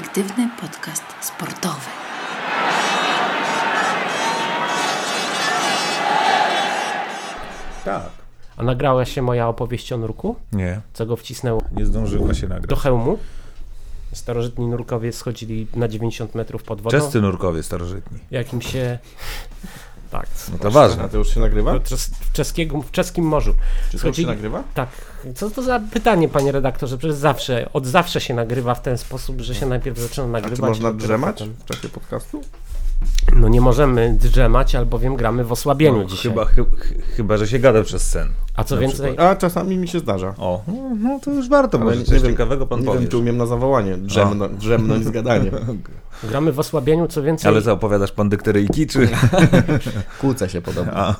perspektywny podcast sportowy. Tak. A nagrała się moja opowieść o nurku? Nie, Co go wcisnęło nie zdążyła się do nagrać. hełmu? Starożytni nurkowie schodzili na 90 metrów pod wodą. Czescy nurkowie starożytni. Jak im się... Tak. No to ważne. A to już się nagrywa? W, czes- w, czeskiego, w czeskim morzu. Czy to już się nagrywa? Tak. Co to za pytanie, panie redaktorze? Przecież zawsze, od zawsze się nagrywa w ten sposób, że się najpierw zaczyna A nagrywać. czy można drzemać potem- w czasie podcastu? No nie możemy drzemać, albowiem gramy w osłabieniu No, dzisiaj. chyba, chy, chy- chyba, że się gada przez sen. A co więcej, A czasami mi się zdarza. O, no, no to już warto, Ale może coś wiem- ciekawego pan Nie powiesz. wiem, czy umiem na zawołanie. Drzemno, drzemnąć z gadaniem. Gramy w osłabieniu, co więcej, Ale co, opowiadasz pan dykteryjki, czy... Kłócę się podobno. A,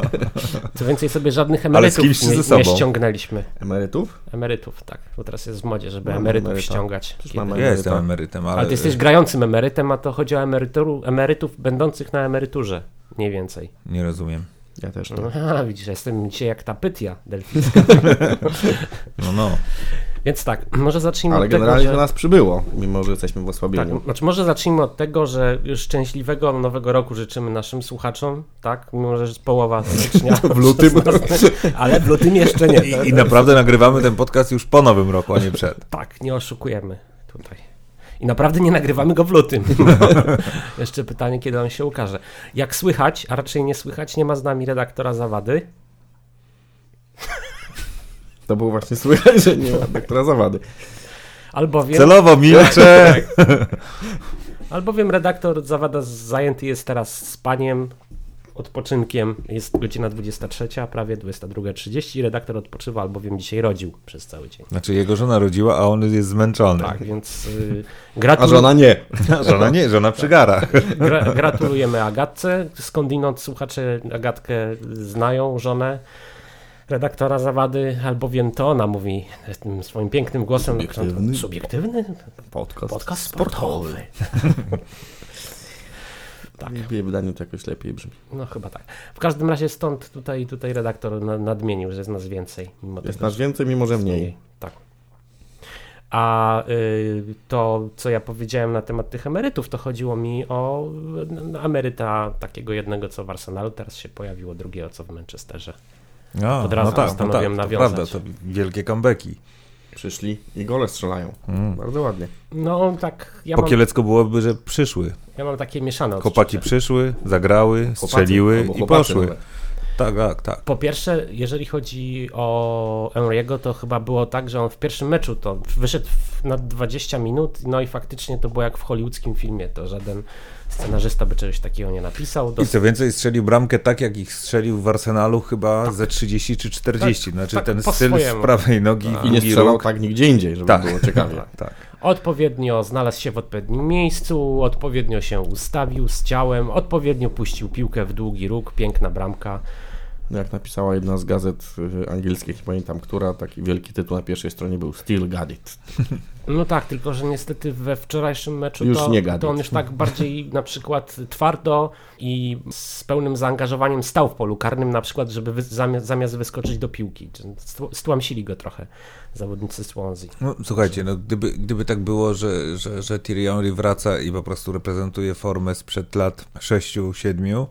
co więcej sobie żadnych Ale z emerytów nie, ze sobą? nie ściągnęliśmy. Emerytów? Emerytów, tak. Bo teraz jest w modzie, żeby Mamy emerytów emeryta. ściągać. Mamy ja jestem emerytem, ale... Ale ty jesteś grającym emerytem, a to chodzi o emeryturu, emerytów będących na emeryturze. Mniej więcej. Nie rozumiem. Ja też to. Aha, widzisz, jestem dzisiaj jak ta pytia delfińska. No, no. Więc tak, może zacznijmy Ale od tego, generalnie że... nas przybyło, mimo że jesteśmy w Tak, osłabieniu. znaczy może zacznijmy od tego, że już szczęśliwego nowego roku życzymy naszym słuchaczom, tak? Mimo, że jest połowa stycznia. W lutym. 16, ale w lutym jeszcze nie. I, I naprawdę nagrywamy ten podcast już po nowym roku, a nie przed. Tak, nie oszukujemy tutaj. I naprawdę nie nagrywamy go w lutym. Jeszcze pytanie, kiedy on się ukaże. Jak słychać, a raczej nie słychać, nie ma z nami redaktora Zawady. To było właśnie słychać, że nie ma doktora Zawady. Albowiem, Celowo milczę! albowiem redaktor Zawada zajęty jest teraz spaniem, odpoczynkiem. Jest godzina 23, prawie 22.30. Redaktor odpoczywa, albowiem dzisiaj rodził przez cały dzień. Znaczy jego żona rodziła, a on jest zmęczony. Tak, więc y, A gratulu- żona nie. A żona nie, żona przy garach. Gra, gratulujemy Agatce. Skądinąd słuchacze Agatkę znają, żonę redaktora Zawady, albowiem to ona mówi tym swoim pięknym głosem. Subiektywny. Subiektywny? Podcast, Podcast sportowy. Tak. W jej wydaniu to jakoś lepiej brzmi. No chyba tak. W każdym razie stąd tutaj, tutaj redaktor na- nadmienił, że jest nas więcej. Mimo Jest tego, nas więcej, mimo że mniej. Tak. A y, to, co ja powiedziałem na temat tych emerytów, to chodziło mi o emeryta takiego jednego, co w Arsenalu, teraz się pojawiło drugiego, co w Manchesterze. No, Od razu no tak, no postanowiłem tak, to nawiązać. prawda, to wielkie comebacki. Przyszli i gole strzelają. Mm. Bardzo ładnie. No tak, ja Po mam, kielecku byłoby, że przyszły. ja mam takie mieszane Chłopaki odczucia. przyszły, zagrały, Chłopacy, strzeliły i poszły. nawet. Tak, tak, tak. Po pierwsze, jeżeli chodzi o Henry'ego, to chyba było tak, że on w pierwszym meczu to wyszedł na 20 minut, no i faktycznie to było jak w hollywoodzkim filmie, to żaden scenarzysta by czegoś takiego nie napisał. I Dos- co więcej, strzelił bramkę tak, jak ich strzelił w Arsenalu chyba ze 30 czy 40. Tak, znaczy tak, ten styl swojemu. z prawej nogi I nie strzelał tak nigdzie indziej, żeby Tak. było ciekawie. Tak. Odpowiednio znalazł się w odpowiednim miejscu, odpowiednio się ustawił z ciałem, odpowiednio puścił piłkę w długi róg, piękna bramka. Jak napisała jedna z gazet y, angielskich, nie pamiętam która, taki wielki tytuł na pierwszej stronie był Still Got It. No tak, tylko że niestety we wczorajszym meczu Już to, nie to on już tak bardziej na przykład twardo i z pełnym zaangażowaniem stał w polu karnym na przykład, żeby wy, zamiast, zamiast wyskoczyć do piłki. Stłamsili go trochę zawodnicy Swansea. No, słuchajcie, no, gdyby, gdyby tak było, że, że, że Thierry Henry wraca i po prostu reprezentuje formę sprzed lat 6-7,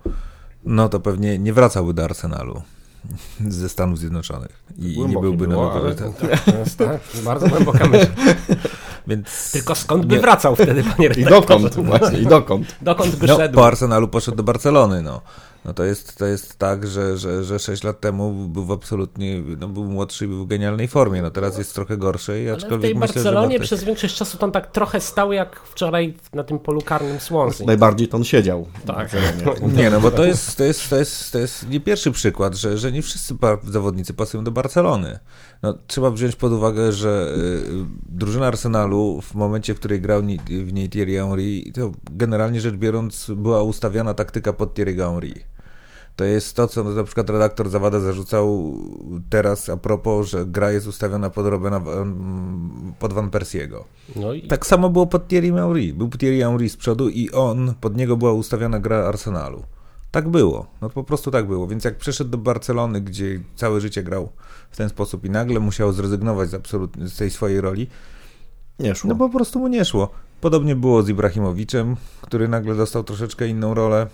no to pewnie nie wracałby do Arsenalu ze Stanów Zjednoczonych i, i nie byłby było, nowym ale- jest tak, bardzo głęboka myśl. Więc Tylko skąd by Nie. wracał wtedy, panie I redaktorze? dokąd właśnie, i dokąd. Dokąd by no, szedł? po Arsenalu poszedł do Barcelony, no. No to jest, to jest tak, że, że, że 6 lat temu był w absolutnie, no był młodszy i był w genialnej formie, no teraz jest trochę gorszy, Ale w tej myślę, Barcelonie Bartek- przez większość czasu tam tak trochę stał jak wczoraj na tym polu karnym Swansea. Najbardziej to on siedział. Tak. Nie, no bo to jest, to jest, to jest, to jest nie pierwszy przykład, że, że nie wszyscy zawodnicy pasują do Barcelony. No, trzeba wziąć pod uwagę, że y, drużyna Arsenalu w momencie, w której grał w niej Thierry Henry, to generalnie rzecz biorąc była ustawiana taktyka pod Thierry Henry. To jest to, co na przykład redaktor Zawada zarzucał teraz a propos, że gra jest ustawiona pod Robena, Van- pod Van Persiego. No i Tak samo było pod Thierry Henry. Był Thierry Henry z przodu i on, pod niego była ustawiona gra Arsenalu. Tak było. No po prostu tak było. Więc jak przeszedł do Barcelony, gdzie całe życie grał w ten sposób i nagle musiał zrezygnować z, absolutnie, z tej swojej roli, Nie szło. no po prostu mu nie szło. Podobnie było z Ibrahimowiczem, który nagle dostał troszeczkę inną rolę.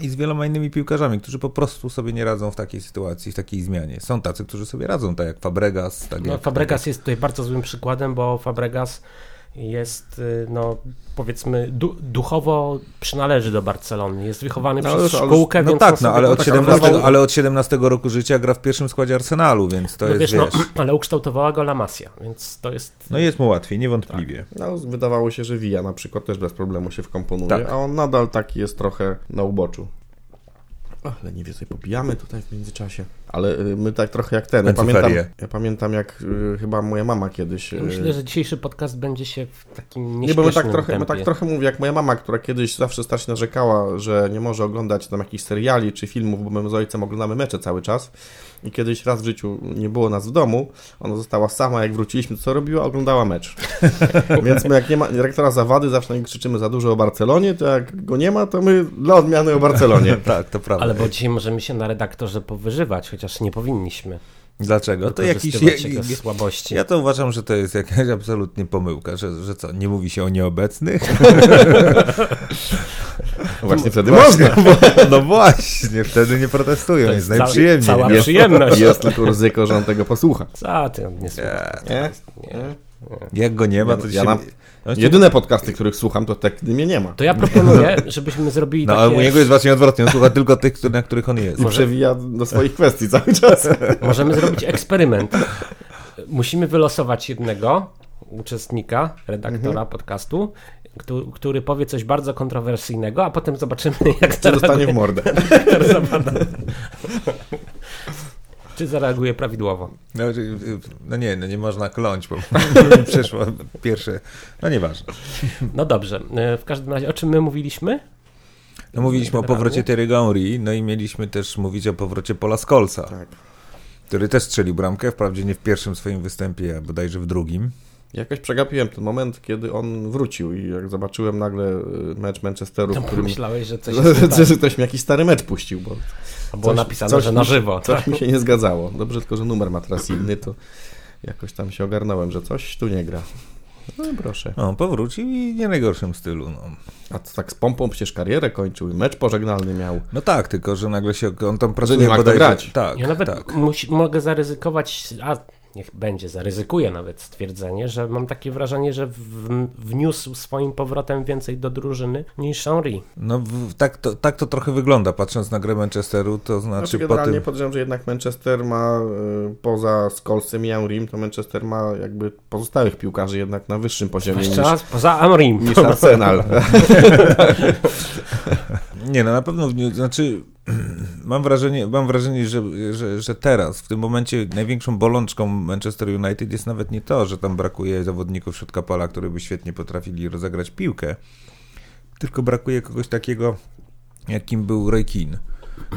I z wieloma innymi piłkarzami, którzy po prostu sobie nie radzą w takiej sytuacji, w takiej zmianie. Są tacy, którzy sobie radzą, tak jak Fabregas. Tak No, jak, Fabregas jest tutaj bardzo złym przykładem, bo Fabregas jest, y, no powiedzmy, du duchowo przynależy do Barcelony. Jest wychowany No, przez ale- szkółkę, No więc tak, no, sobie ale, od tak 17, ukształtował- ale od 17 roku życia gra w pierwszym składzie Arsenalu, więc to no, jest, wiesz, wiesz, no, ale ukształtowała go La Masia, więc to jest... no jest mu łatwiej, niewątpliwie. No, wydawało się, że Villa na przykład też bez problemu się wkomponuje, Tak. a on nadal taki jest trochę na uboczu. Ale nie więcej popijamy tutaj w międzyczasie. Ale y, my tak trochę jak ten. Ja pamiętam, ja pamiętam jak y, chyba moja mama kiedyś. y, Myślę, że dzisiejszy podcast będzie się w takim Nie, bo my tak, trochę, my tak trochę mówię, jak moja mama, która kiedyś zawsze strasznie narzekała, że nie może oglądać tam jakichś seriali czy filmów, bo my z ojcem oglądamy mecze cały czas. I kiedyś raz w życiu nie było nas w domu, ona została sama, jak wróciliśmy, to co robiła? Oglądała mecz. Więc my jak nie ma dyrektora zawady, zawsze niego krzyczymy za dużo o Barcelonie, to jak go nie ma, to my dla odmiany o Barcelonie. tak, to prawda. Ale bo dzisiaj możemy się na redaktorze powyżywać, chociaż nie powinniśmy. Dlaczego? To jakiś... Wykorzystywać Ja, jego słabości. ja to uważam, że to jest jakaś absolutnie pomyłka, że, że co, nie mówi się o nieobecnych? Właśnie wtedy Właśnie, można. bo, no właśnie, wtedy nie protestują, To jest, jest najprzyjemniej. cała nie? Jest- przyjemność. Jest tylko ryzyko, że on tego posłucha. Co ty, nie słuchaj. Nie? Nie. Jak go nie ma, to Ja no, Jedyne podcasty, których słucham, to te, gdy mnie nie ma. To ja proponuję, żebyśmy zrobili No, takie... ale u niego jest właśnie odwrotnie, on słucha tylko tych, na których on jest. I przewija do swoich kwestii cały czas. Możemy zrobić eksperyment. Musimy wylosować jednego uczestnika, redaktora Mhm. podcastu, któ- który powie coś bardzo kontrowersyjnego, a potem zobaczymy, jak Czy dostanie w mordę. Czy zareaguje prawidłowo. No, no nie, no nie można kląć, bo przeszło pierwsze, no nieważne. No dobrze, e, w każdym razie o czym my mówiliśmy? No mówiliśmy o powrocie Terry Henry, no i mieliśmy też mówić o powrocie Paula Skolsa, Tak. który też strzelił bramkę, wprawdzie nie w pierwszym swoim występie, a bodajże w drugim. Jakoś przegapiłem ten moment, kiedy on wrócił i jak zobaczyłem nagle y, mecz Manchesteru, To w którym myślałeś, że coś że, tak. że ktoś mi jakiś stary mecz puścił, bo Było coś- napisane, coś że na żywo. coś tak? mi się nie zgadzało. Dobrze tylko, że numer ma teraz inny, to jakoś tam się ogarnąłem, że coś tu nie gra. No proszę. No, powrócił i nie najgorszym stylu. No. A to tak z pompą przecież karierę kończył i mecz pożegnalny miał. no tak, tylko że nagle się, on tam pracuje nie ma bodajże- grać. Tak, Ja nawet tak. musi, mogę zaryzykować, a niech będzie, zaryzykuję nawet stwierdzenie, że mam takie wrażenie, że w, wniósł swoim powrotem więcej do drużyny niż Henry. No w, tak, to, tak to trochę wygląda, patrząc na grę Manchesteru, to Znaczy, znaczy po generalnie tym... podejrzewam, że jednak Manchester ma y, poza Skolsem i Henrym, to Manchester ma jakby pozostałych piłkarzy jednak na wyższym poziomie niż, raz poza Amrim. niż Arsenal. Nie, no na pewno, znaczy mam wrażenie, mam wrażenie że, że, że teraz, w tym momencie największą bolączką Manchester United jest nawet nie to, że tam brakuje zawodników środka pola, którzy by świetnie potrafili rozegrać piłkę, tylko brakuje kogoś takiego, jakim był Roy Keane,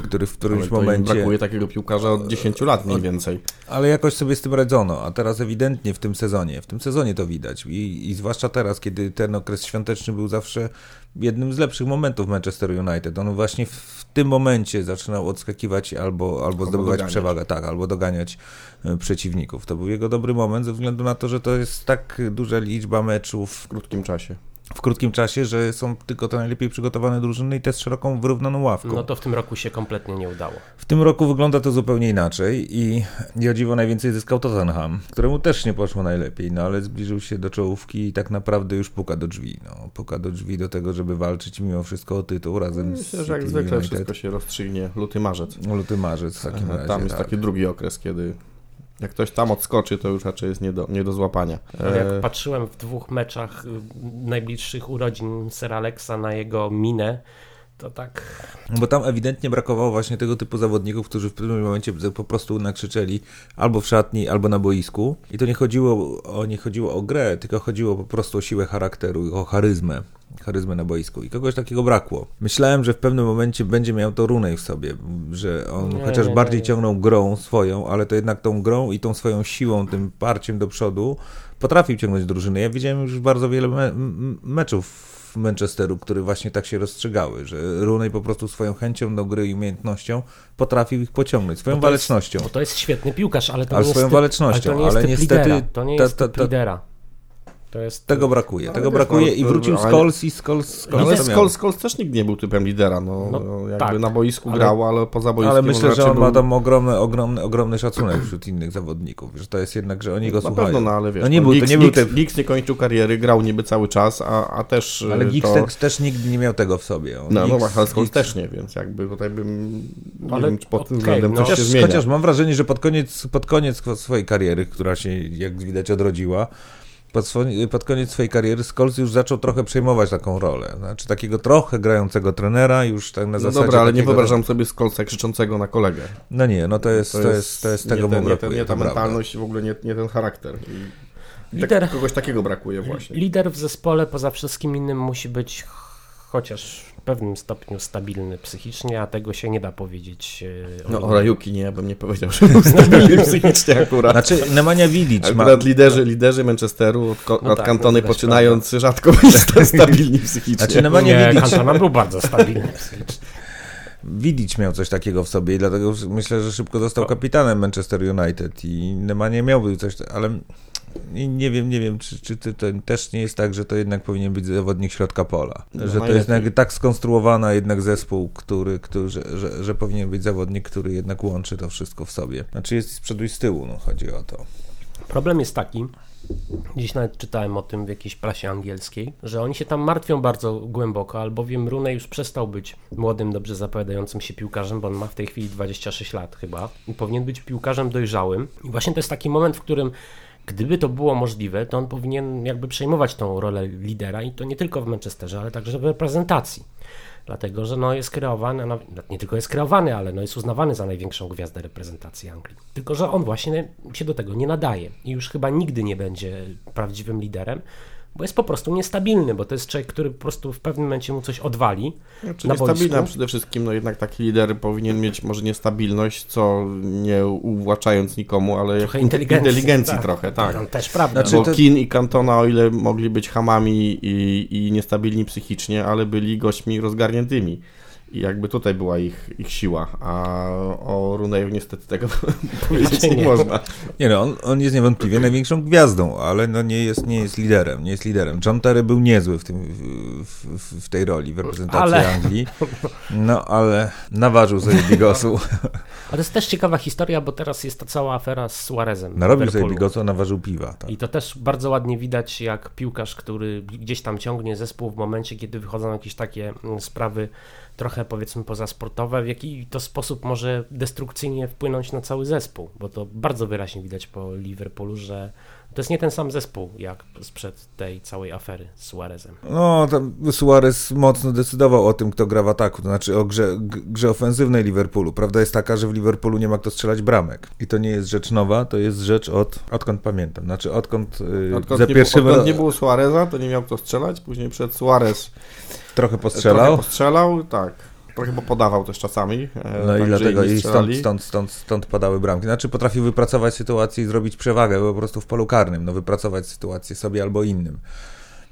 który w którymś momencie... brakuje takiego piłkarza od 10 lat mniej więcej. Ale jakoś sobie z tym radzono, a teraz ewidentnie w tym sezonie, w tym sezonie to widać I, i zwłaszcza teraz, kiedy ten okres świąteczny był zawsze jednym z lepszych momentów Manchester United. On właśnie w tym momencie zaczynał odskakiwać albo, albo zdobywać doganiać. przewagę, tak, albo doganiać e, przeciwników. To był jego dobry moment ze względu na to, że to jest tak duża liczba meczów W krótkim czasie. W krótkim czasie, że są tylko te najlepiej przygotowane drużyny i te z szeroką, wyrównaną ławką. No to w tym roku się kompletnie nie udało. W tym roku wygląda to zupełnie inaczej i nie o dziwo najwięcej zyskał Tottenham, któremu też nie poszło najlepiej, no ale zbliżył się do czołówki i tak naprawdę już puka do drzwi. No, puka do drzwi do tego, żeby walczyć mimo wszystko o tytuł razem Myślę, z że jak City zwykle United. wszystko się rozstrzygnie luty, marzec. Luty, marzec w takim razie. Tam jest tak. taki drugi okres, kiedy jak ktoś tam odskoczy, to już raczej jest nie do, nie do złapania. Ale jak E, patrzyłem w dwóch meczach najbliższych urodzin Sir Alexa na jego minę, to tak Bo tam ewidentnie brakowało właśnie tego typu zawodników, którzy w pewnym momencie po prostu nakrzyczeli albo w szatni, albo na boisku. I to nie chodziło o, nie chodziło o grę, tylko chodziło po prostu o siłę charakteru, i o charyzmę. Charyzmę na boisku. I kogoś takiego brakło. Myślałem, że w pewnym momencie będzie miał to Runej w sobie, że on Nie, chociaż nie, bardziej nie. ciągnął grą swoją, ale to jednak tą grą i tą swoją siłą, tym parciem do przodu potrafił ciągnąć drużynę. Ja widziałem już bardzo wiele me meczów Manchesteru, które właśnie tak się rozstrzygały, że Rooney po prostu swoją chęcią do gry i umiejętnością potrafił ich pociągnąć, swoją Bo to jest- walecznością. Bo to jest świetny piłkarz, ale to Ale nie swoją jest typ, walecznością, ale to nie jest ale niestety lidera. To nie ta- jest ta- typ ta- lidera. To jest... Tego brakuje, Ale tego wiesz, brakuje no, i to- wrócił ale- Scholes i Scholes, Scholes Ale to miał. Scholes, Scholes też nigdy nie był typem lidera, no, No, no jakby tak. na boisku Ale- grał, ale poza boiskiem Ale myślę, że on ma był- tam ogromny, ogromny, ogromny szacunek wśród innych zawodników, że to jest jednak, że oni go Na słuchają. pewno, no ale wiesz, no nie no, był, to Giggs, nie był typ, Giggs nie kończył kariery, grał niby cały czas, a, a też ale y, Giggs to... też, nigdy nie miał tego w sobie. On No, no Giggs- właśnie, ale Scholes też nie, więc jakby tutaj bym... Nie Ale wiem, czy pod tym okej, względem no. coś się zmienia. chociaż mam wrażenie, że pod koniec, pod koniec swojej kariery, która się jak widać odrodziła, pod, pod koniec swojej kariery Scholes już zaczął trochę przejmować taką rolę. Znaczy takiego trochę grającego trenera, już tak na No zasadzie dobra, ale nie takiego- wyobrażam sobie Skolca krzyczącego na kolegę. No nie, no to jest, to jest, to jest, tego nie, mu ten, nie, ten, nie ta to mentalność i w ogóle nie, nie ten charakter. I Lider- tak, kogoś takiego brakuje właśnie. Lider w zespole poza wszystkim innym musi być ch- chociaż pewnym stopniu stabilny psychicznie, a tego się nie da powiedzieć. e, No nim. o Rajuki nie, ja bym nie powiedział, że był stabilny psychicznie akurat. Znaczy Nemanja Vidic ma... Akurat liderzy, liderzy Manchesteru od, ko- No od tak, Kantony poczynając rzadko byli stabilni psychicznie. Znaczy, no- Nemanja Vidic- Cantona był bardzo stabilny psychicznie. Vidic miał coś takiego w sobie i dlatego myślę, że szybko został kapitanem Manchester United i Nemanja miałby coś, ale nie, nie wiem, nie wiem, czy, czy to, też nie jest tak, że to jednak powinien być zawodnik środka pola. No, że to jest tak skonstruowana jednak zespół, który, który że, że, że powinien być zawodnik, który jednak łączy to wszystko w sobie. Znaczy jest z przodu i z tyłu, no chodzi o to. Problem jest taki, dziś nawet czytałem o tym w jakiejś prasie angielskiej, że oni się tam martwią bardzo głęboko, albowiem Rooney już przestał być młodym, dobrze zapowiadającym się piłkarzem, bo on ma w tej chwili 26 lat chyba i powinien być piłkarzem dojrzałym. I właśnie to jest taki moment, w którym gdyby to było możliwe, to on powinien jakby przejmować tą rolę lidera i to nie tylko w Manchesterze, ale także w reprezentacji. Dlatego, że no jest kreowany, no, nie tylko jest kreowany, ale no jest uznawany za największą gwiazdę reprezentacji Anglii. Tylko, że on właśnie się do tego nie nadaje i już chyba nigdy nie będzie prawdziwym liderem, bo jest po prostu niestabilny, bo to jest człowiek, który po prostu w pewnym momencie mu coś odwali Znaczy na niestabilna przede wszystkim, no jednak taki lider powinien mieć może niestabilność, co nie uwłaczając nikomu, ale Trochę in- inteligencji. inteligencji Tak. trochę, tak. No, też prawda. Znaczy, Bo to- Kin i Cantona, o ile mogli być hamami i, i niestabilni psychicznie, ale byli gośćmi rozgarniętymi. I jakby tutaj była ich, ich siła, a o Runeju niestety tego powiedzieć nie, nie. można. Nie no, on, on jest niewątpliwie największą gwiazdą, ale no nie jest, nie jest liderem, nie jest liderem. John Terry był niezły w, tym, w, w, w tej roli w reprezentacji Ale- Anglii, no ale naważył sobie bigosu. Ale to jest też ciekawa historia, bo teraz jest ta cała afera z Suarezem. Narobił sobie bigosu, a naważył piwa. Tak. I to też bardzo ładnie widać, jak piłkarz, który gdzieś tam ciągnie zespół w momencie, kiedy wychodzą jakieś takie mm, sprawy trochę powiedzmy pozasportowe, w jaki to sposób może destrukcyjnie wpłynąć na cały zespół, bo to bardzo wyraźnie widać po Liverpoolu, że to jest nie ten sam zespół, jak sprzed tej całej afery z Suarezem. No, tam Suarez mocno decydował o tym, kto gra w ataku, to znaczy o grze, grze ofensywnej Liverpoolu. Prawda jest taka, że w Liverpoolu nie ma kto strzelać bramek. I to nie jest rzecz nowa, to jest rzecz od, odkąd pamiętam. Znaczy odkąd, yy, Odkąd, za nie, było, odkąd nie było Suareza, to nie miał kto strzelać, później przed Suarez trochę trochę postrzelał. postrzelał, tak. Bo podawał też czasami. e, No i tak, że dlatego i stąd, stąd, stąd, stąd padały bramki. Znaczy potrafił wypracować sytuację i zrobić przewagę po prostu w polu karnym. No wypracować sytuację sobie albo innym.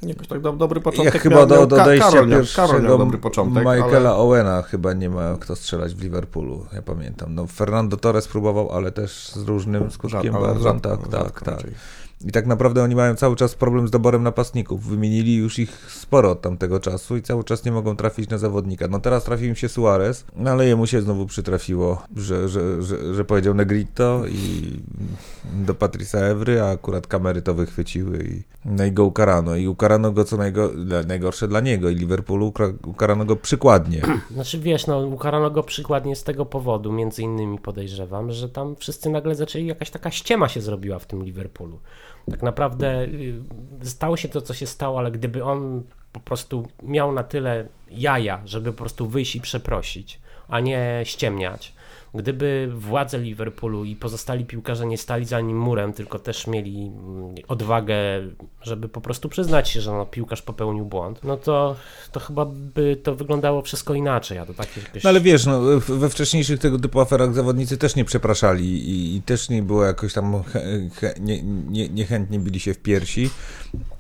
Jakoś tak do, dobry początek Jak chyba do, do dojścia Karol, pierwszego Karol miał dobry początek, Michaela ale... Owena chyba nie ma kto strzelać w Liverpoolu, ja pamiętam. No Fernando Torres próbował, ale też z różnym skutkiem ale bardzo. rzadko, tak, tak, rzadko tak. raczej. I tak naprawdę oni mają cały czas problem z doborem napastników. Wymienili już ich sporo od tamtego czasu i cały czas nie mogą trafić na zawodnika. No teraz trafił im się Suarez, no ale jemu się znowu przytrafiło, że, że, że, że powiedział Negrito i do Patrisa Evry, a akurat kamery to wychwyciły i, no i go ukarano. I ukarano go co najgo, najgorsze dla niego i Liverpoolu ukarano go przykładnie. Znaczy wiesz, no ukarano go przykładnie z tego powodu, między innymi podejrzewam, że tam wszyscy nagle zaczęli, jakaś taka ściema się zrobiła w tym Liverpoolu. Tak naprawdę y, stało się to, co się stało, ale gdyby on po prostu miał na tyle jaja, żeby po prostu wyjść i przeprosić, a nie ściemniać, gdyby władze Liverpoolu i pozostali piłkarze nie stali za nim murem, tylko też mieli mm, odwagę, żeby po prostu przyznać się, że no, piłkarz popełnił błąd, no to, to chyba by to wyglądało wszystko inaczej, a to. No ale wiesz, no, we wcześniejszych tego typu aferach zawodnicy też nie przepraszali i, i też nie było jakoś tam he, he, nie, nie, niechętnie bili się w piersi,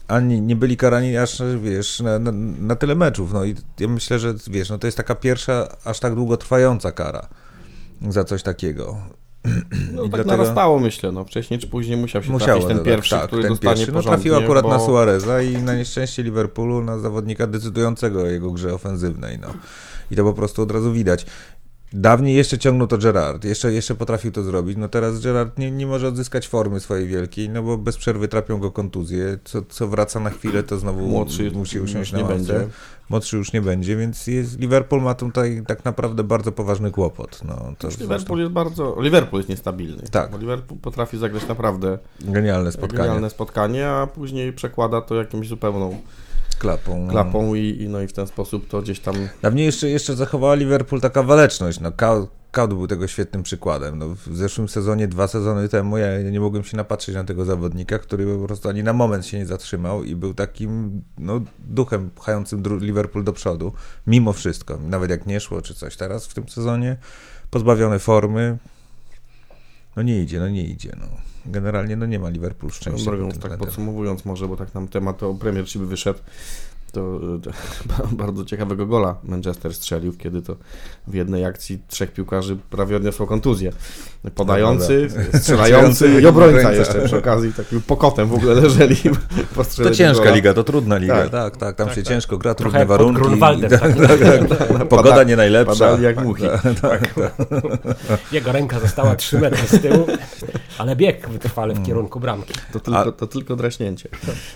ani nie byli karani aż, wiesz, na, na, na tyle meczów. No i ja myślę, że wiesz, no to jest taka pierwsza aż tak długo trwająca kara za coś takiego. No I tak dlatego- narastało, myślę, no wcześniej czy później musiał się Musiało, trafić ten tak, pierwszy, tak, który ten dostanie pierwszy. No, trafił akurat bo... na Suareza i na nieszczęście Liverpoolu na zawodnika decydującego o jego grze ofensywnej. No. I to po prostu od razu widać. Dawniej jeszcze ciągnął to Gerard, jeszcze, jeszcze potrafił to zrobić, no teraz Gerard nie, nie może odzyskać formy swojej wielkiej, no bo bez przerwy trapią go kontuzje, co, co wraca na chwilę, to znowu Młodszy musi usiąść na ławce. będzie. Młodszy już nie będzie, więc jest, Liverpool ma tutaj tak naprawdę bardzo poważny kłopot. No, to Liverpool jest bardzo... Liverpool jest niestabilny. Tak. Bo Liverpool potrafi zagrać naprawdę genialne spotkanie. genialne spotkanie, a później przekłada to jakąś zupełną Klapą. klapą i, i no i w ten sposób to gdzieś tam... Dawniej jeszcze, jeszcze zachowała Liverpool taka waleczność. No, Kaut był tego świetnym przykładem. No, w zeszłym sezonie, dwa sezony temu, ja nie mogłem się napatrzeć na tego zawodnika, który po prostu ani na moment się nie zatrzymał i był takim no, duchem pchającym Liverpool do przodu, mimo wszystko. Nawet jak nie szło czy coś. Teraz w tym sezonie pozbawiony formy, no nie idzie, no nie idzie. No. Generalnie no nie ma Liverpool szczęścia. Mówiąc, tym tak podsumowując może, bo tak nam temat o Premiership wyszedł, to, to bardzo ciekawego gola Manchester strzelił, kiedy to w jednej akcji trzech piłkarzy prawie odniosło kontuzję. Podający, strzelający i obrońca jeszcze przy okazji, takim pokotem w ogóle leżeli po To ciężka gola. liga, to trudna liga. Tak. Tak, tak, tam Tak, się tak. ciężko gra, trudne warunki. Tak, tak. tak, tak. Pogoda nie najlepsza. Padali jak muchy. Jego ręka została 3 metry z tyłu, ale bieg wytrwale w kierunku bramki. To tylko, A- to tylko draśnięcie.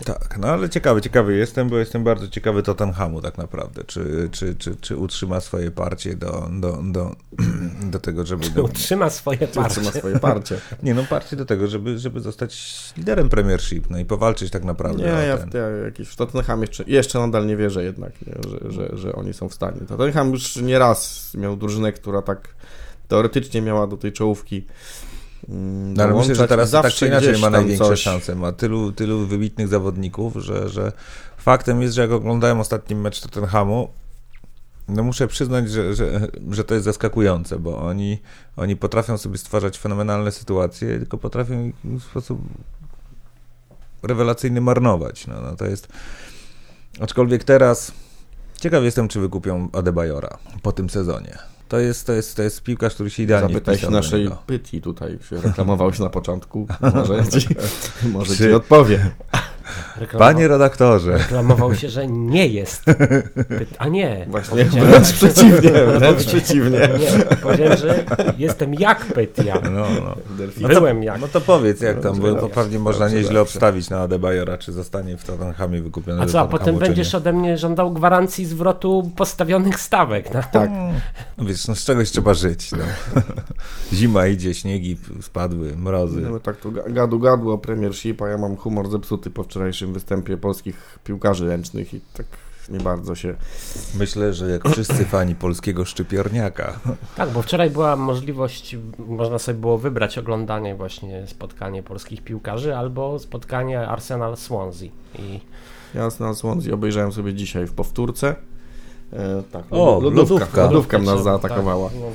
Tak, no ale ciekawy, ciekawy jestem, bo jestem bardzo ciekawy Tottenhamu tak naprawdę. Czy, czy, czy, czy utrzyma swoje parcie do, do, do, do tego, żeby... Do, Utrzyma swoje Czy parcie. swoje parcie. nie no, parcie do tego, żeby, żeby zostać liderem Premiership, no i powalczyć tak naprawdę Nie, ja ten. w, ja jakiś, w Tottenham jeszcze, jeszcze nadal nie wierzę jednak, nie, że, że, że oni są w stanie. Tottenham już nie raz miał drużynę, która tak teoretycznie miała do tej czołówki No, ale myślę, że teraz tak czy inaczej ma największe coś- szanse. Ma tylu, tylu wybitnych zawodników, że, że faktem jest, że jak oglądałem ostatni mecz Tottenhamu, no muszę przyznać, że, że, że to jest zaskakujące, bo oni, oni potrafią sobie stwarzać fenomenalne sytuacje, tylko potrafią w sposób rewelacyjny marnować. No, no to jest... Aczkolwiek teraz ciekaw jestem, czy wykupią Adebayora po tym sezonie. To jest, to jest, to jest piłkarz, który się idealnie Zapytaj się naszej niego. Pytli tutaj, się reklamowałeś na początku, może ci, może ci odpowie. Reklamował, Panie redaktorze, reklamował się, że nie jest. A nie. Właśnie, wręcz przeciwnie, wręcz przeciwnie. Nie, powiedziałem, że jestem jak Pytia. no, no. Delfin. Byłem jak. No to powiedz, jak tam, bo, Dobrze, pewnie można dobrze, nieźle dobrze. obstawić na Adebayora, czy zostanie w Tottenhamie wykupiony A co, a potem będziesz ode mnie żądał gwarancji zwrotu postawionych stawek. No. Tak. No Wiesz, no z czegoś trzeba żyć. No. Zima idzie, śniegi spadły, mrozy. No tak tu ga- gadu gadu o Premiership, a ja mam humor zepsuty po wczorajszym występie polskich piłkarzy ręcznych i tak nie bardzo się... Myślę, że jak wszyscy fani polskiego szczypiorniaka. Tak, bo wczoraj była możliwość, można sobie było wybrać oglądanie właśnie spotkanie polskich piłkarzy albo spotkanie Arsenal-Swansea. I Ja Arsenal Swansea obejrzałem sobie dzisiaj w powtórce. E, tak, O, lodówka, lodówka. lodówka nas zaatakowała. Tak, no,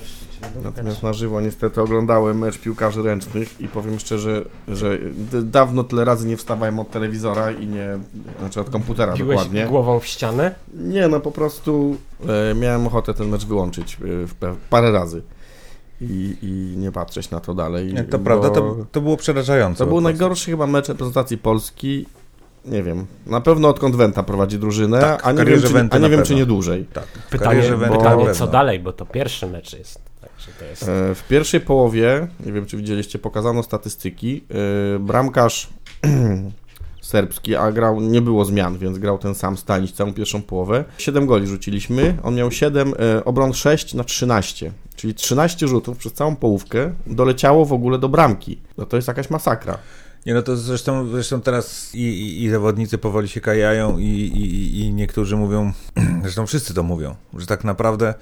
Natomiast na żywo niestety oglądałem mecz piłkarzy ręcznych i powiem szczerze, że dawno tyle razy nie wstawałem od telewizora i nie, znaczy od komputera Biłeś dokładnie. głową w ścianę? Nie, no po prostu e, miałem ochotę ten mecz wyłączyć e, parę razy i, i nie patrzeć na to dalej. Jak to bo prawda, to, to było przerażające. To był najgorszy chyba mecz reprezentacji Polski. Nie wiem, na pewno odkąd Wenta prowadzi drużynę, Tak, a nie wiem, czy, a nie wiem czy nie dłużej. Tak, Pytanie, na pytanie co dalej, bo to pierwszy mecz jest. E, W pierwszej połowie, nie wiem czy widzieliście, pokazano statystyki. e, Bramkarz serbski, a grał, nie było zmian, więc grał ten sam Stanić całą pierwszą połowę. 7 goli rzuciliśmy, on miał 7, e, obron 6 na 13, czyli 13 rzutów przez całą połówkę doleciało w ogóle do bramki. No to jest jakaś masakra. Nie, no to zresztą, zresztą teraz i, i, i zawodnicy powoli się kajają i, i, i niektórzy mówią, zresztą wszyscy to mówią, że tak naprawdę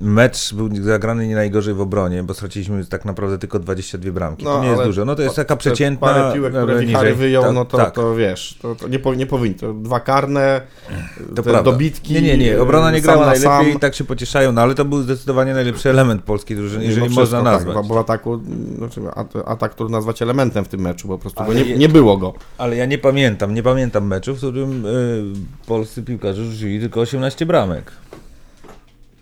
mecz był zagrany nie najgorzej w obronie, bo straciliśmy tak naprawdę tylko 22 bramki. No, to nie jest dużo. No to jest taka przeciętna... Parę piłek, które niżej. Wyjął, Tak, no to, tak. to wiesz, to, to nie, po, nie powinno. To dwa karne, To prawda. dobitki. Nie, nie, nie. Obrona nie grała na najlepiej i sam. tak się pocieszają, no ale to był zdecydowanie najlepszy element polskiej drużyny, jeżeli można nazwać. Tak, bo ataku, znaczy at- atak, który nazwać elementem w tym meczu, bo po prostu Ale nie, nie było go. Ale ja nie pamiętam, nie pamiętam meczu, w którym y, polscy piłkarze rzucili tylko 18 bramek.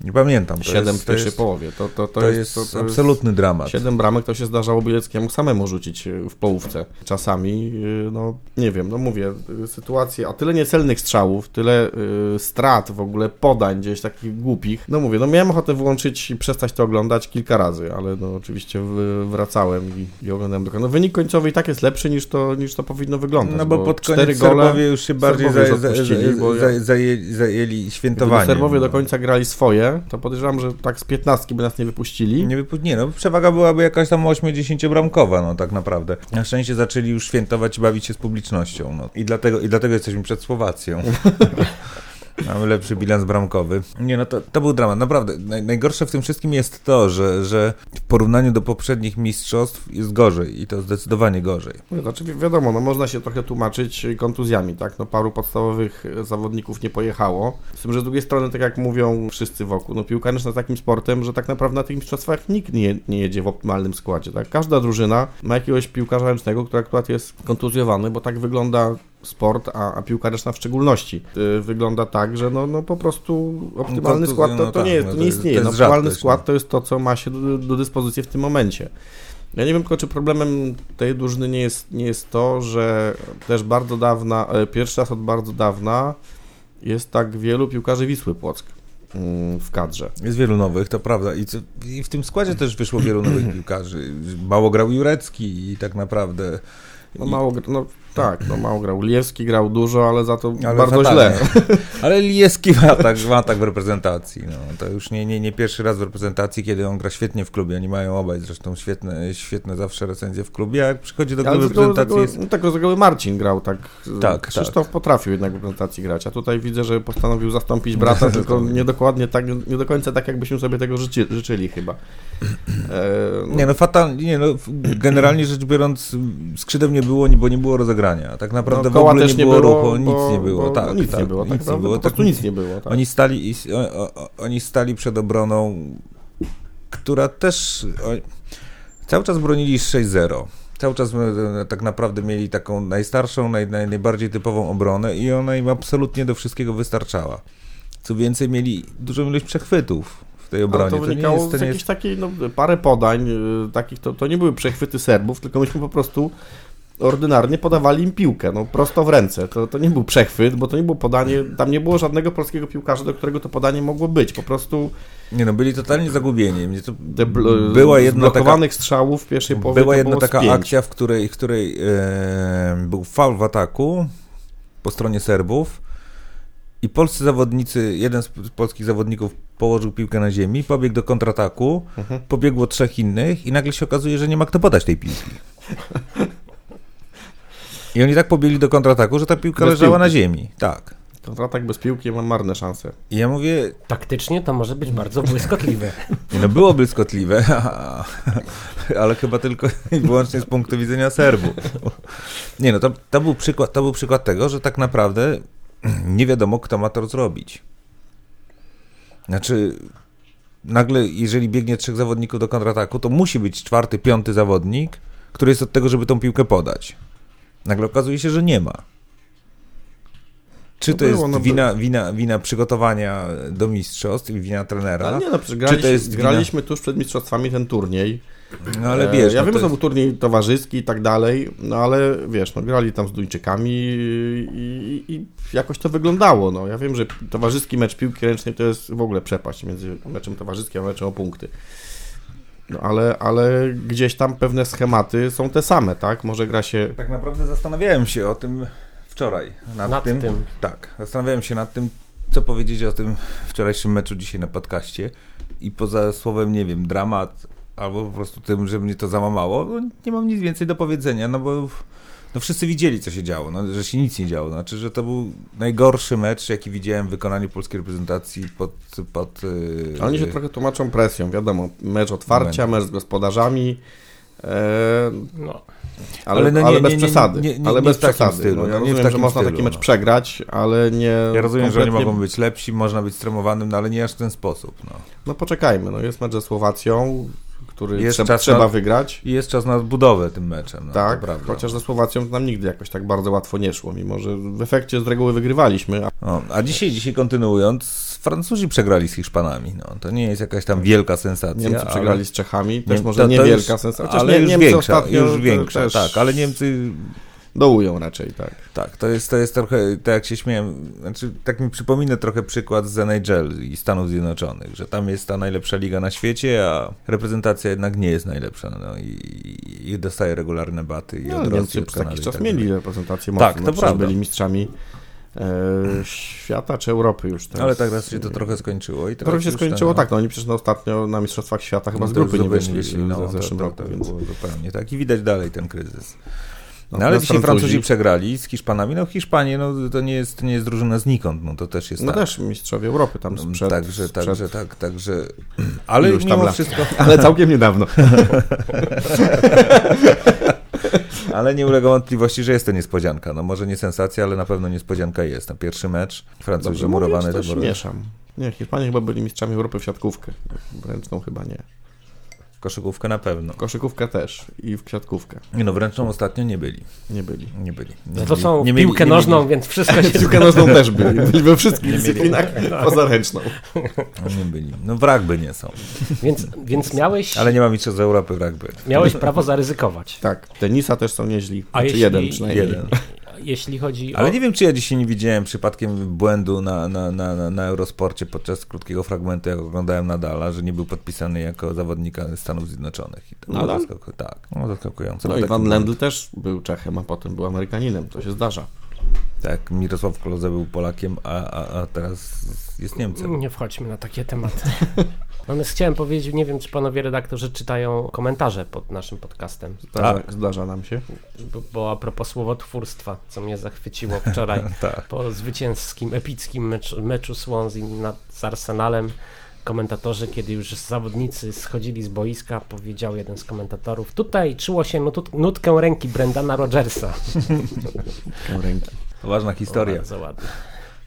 Nie pamiętam. To Siedem jest, w pierwszej połowie. To, to, to, To jest, jest to, absolutny dramat. Siedem bramek to się zdarzało Bieleckiemu samemu rzucić y, w połówce. Czasami, y, no nie wiem, no mówię, y, sytuacje, a tyle niecelnych strzałów, tyle y, strat w ogóle, podań gdzieś takich głupich. No mówię, no miałem ochotę wyłączyć i przestać to oglądać kilka razy, ale no oczywiście wracałem i, i oglądałem do końca. No wynik końcowy i tak jest lepszy niż to, niż to powinno wyglądać. No bo pod cztery koniec gole, Serbowie już się bardziej Serbowie za, już za, odpuścili, bo za, ja- za, zajęli, zajęli Gdyby świętowanie. Serbowie do końca grali swoje, to podejrzewam, że tak z piętnastki by nas nie wypuścili. Nie, wypu- nie, no przewaga byłaby jakaś tam 8-10 bramkowa, no tak naprawdę. Na szczęście zaczęli już świętować i bawić się z publicznością, no. I dlatego, i dlatego jesteśmy przed Słowacją. Mamy lepszy bilans bramkowy. Nie, no to, to był dramat, naprawdę. Naj, najgorsze w tym wszystkim jest to, że, że w porównaniu do poprzednich mistrzostw jest gorzej i to zdecydowanie gorzej. No, Znaczy wi- wiadomo, no można się trochę tłumaczyć kontuzjami, tak? No paru podstawowych e, zawodników nie pojechało. Z tym, że z drugiej strony, tak jak mówią wszyscy wokół, no piłka jest takim sportem, że tak naprawdę na tych mistrzostwach nikt nie, nie jedzie w optymalnym składzie, tak? Każda drużyna ma jakiegoś piłkarza ręcznego, który akurat jest kontuzjowany, bo tak wygląda sport, a, a piłka ręczna w szczególności. Y, wygląda tak, że no, no po prostu optymalny Kontuzje, skład to, no to tak, nie, jest, no to nie istnieje. to No, optymalny rzadkość, skład no. to jest to, co ma się do, do dyspozycji w tym momencie. Ja nie wiem tylko, czy problemem tej drużyny nie jest, nie jest to, że też bardzo dawna, e, pierwszy raz od bardzo dawna jest tak wielu piłkarzy Wisły Płock mm, w kadrze. Jest wielu nowych, to prawda. I, co, I w tym składzie też wyszło wielu nowych piłkarzy. Mało grał Jurecki i tak naprawdę... No mało, no tak, no mało grał. Liewski grał dużo, ale za to Ale bardzo fatalnie. źle. Ale Lijeski ma tak, ma tak w reprezentacji. No. To już nie, nie, nie pierwszy raz w reprezentacji, kiedy on gra świetnie w klubie. Oni mają obaj zresztą świetne, świetne zawsze recenzje w klubie, a jak przychodzi do Ale reprezentacji reguły, jest... no tak, reguły Marcin grał tak. Tak, Krzysztof potrafił jednak w reprezentacji grać, a tutaj widzę, że postanowił zastąpić brata, tylko nie dokładnie tak, nie do końca tak, jakbyśmy sobie tego życzy, życzyli chyba. E, no, Nie no, fatalnie, nie no, generalnie rzecz biorąc skrzydeł nie było, bo nie było rozegrania. Tak naprawdę no, w ogóle też nie było, ruchu, nic nie było. tak, no, nic tak, nie było, tak, nic nie naprawdę było. po prostu tak, nic nie było. Tak. Oni stali, oni stali przed obroną, która też cały czas bronili 6-0. Cały czas e, tak naprawdę mieli taką najstarszą, naj, naj, najbardziej typową obronę i ona im absolutnie do wszystkiego wystarczała. Co więcej, mieli dużą ilość przechwytów w tej Ale obronie. to To nie wynikało jest, to z nie jakiejś jest takiej, no, parę podań y, takich, to, to nie były przechwyty Serbów, tylko myśmy po prostu ordynarnie podawali im piłkę, no prosto w ręce. To, to nie był przechwyt, bo to nie było podanie, tam nie było żadnego polskiego piłkarza, do którego to podanie mogło być. Po prostu Nie no, byli totalnie zagubieni. Mnie to bl- była jedna taka, strzałów w pierwszej połowie była jedna taka pięć. akcja, w której, w której e, był faul w ataku po stronie Serbów i polscy zawodnicy, jeden z polskich zawodników położył piłkę na ziemi, pobiegł do kontrataku, Mhm. pobiegło trzech innych i nagle się okazuje, że nie ma kto podać tej piłki. I oni tak pobiegli do kontrataku, że ta piłka Bez leżała piłki. na ziemi. Tak. Kontratak bez piłki ma marne szanse. I ja mówię, Taktycznie to może być bardzo błyskotliwe. No było błyskotliwe, ale chyba tylko i wyłącznie z punktu widzenia Serbów. Nie no, to, to, był przykład, to był przykład tego, że tak naprawdę nie wiadomo, kto ma to zrobić. Znaczy, nagle, jeżeli biegnie trzech zawodników do kontrataku, to musi być czwarty, piąty zawodnik, który jest od tego, żeby tą piłkę podać. Nagle okazuje się, że nie ma. Czy No to było, jest no wina, wina, wina przygotowania do mistrzostw i wina trenera? Ale nie no, przecież graliśmy, jest wina- graliśmy tuż przed mistrzostwami ten turniej. No ale E, wiesz, Ja no wiem, to że to był turniej towarzyski i tak dalej, no ale wiesz, no grali tam z Duńczykami i, i, i jakoś to wyglądało. No. Ja wiem, że towarzyski mecz piłki ręcznej to jest w ogóle przepaść między meczem towarzyskim a meczem o punkty. No ale, ale gdzieś tam pewne schematy są te same, tak? Może gra się. Tak naprawdę zastanawiałem się o tym wczoraj. Nad, Nad tym, tym. Tak, zastanawiałem się nad tym, co powiedzieć o tym wczorajszym meczu dzisiaj na podcaście. I poza słowem, nie wiem, dramat, albo po prostu tym, że mnie to załamało, no, nie mam nic więcej do powiedzenia, no bo no wszyscy widzieli, co się działo, no, że się nic nie działo. Znaczy, że to był najgorszy mecz, jaki widziałem w wykonaniu polskiej reprezentacji pod... pod yy, Oni się trochę tłumaczą presją, wiadomo. Mecz otwarcia, mecz z gospodarzami. E, No. ale, Ale no ale nie- bez nie- nie- przesady. nie- nie- ale nie bez przesady. stylu, no, ja nie w rozumiem, że można stylu, taki mecz no. przegrać, ale nie. Ja rozumiem, że oni kompletnie- mogą być lepsi, można być stremowanym, no ale nie aż w ten sposób. No. No poczekajmy, no jest mecz ze Słowacją, który Jest trzeba, czas trzeba na- wygrać. I jest czas na budowę tym meczem. No, tak, chociaż ze Słowacją nam nigdy jakoś tak bardzo łatwo nie szło, mimo że w efekcie z reguły wygrywaliśmy. A O, a dzisiaj, dzisiaj kontynuując, Francuzi przegrali z Hiszpanami. No, to nie jest jakaś tam wielka sensacja. Niemcy ale- przegrali z Czechami, też Nie- może to- to niewielka już- sensacja. Chociaż Ale nie, już Niemcy większa, już większa, też tak, ale Niemcy dołują raczej, tak. Tak, to jest, to jest trochę, tak jak się śmiałem, znaczy tak mi przypomina trochę przykład z NHL i Stanów Zjednoczonych, że tam jest ta najlepsza liga na świecie, a reprezentacja jednak nie jest najlepsza, no i, i dostaje regularne baty i No, Niemcy przez jakiś i czas tak mieli reprezentację mocną. Tak, to no, prawda. byli mistrzami e, świata czy Europy już teraz. Ale tak raz się to trochę skończyło i Trochę się skończyło, ten- tak, no oni przecież no, ostatnio na Mistrzostwach Świata chyba no z grupy nie wyszli, no, w zeszłym to, roku, to, to więc... zupełnie tak i widać dalej ten kryzys. No, No, ale dzisiaj Francuzi- Francuzi przegrali z Hiszpanami, no Hiszpanie, no to nie jest, to nie jest drużyna znikąd, no to też jest No tak. też mistrzowie Europy tam No, sprzed, także, sprzed także, tak, także, ale tam mimo wszystko, Ale całkiem niedawno. ale nie ulega wątpliwości, że jest to niespodzianka. No może nie sensacja, ale na pewno niespodzianka jest. No, pierwszy mecz, Francuzi Dobrze, murowany mieszam. Nie, Hiszpanie chyba byli mistrzami Europy w siatkówkę. Ręczną chyba nie. Koszykówkę na pewno. Koszykówkę też i w kwiatkówkę Nie no, wręczą ostatnio nie byli. nie byli. Nie byli. Nie No to byli- są nie mieli- piłkę nie nożną, mieli- więc wszystko się Piłkę nożną też byli. Byli we wszystkich Nie dyscyplinach poza ręczną. Nie byli. No w rugby nie są. Więc, więc miałeś, Ale nie ma mistrzostw Europy w rugby. miałeś prawo zaryzykować. Tak, tenisa też są nieźli. A Znaczy jeśli, jeden przynajmniej. Jeden. Jeśli chodzi Ale o... nie wiem, czy ja dzisiaj nie widziałem przypadkiem błędu na, na, na, na, Eurosporcie podczas krótkiego fragmentu, jak oglądałem Nadala, że nie był podpisany jako zawodnika Stanów Zjednoczonych. I to było Nadal? zaskaku- tak, no, zaskakujące. No i Van. Lendl też był Czechem, a potem był Amerykaninem. To się zdarza. Tak, Mirosław Kloze był Polakiem, a, a, a teraz jest Niemcem. Nie wchodźmy na takie tematy. Natomiast chciałem powiedzieć, nie wiem, czy panowie redaktorzy czytają komentarze pod naszym podcastem. Tak. zdarza nam się. Bo, bo a propos słowotwórstwa, co mnie zachwyciło wczoraj Tak. po zwycięskim, epickim meczu, meczu Swansea nad, z Arsenalem, komentatorzy, kiedy już zawodnicy schodzili z boiska, powiedział jeden z komentatorów, tutaj czuło się nut, nutkę ręki Brendana Rogersa. Tą ręki. Ważna historia. Bardzo ładnie.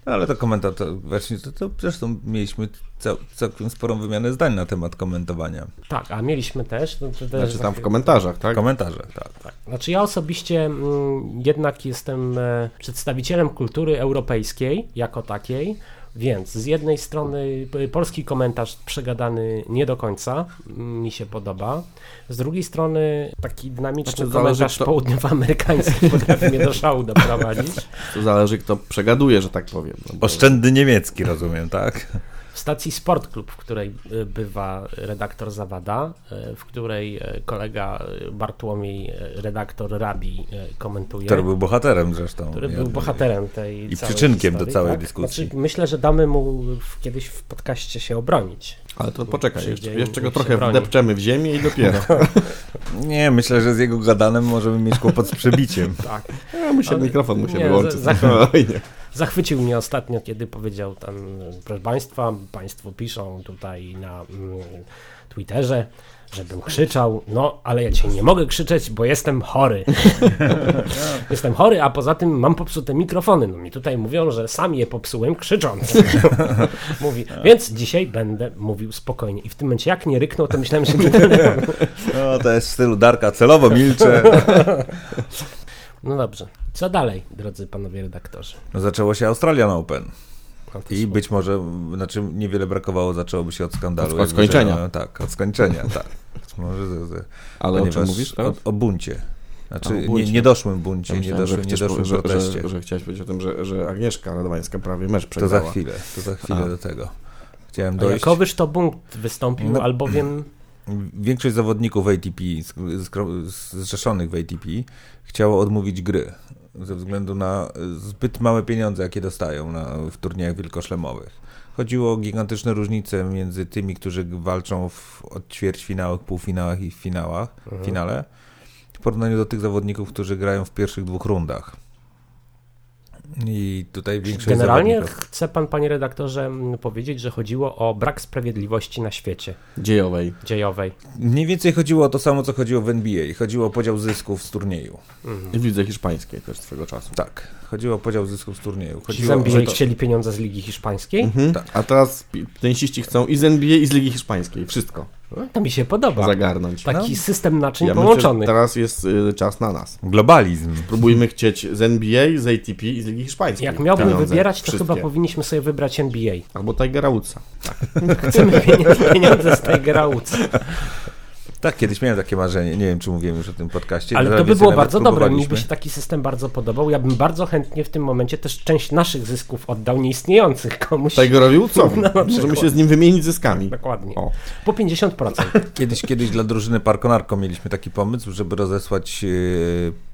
No, ale to komentator, właśnie to, to zresztą mieliśmy cał, całkiem sporą wymianę zdań na temat komentowania. Tak, a mieliśmy też... No, to też Znaczy tam w za- komentarzach, tak? Komentarze, tak. Tak. Znaczy ja osobiście mm, jednak jestem e, przedstawicielem kultury europejskiej jako takiej, więc z jednej strony polski komentarz przegadany nie do końca mi się podoba, z drugiej strony taki dynamiczny Znaczy, zależy, komentarz kto- południowoamerykański potrafi mnie do szału doprowadzić. To zależy kto przegaduje, że tak powiem. No bo- Oszczędny niemiecki, rozumiem, tak? W stacji Sport Club, w której y, bywa redaktor Zawada, y, w której y, kolega Bartłomiej, redaktor Rabi komentuje. Który był bohaterem zresztą. który był bohaterem tej i całej przyczynkiem do historii, całej tak? dyskusji. Znaczy, myślę, że damy mu kiedyś w podcaście się obronić. Ale to poczekaj, jeszcze, jeszcze go trochę broni. wdepczemy w ziemię i dopiero. Nie, myślę, że z jego gadanem możemy mieć kłopot z przebiciem. Tak. Ja mu się Ale- mikrofon mu się nie, wyłączy. za- za- Oj, nie. Zachwycił mnie ostatnio, kiedy powiedział tam, proszę Państwa, Państwo piszą tutaj na mm, Twitterze, żebym krzyczał, no ale ja dzisiaj nie mogę krzyczeć, bo jestem chory. jestem chory, a poza tym mam popsute mikrofony. No mi tutaj mówią, że sam je popsułem krzycząc. Mówi, więc dzisiaj będę mówił spokojnie. I w tym momencie jak nie ryknął, to myślałem, że nie będę. No, to jest w stylu Darka, celowo milczę. No dobrze. Co dalej, drodzy panowie redaktorzy? No, zaczęło się Australian Open. No to I być może, znaczy niewiele brakowało, zaczęłoby się od skandalu. Od- skończenia. zaczęło- Tak, od skończenia, tak. Może, z- z- Ale o czym mówisz o, teraz? o buncie. Znaczy, o buncie. Nie, niedoszłym buncie, Ja myślałem, że, niedoszłym, niedoszłym że, proteście. że, że chciałeś powiedzieć o tym, że, że Agnieszka Radwańska prawie mecz To przegrała. za chwilę, to za chwilę A. do tego. Chciałem A dojść. Jakowyż to punkt wystąpił, No. albowiem Większość zawodników ATP, zrzeszonych w ATP, chciało odmówić gry ze względu na zbyt małe pieniądze, jakie dostają na, w turniejach wielkoszlemowych. Chodziło o gigantyczne różnice między tymi, którzy walczą w ćwierćfinałach, półfinałach i w finałach, Mhm. finale, w porównaniu do tych zawodników, którzy grają w pierwszych dwóch rundach. I tutaj większość Generalnie zawodników... chce pan, panie redaktorze, powiedzieć, że chodziło o brak sprawiedliwości na świecie Dziejowej. dziejowej. Mniej więcej chodziło o to samo, co chodziło w NBA. Chodziło o podział zysków z turnieju. I w lidze hiszpańskiej też swego czasu. Tak, chodziło o podział zysków z turnieju. Ci Chodziło z NBA o chcieli pieniądze z Ligi Hiszpańskiej. Mhm. Tak. A teraz tenisiści chcą i z NBA i z Ligi Hiszpańskiej. Wszystko. No, to mi się podoba. zagarnąć. Taki system naczyń Ja połączonych. teraz jest y, czas na nas. Globalizm. Próbujmy chcieć z NBA, z ATP i z Ligi Hiszpańskiej. Jak miałbym pieniądze. wybierać, to Wszystkie. chyba powinniśmy sobie wybrać NBA. Albo Tigera Woodsa. Chcemy pieniądze, pieniądze z Tigera Woodsa. Tak, kiedyś miałem takie marzenie, nie wiem czy mówiłem już o tym podcaście. Ale to by było bardzo dobre, mi by się taki system bardzo podobał. Ja bym bardzo chętnie w tym momencie też część naszych zysków oddał nieistniejących komuś. Tigerowi Woodsowi. No, na Możemy się z nim wymienić zyskami. Dokładnie. O. Po 50%. Kiedyś, kiedyś dla drużyny Parkonarko mieliśmy taki pomysł, żeby rozesłać e,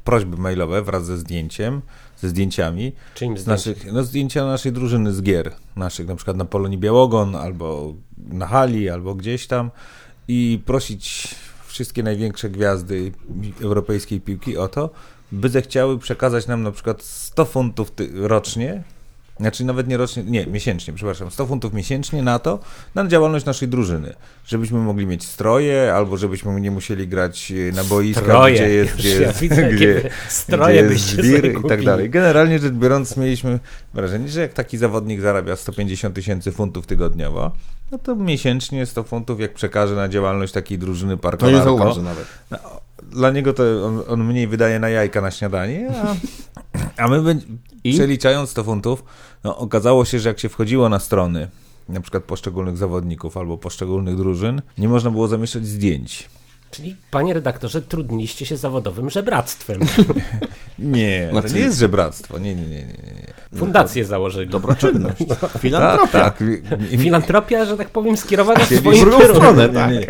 prośby mailowe wraz ze zdjęciem, ze zdjęciami Czyim z naszych, no zdjęcia naszej drużyny z gier naszych, na przykład na Polonii Białogon, albo na hali, albo gdzieś tam i prosić wszystkie największe gwiazdy europejskiej piłki o to, by zechciały przekazać nam na przykład 100 funtów rocznie, znaczy nawet nie rocznie, nie, miesięcznie, przepraszam, 100 funtów miesięcznie na to, na działalność naszej drużyny. Żebyśmy mogli mieć stroje, albo żebyśmy nie musieli grać e, na boiskach, Stroje. gdzie jest, Już gdzie ja jest, widzę, gdzie, stroje gdzie jest sobie i tak dalej. Generalnie rzecz biorąc, mieliśmy wrażenie, że jak taki zawodnik zarabia 150 tysięcy funtów tygodniowo, no to miesięcznie 100 funtów, jak przekaże na działalność takiej drużyny To nie parkowej. zauważy nawet. Dla niego to on, on mniej wydaje na jajka na śniadanie, a, a my będzie, I? przeliczając 100 funtów, no, okazało się, że jak się wchodziło na strony na przykład poszczególnych zawodników albo poszczególnych drużyn, nie można było zamieszczać zdjęć. Czyli, panie redaktorze, trudniliście się zawodowym żebractwem. Nie, to Znaczy- nie jest żebractwo. Nie, nie, nie, nie. nie. Fundację założyli. Dobroczynność. Tak, Filantropia. tak. I- i- Filantropia, że tak powiem, skierowana w W drugą stronę, Nie, tak. nie.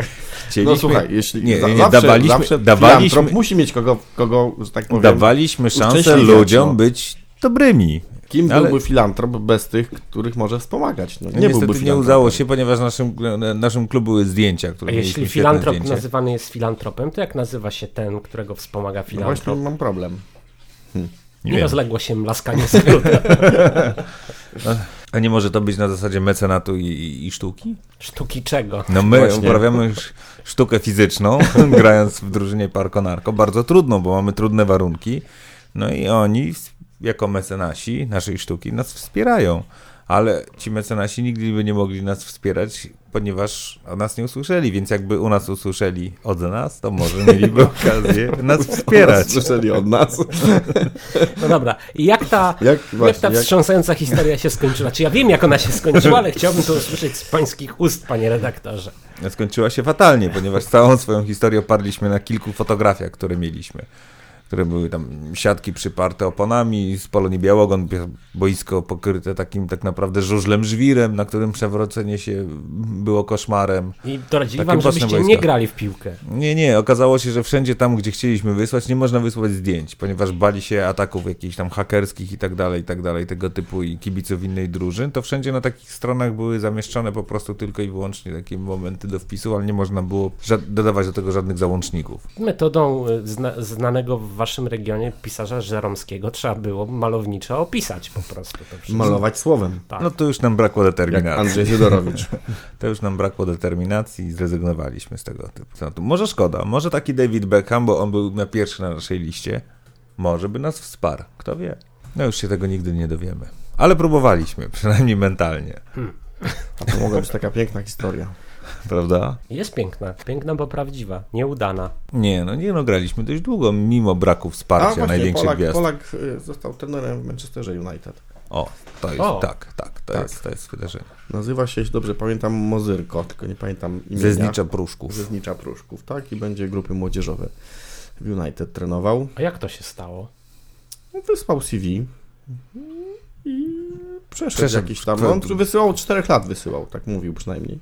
Chcieliśmy, No słuchaj, jeśli nie, nie, nie, zawsze, dawaliśmy, zawsze dawaliśmy, musi mieć kogo, kogo, że tak powiem, dawaliśmy szansę ludziom no. być dobrymi. kim ale- byłby filantrop bez tych, których może wspomagać? No, nie Nie Niestety byłby nie udało się, ponieważ naszym, naszym klubu były zdjęcia, które A jeśli filantrop zdjęcie. nazywany jest filantropem, to jak nazywa się ten, którego wspomaga No filantrop? właśnie mam problem. Nie Nie wiem. rozległo się mlaskanie skrótem. A nie może to być na zasadzie mecenatu i, i, i sztuki? Sztuki czego? No my Właśnie. uprawiamy już sztukę fizyczną, grając w drużynie Parko Narko. Bardzo trudno, bo mamy trudne warunki. No i oni, jako mecenasi naszej sztuki, nas wspierają. Ale ci mecenasi nigdy by nie mogli nas wspierać, ponieważ o nas nie usłyszeli, więc jakby u nas usłyszeli od nas, to może mieliby okazję nas wspierać. Słyszeli od nas. No dobra, i jak ta, Jak, jak właśnie, ta jak, wstrząsająca historia się skończyła? Czy ja wiem, jak ona się skończyła, ale chciałbym to usłyszeć z pańskich ust, panie redaktorze. Skończyła się fatalnie, ponieważ całą swoją historię oparliśmy na kilku fotografiach, które mieliśmy. Które były tam siatki przyparte oponami, z Polonii Białogon, boisko pokryte takim tak naprawdę żużlem żwirem, na którym przewrócenie się było koszmarem. I doradzili Takie wam, żebyście nie grali w piłkę. Nie, nie, okazało się, że wszędzie tam, gdzie chcieliśmy wysłać, nie można wysłać zdjęć, ponieważ bali się ataków jakichś tam hakerskich i tak dalej, i tak dalej, tego typu i kibiców innej drużyn, to wszędzie na takich stronach były zamieszczone po prostu tylko i wyłącznie takie momenty do wpisu, ale nie można było dodawać do tego żadnych załączników. Metodą y, zna, znanego w waszym regionie pisarza żeromskiego trzeba było malowniczo opisać po prostu. Malować słowem. Tak. No to już nam brakło Jak determinacji. Andrzej Zydorowicz. To już nam brakło determinacji i zrezygnowaliśmy z tego typu tematu. Może szkoda, może taki David Beckham, bo on był na pierwszy na naszej liście, może by nas wsparł, kto wie. No już się tego nigdy nie dowiemy. Ale próbowaliśmy, przynajmniej mentalnie, A to mogła być taka piękna historia. prawda? Jest piękna, piękna, bo prawdziwa, nieudana. Nie, no nie no, graliśmy dość długo, mimo braku wsparcia największych Polak, gwiazd. Polak y, został trenerem w Manchesterze United. O, to jest, O. tak, tak, to, Tak. Jest, to jest wydarzenie. Nazywa się, jeśli dobrze pamiętam, Mozyrko, tylko nie pamiętam imienia. Ze znicza pruszków. Ze Znicza Pruszków, tak? I będzie grupy młodzieżowe w United trenował. A jak to się stało? Wysłał CV i przeszedł, Przeszedł. jakiś tam. On wysyłał 4 lat, wysyłał, tak mówił przynajmniej.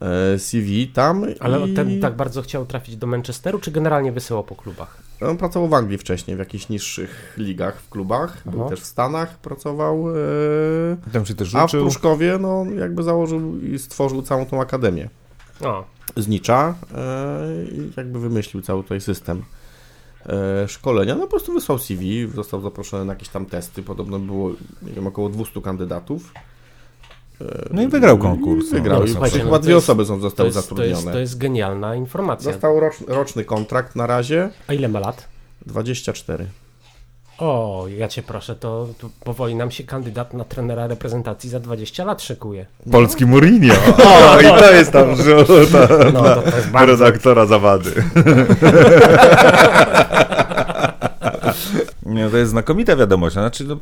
E, CV tam. Ale i... ten tak bardzo chciał trafić do Manchesteru, czy generalnie wysyłał po klubach? On pracował w Anglii wcześniej, w jakichś niższych ligach, w klubach. Był Aha. też w Stanach, pracował. E... Tam się też A w. Pruszkowie, no, jakby założył i stworzył całą tą akademię O, z Nicza e, i jakby wymyślił cały tutaj system szkolenia. No po prostu wysłał CV, został zaproszony na jakieś tam testy. Podobno było, nie wiem, około 200 kandydatów. E, No i wygrał konkurs, I wygrał. no. Chyba no to dwie jest- osoby są to zostały jest, to, jest, zatrudnione. to jest genialna informacja. Dostał roczny, roczny kontrakt na razie, A ile ma lat? 24. O, ja cię proszę, to, to powoli nam się kandydat na trenera reprezentacji za 20 lat szykuje. Polski Mourinho. O, i to jest tam rzut No, to, to jest bardzo... redaktora zawady. Nie, to jest znakomita wiadomość. Znaczy, no,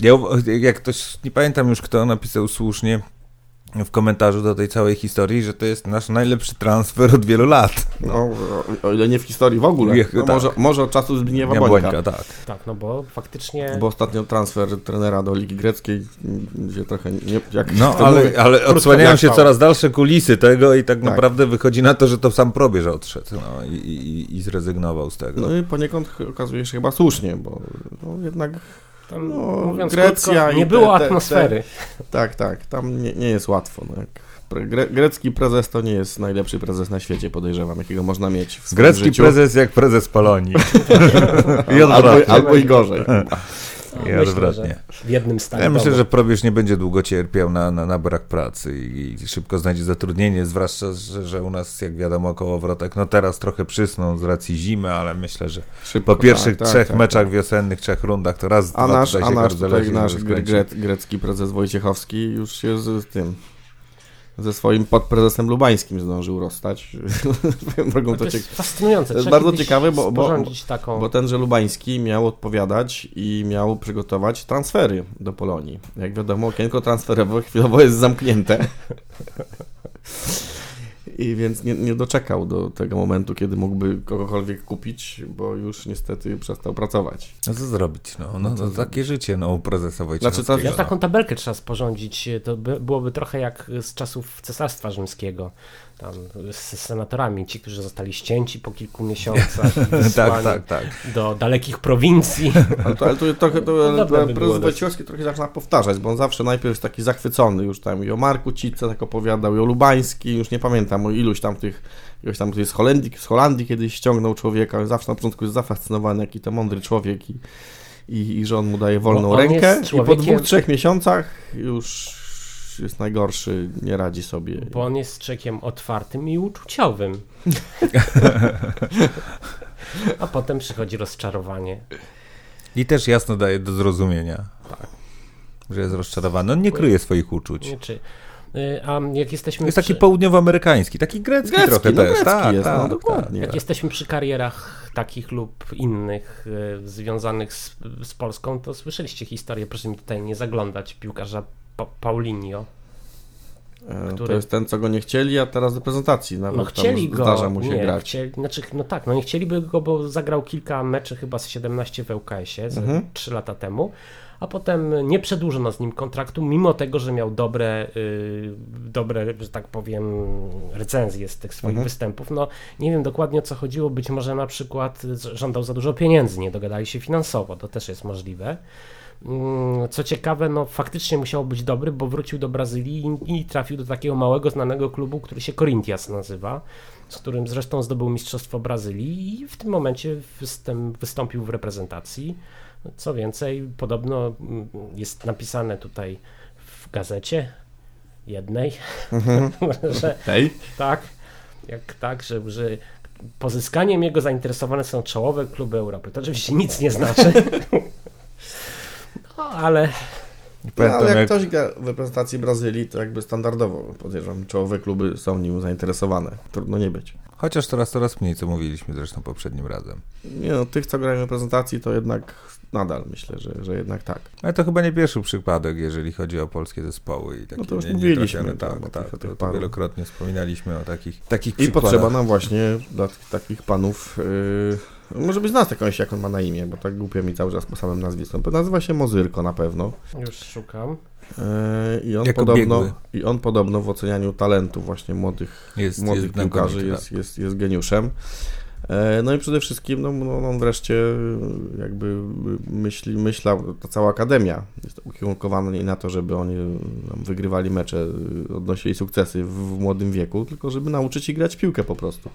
ja, jak ktoś, nie pamiętam już kto napisał słusznie w komentarzu do tej całej historii, że to jest nasz najlepszy transfer od wielu lat. No, o, o ile nie w historii w ogóle. Jak- No, tak. może, może od czasu Zbigniewa Nie Bońka. Bońka, tak. Tak, no bo faktycznie... Bo ostatnio transfer trenera do Ligi Greckiej, gdzie trochę nie... Jak No, ale, mówię, ale odsłaniają się coraz dalsze kulisy tego i tak, Tak. naprawdę wychodzi na to, że to sam probierz odszedł no, i, i, i zrezygnował z tego. No i poniekąd okazuje się chyba słusznie, bo no, jednak Tam, no, mówiąc Grecja krótko, nie te- było te- atmosfery. tak, tak, tam nie, nie jest łatwo. No, gre, grecki prezes to nie jest najlepszy prezes na świecie, podejrzewam, jakiego można mieć w Grecki życiu. prezes jak prezes Polonii. I albo, albo i gorzej. I Myślę, odwrotnie. że w jednym stanie Ja myślę, że probierz nie będzie długo cierpiał na, na, na brak pracy i, i szybko znajdzie zatrudnienie, zwłaszcza, że, że u nas, jak wiadomo, kołowrotek, no teraz trochę przysnął z racji zimy, ale myślę, że Szybko, po pierwszych tak, trzech tak, meczach tak. wiosennych, trzech rundach, to raz, A dwa nasz, tutaj a się nasz, tutaj, nasz grecki prezes Wojciechowski już się z, z tym ze swoim podprezesem lubańskim zdążył rozstać. Swoją drogą to to, jest ciek- fascynujące. to jest bardzo ciekawe, bo- bo- taką... bo tenże lubański miał odpowiadać i miał przygotować transfery do Polonii. Jak wiadomo, okienko transferowe chwilowo jest zamknięte. I więc nie, nie doczekał do tego momentu, kiedy mógłby kogokolwiek kupić, bo już niestety przestał pracować. No co zrobić, no, no, no takie życie, no, u prezesa Wojciechowskiego. Znaczy, to- Ja taką tabelkę trzeba sporządzić. To by, byłoby trochę jak z czasów Cesarstwa Rzymskiego. Tam z senatorami, ci, którzy zostali ścięci po kilku miesiącach, tak, wysłani tak, tak. do dalekich prowincji. Ale to, ale to trochę to, No by prezes. Wojciechowski trochę zaczyna powtarzać, bo on zawsze najpierw jest taki zachwycony już tam i o Marku Cice tak opowiadał, i o Lubański, już nie pamiętam o iluś tam tych, iluś tam z Holandii, z Holandii kiedyś ściągnął człowieka, zawsze na początku jest zafascynowany, jaki to mądry człowiek i, i, i że on mu daje wolną rękę i po dwóch, trzech miesiącach już jest najgorszy, nie radzi sobie. Bo on jest człowiekiem otwartym i uczuciowym. A potem przychodzi rozczarowanie. I też jasno daje do zrozumienia, że jest rozczarowany. On nie kryje swoich uczuć. Nie, czy, y, a jak jesteśmy Jest taki przy, południowoamerykański, taki grecki, Grecki, trochę no też. grecki tak, jest, tak, no tak. dokładnie. jak jesteśmy przy karierach takich lub innych y, związanych z, z Polską, to słyszeliście historię, proszę mi tutaj nie zaglądać, piłkarza pa Paulinho. E, który- To jest ten, co go nie chcieli, a teraz do prezentacji nawet No chcieli go, zdarza mu się nie, grać. Chcieli, znaczy, no tak, no nie chcieliby go, bo zagrał kilka meczy chyba z 17 w ŁKS-ie Mhm. 3 lata temu, a potem nie przedłużono z nim kontraktu, mimo tego, że miał dobre, y, dobre że tak powiem, recenzje z tych swoich Mhm. występów. No nie wiem dokładnie o co chodziło, być może na przykład żądał za dużo pieniędzy, nie dogadali się finansowo, to też jest możliwe. Mm, Co ciekawe, no faktycznie musiał być dobry, bo wrócił do Brazylii i, i trafił do takiego małego, znanego klubu, który się Corinthians nazywa, z którym zresztą zdobył Mistrzostwo Brazylii i w tym momencie występ, wystąpił w reprezentacji. Co więcej, podobno mm, jest napisane tutaj w gazecie jednej, że Tej? tak, jak tak, że, że pozyskaniem jego zainteresowane są czołowe kluby Europy. To oczywiście nic nie znaczy. No, ale No, ale jak jak- ktoś gra w reprezentacji Brazylii, to jakby standardowo podejrzewam, czołowe kluby są nim zainteresowane. Trudno nie być. Chociaż teraz coraz mniej, co mówiliśmy zresztą poprzednim razem. Nie no, tych, co grają w reprezentacji, to jednak nadal myślę, że, że jednak tak. Ale to chyba nie pierwszy przypadek, jeżeli chodzi o polskie zespoły i takie No to już nie- nie mówiliśmy, tak, tak, o tak, to, to wielokrotnie wspominaliśmy o takich, takich I przykładach. potrzeba nam właśnie dla takich panów, yy, może być nas jakąś, jak on ma na imię, bo tak głupio mi cały czas po samym nazwisku. Nazywa się Mozyrko na pewno. już szukam. Yy, I on Jako podobno, biegły. i on podobno w ocenianiu talentu właśnie młodych Jest, młodych jest piłkarzy znakomity, jest, jest, jest geniuszem. E, No i przede wszystkim no, no, on wreszcie jakby myśli, myślał, ta cała akademia jest ukierunkowana nie na to, żeby oni wygrywali mecze, odnosili sukcesy w, w młodym wieku, tylko żeby nauczyć ich grać piłkę po prostu.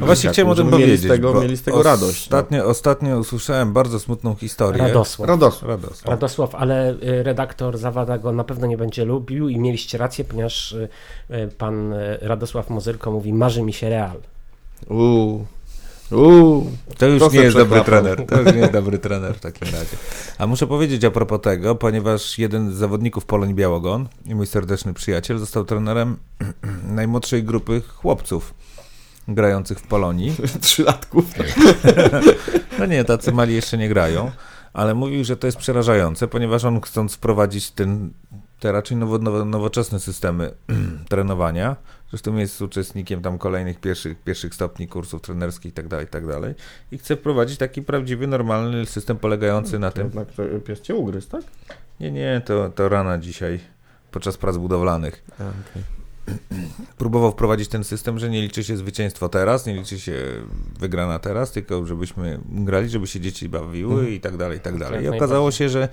No właśnie chciałem o tym żeby powiedzieć. Mieli z tego, mieli z tego radość. No. Ostatnio, ostatnio usłyszałem bardzo smutną historię. Radosław. Radosław. Radosław. Radosław, ale redaktor Zawada go na pewno nie będzie lubił i mieliście rację, ponieważ pan Radosław Mozyrko mówi, marzy mi się Real. Uuu, Uuu, To już nie jest dobry trener. To już nie jest dobry trener w takim razie. A muszę powiedzieć a propos tego, ponieważ jeden z zawodników Polonii Białogon i mój serdeczny przyjaciel został trenerem najmłodszej grupy chłopców grających w Polonii. trzylatków. No nie, tacy mali jeszcze nie grają, ale mówił, że to jest przerażające, ponieważ on chcąc wprowadzić ten, te raczej nowo, nowo, nowoczesne systemy trenowania, zresztą jest uczestnikiem tam kolejnych pierwszych, pierwszych stopni kursów trenerskich itd., itd. i chce wprowadzić taki prawdziwy, normalny system polegający na tym. Jednak to pies cię ugryzł, tak? Nie, nie, to, to rana dzisiaj podczas prac budowlanych. A, okej. próbował wprowadzić ten system, że nie liczy się zwycięstwo teraz, nie liczy się wygrana teraz, tylko żebyśmy grali, żeby się dzieci bawiły Mhm. i tak dalej, i tak dalej. I okazało się, że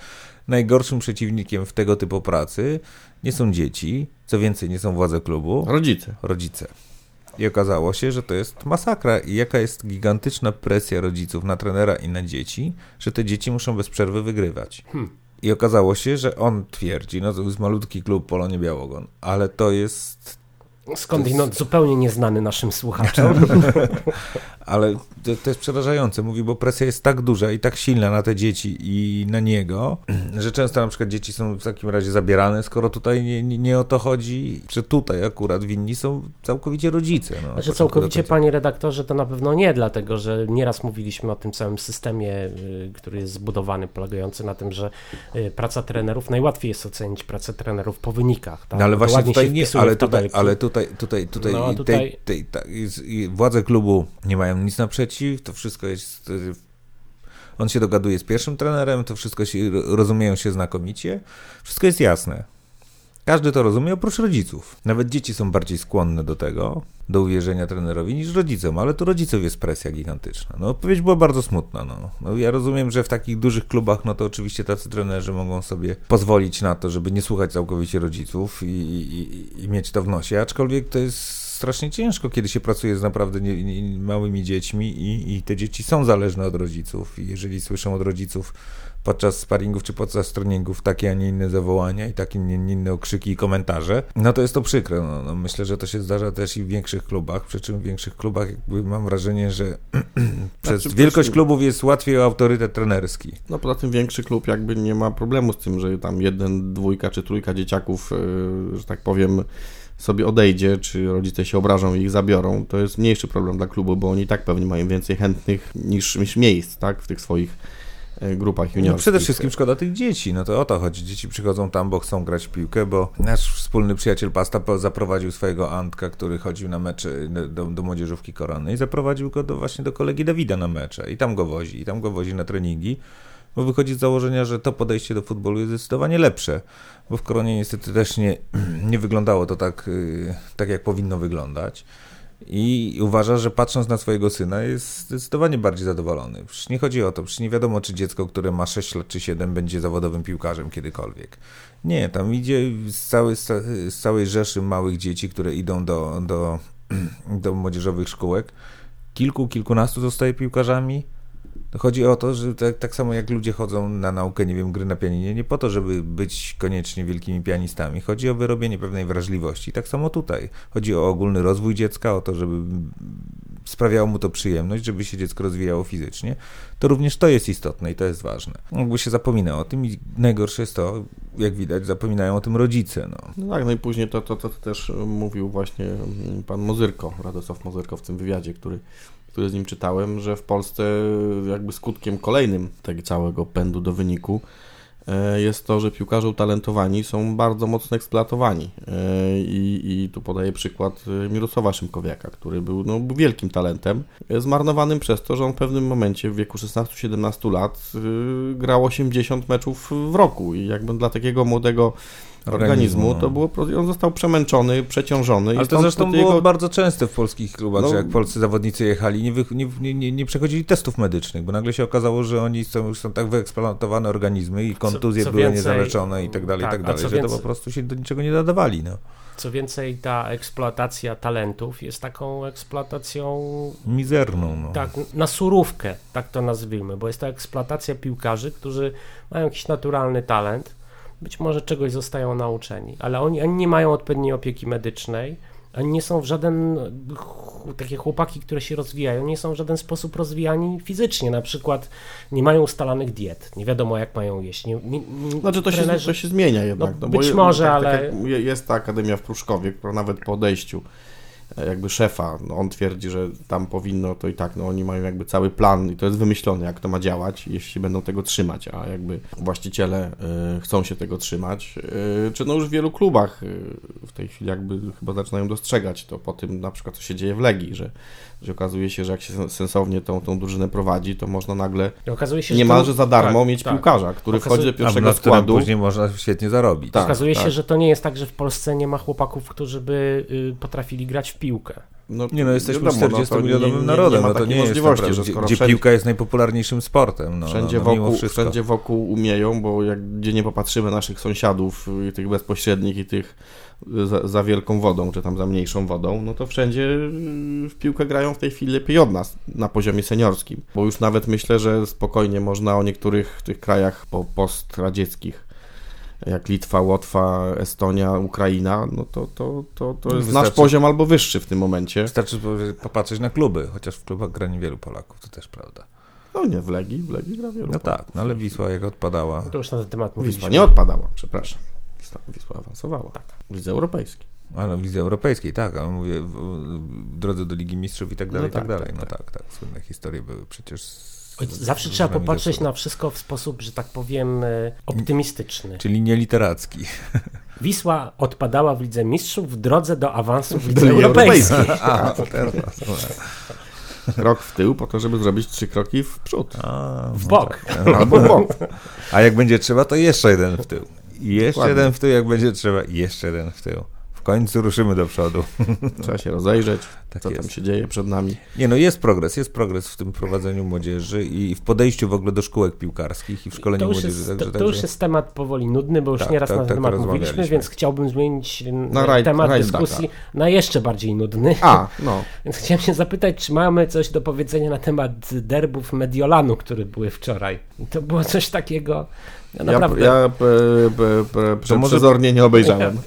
najgorszym przeciwnikiem w tego typu pracy nie są dzieci, co więcej, nie są władze klubu, Rodzice. rodzice. I okazało się, że to jest masakra i jaka jest gigantyczna presja rodziców na trenera i na dzieci, że te dzieci muszą bez przerwy wygrywać. Hmm. I okazało się, że on twierdzi, no to jest malutki klub Polonie Białogon, ale to jest Skądinąd zupełnie nieznany naszym słuchaczom. Ale to, to jest przerażające, mówi, bo presja jest tak duża i tak silna na te dzieci i na niego, że często na przykład dzieci są w takim razie zabierane, skoro tutaj nie, nie, nie o to chodzi, że tutaj akurat winni są całkowicie rodzice. No, Znaczy całkowicie, panie redaktorze, to na pewno nie, dlatego że nieraz mówiliśmy o tym całym systemie, y, który jest zbudowany, polegający na tym, że y, praca trenerów, najłatwiej jest ocenić pracę trenerów po wynikach. Tak? No ale właśnie tutaj nie, ale tutaj, ale tutaj, tutaj, tutaj, No, tej, tutaj- tej, jest- i władze klubu nie mają nic naprzeciw, to wszystko jest, y, on się dogaduje z pierwszym trenerem, to wszystko się, rozumieją się znakomicie, wszystko jest jasne. Każdy to rozumie, oprócz rodziców. Nawet dzieci są bardziej skłonne do tego, do uwierzenia trenerowi, niż rodzicom, ale tu rodziców jest presja gigantyczna. No, odpowiedź była bardzo smutna. No. No, ja rozumiem, że w takich dużych klubach, no to oczywiście tacy trenerzy mogą sobie pozwolić na to, żeby nie słuchać całkowicie rodziców i, i, i mieć to w nosie, aczkolwiek to jest strasznie ciężko, kiedy się pracuje z naprawdę nie, nie, małymi dziećmi i, i te dzieci są zależne od rodziców i jeżeli słyszą od rodziców podczas sparingów czy podczas treningów takie, a nie inne zawołania i takie, nie, nie inne okrzyki i komentarze, no to jest to przykre. No, no, myślę, że to się zdarza też i w większych klubach, przy czym w większych klubach jakby mam wrażenie, że przez Znaczy, wielkość klubów jest łatwiej o autorytet trenerski. No poza tym większy klub jakby nie ma problemu z tym, że tam jeden, dwójka czy trójka dzieciaków, yy, że tak powiem, sobie odejdzie, czy rodzice się obrażą i ich zabiorą. To jest mniejszy problem dla klubu, bo oni i tak pewnie mają więcej chętnych niż, niż miejsc, tak, w tych swoich yy, grupach No juniorskich. przede wszystkim szkoda tych dzieci, no to o to chodzi. Dzieci przychodzą tam, bo chcą grać w piłkę, bo nasz wspólny przyjaciel Pasta zaprowadził swojego Antka, który chodził na mecze do, do młodzieżówki Korony i zaprowadził go do, właśnie do kolegi Dawida na mecze i tam go wozi, i tam go wozi na treningi, bo wychodzi z założenia, że to podejście do futbolu jest zdecydowanie lepsze, bo w Koronie niestety też nie, nie wyglądało to tak, y, tak, jak powinno wyglądać. I uważa, że patrząc na swojego syna jest zdecydowanie bardziej zadowolony. Przecież nie chodzi o to, przecież nie wiadomo, czy dziecko, które ma 6 lat czy 7 będzie zawodowym piłkarzem kiedykolwiek. Nie, tam idzie z całej, z całej rzeszy małych dzieci, które idą do, do, do młodzieżowych szkółek. Kilku, kilkunastu zostaje piłkarzami. To Chodzi o to, że tak, tak samo jak ludzie chodzą na naukę, nie wiem, gry na pianinie, nie po to, żeby być koniecznie wielkimi pianistami. Chodzi o wyrobienie pewnej wrażliwości. Tak samo tutaj. Chodzi o ogólny rozwój dziecka, o to, żeby sprawiało mu to przyjemność, żeby się dziecko rozwijało fizycznie. To również to jest istotne i to jest ważne. Jakby się zapomina o tym i najgorsze jest to, jak widać, zapominają o tym rodzice. No. No tak, no i później to, to, to też mówił właśnie pan Mozyrko, Radosław Mozyrko w tym wywiadzie, który, który z nim czytałem, że w Polsce jakby skutkiem kolejnym tego całego pędu do wyniku e, jest to, że piłkarze utalentowani są bardzo mocno eksploatowani. E, I, I tu podaję przykład e, Mirosława Szymkowiaka, który był no, wielkim talentem, zmarnowanym przez to, że on w pewnym momencie w wieku 16-17 lat grał 80 meczów w roku i jakby dla takiego młodego organizmu, no. to było, on został przemęczony, przeciążony. i Ale to zresztą było jego- bardzo częste w polskich klubach, No- że jak polscy zawodnicy jechali, nie, wy, nie, nie- nie, nie przechodzili testów medycznych, bo nagle się okazało, że oni są, są tak wyeksploatowane organizmy i kontuzje co były więcej- niezaleczone i tak dalej, i tak, tak a dalej, co że to więcej- po prostu się do niczego nie dodawali. No. Co więcej, ta eksploatacja talentów jest taką eksploatacją Mizerną. No. tak, na surówkę, tak to nazwijmy, bo jest to eksploatacja piłkarzy, którzy mają jakiś naturalny talent, być może czegoś zostają nauczeni, ale oni ani nie mają odpowiedniej opieki medycznej, Oni nie są w żaden, takie chłopaki, które się rozwijają, nie są w żaden sposób rozwijani fizycznie. Na przykład nie mają ustalanych diet, nie wiadomo jak mają jeść. Nie, nie, nie, Znaczy to się, trenerzy- to się zmienia jednak. No, bo być może, tak, ale- Tak jak je- jest ta akademia w Pruszkowie, która nawet po odejściu jakby szefa, no on twierdzi, że tam powinno to i tak, no oni mają jakby cały plan i to jest wymyślone, jak to ma działać, jeśli będą tego trzymać, a jakby właściciele y, chcą się tego trzymać, y, czy no już w wielu klubach y, w tej chwili jakby chyba zaczynają dostrzegać to po tym na przykład, co się dzieje w Legii, że, że okazuje się, że jak się sen- sensownie tą, tą drużynę prowadzi, to można nagle Okazuje się, że niemalże to, za darmo tak, mieć tak. piłkarza, który Okazuje- wchodzi do pierwszego składu. później można świetnie zarobić. Tak. Okazuje się, że to nie jest tak, że w Polsce nie ma chłopaków, którzy by y, potrafili grać w piłkę. No, Nie no, jesteśmy wiadomo, no, to 40-milionowym nie- narodem, nie ma no to nie jest naprawdę, że gdzie, skoro gdzie wszędzie, piłka jest najpopularniejszym sportem. No, wszędzie, no, no, wokół, wszędzie wokół umieją, bo jak, gdzie nie popatrzymy naszych sąsiadów, y, tych bezpośrednich i tych za, za wielką wodą, czy tam za mniejszą wodą, no to wszędzie y, w piłkę grają w tej chwili lepiej od nas na poziomie seniorskim. Bo już nawet myślę, że spokojnie można o niektórych tych krajach po postradzieckich jak Litwa, Łotwa, Estonia, Ukraina, no to, to, to, to jest nasz Wystarczy- poziom albo wyższy w tym momencie. Wystarczy popatrzeć na kluby, chociaż w klubach gra niewielu Polaków, to też prawda. No nie, w Legii, w Legii gra wielu. No tak, no ale Wisła jak odpadała. To już na ten temat Wisła mówiliśmy. nie odpadała, przepraszam. Wisła, Wisła awansowała. Tak. W lidze europejskiej. Ale w Lidze Europejskiej, tak, ale mówię w, w drodze do Ligi Mistrzów i tak dalej, No i tak, tak, dalej. tak, no tak. tak, tak, słynne historie były przecież. Z, Oj, z Zawsze trzeba popatrzeć na wszystko w sposób, że tak powiem, e, optymistyczny. Czyli nie literacki. Wisła odpadała w Lidze Mistrzów w drodze do awansu w Lidze Ligi Europejskiej. A, to teraz. Krok w tył po to, żeby zrobić trzy kroki w przód. A, W no bok. tak. Albo w bok. A jak będzie trzeba, to jeszcze jeden w tył. Jeszcze Dokładnie. jeden w tył, jak będzie trzeba, jeszcze jeden w tył. W końcu ruszymy do przodu. Trzeba się rozejrzeć, Tak co jest. tam się dzieje przed nami. Nie, no jest progres, jest progres w tym prowadzeniu młodzieży i w podejściu w ogóle do szkółek piłkarskich i w To szkoleniu już, młodzieży. jest, także, to, także... już jest temat powoli nudny, bo już Tak, nieraz tak, na ten tak, temat mówiliśmy, więc chciałbym zmienić e, Na rajd- temat rajd dyskusji na jeszcze bardziej nudny. A, no. Więc chciałem się zapytać, czy mamy coś do powiedzenia na temat derbów Mediolanu, które były wczoraj. To było coś takiego. Ja Ja, naprawdę. ja p, p, p, może- przezornie nie obejrzałem.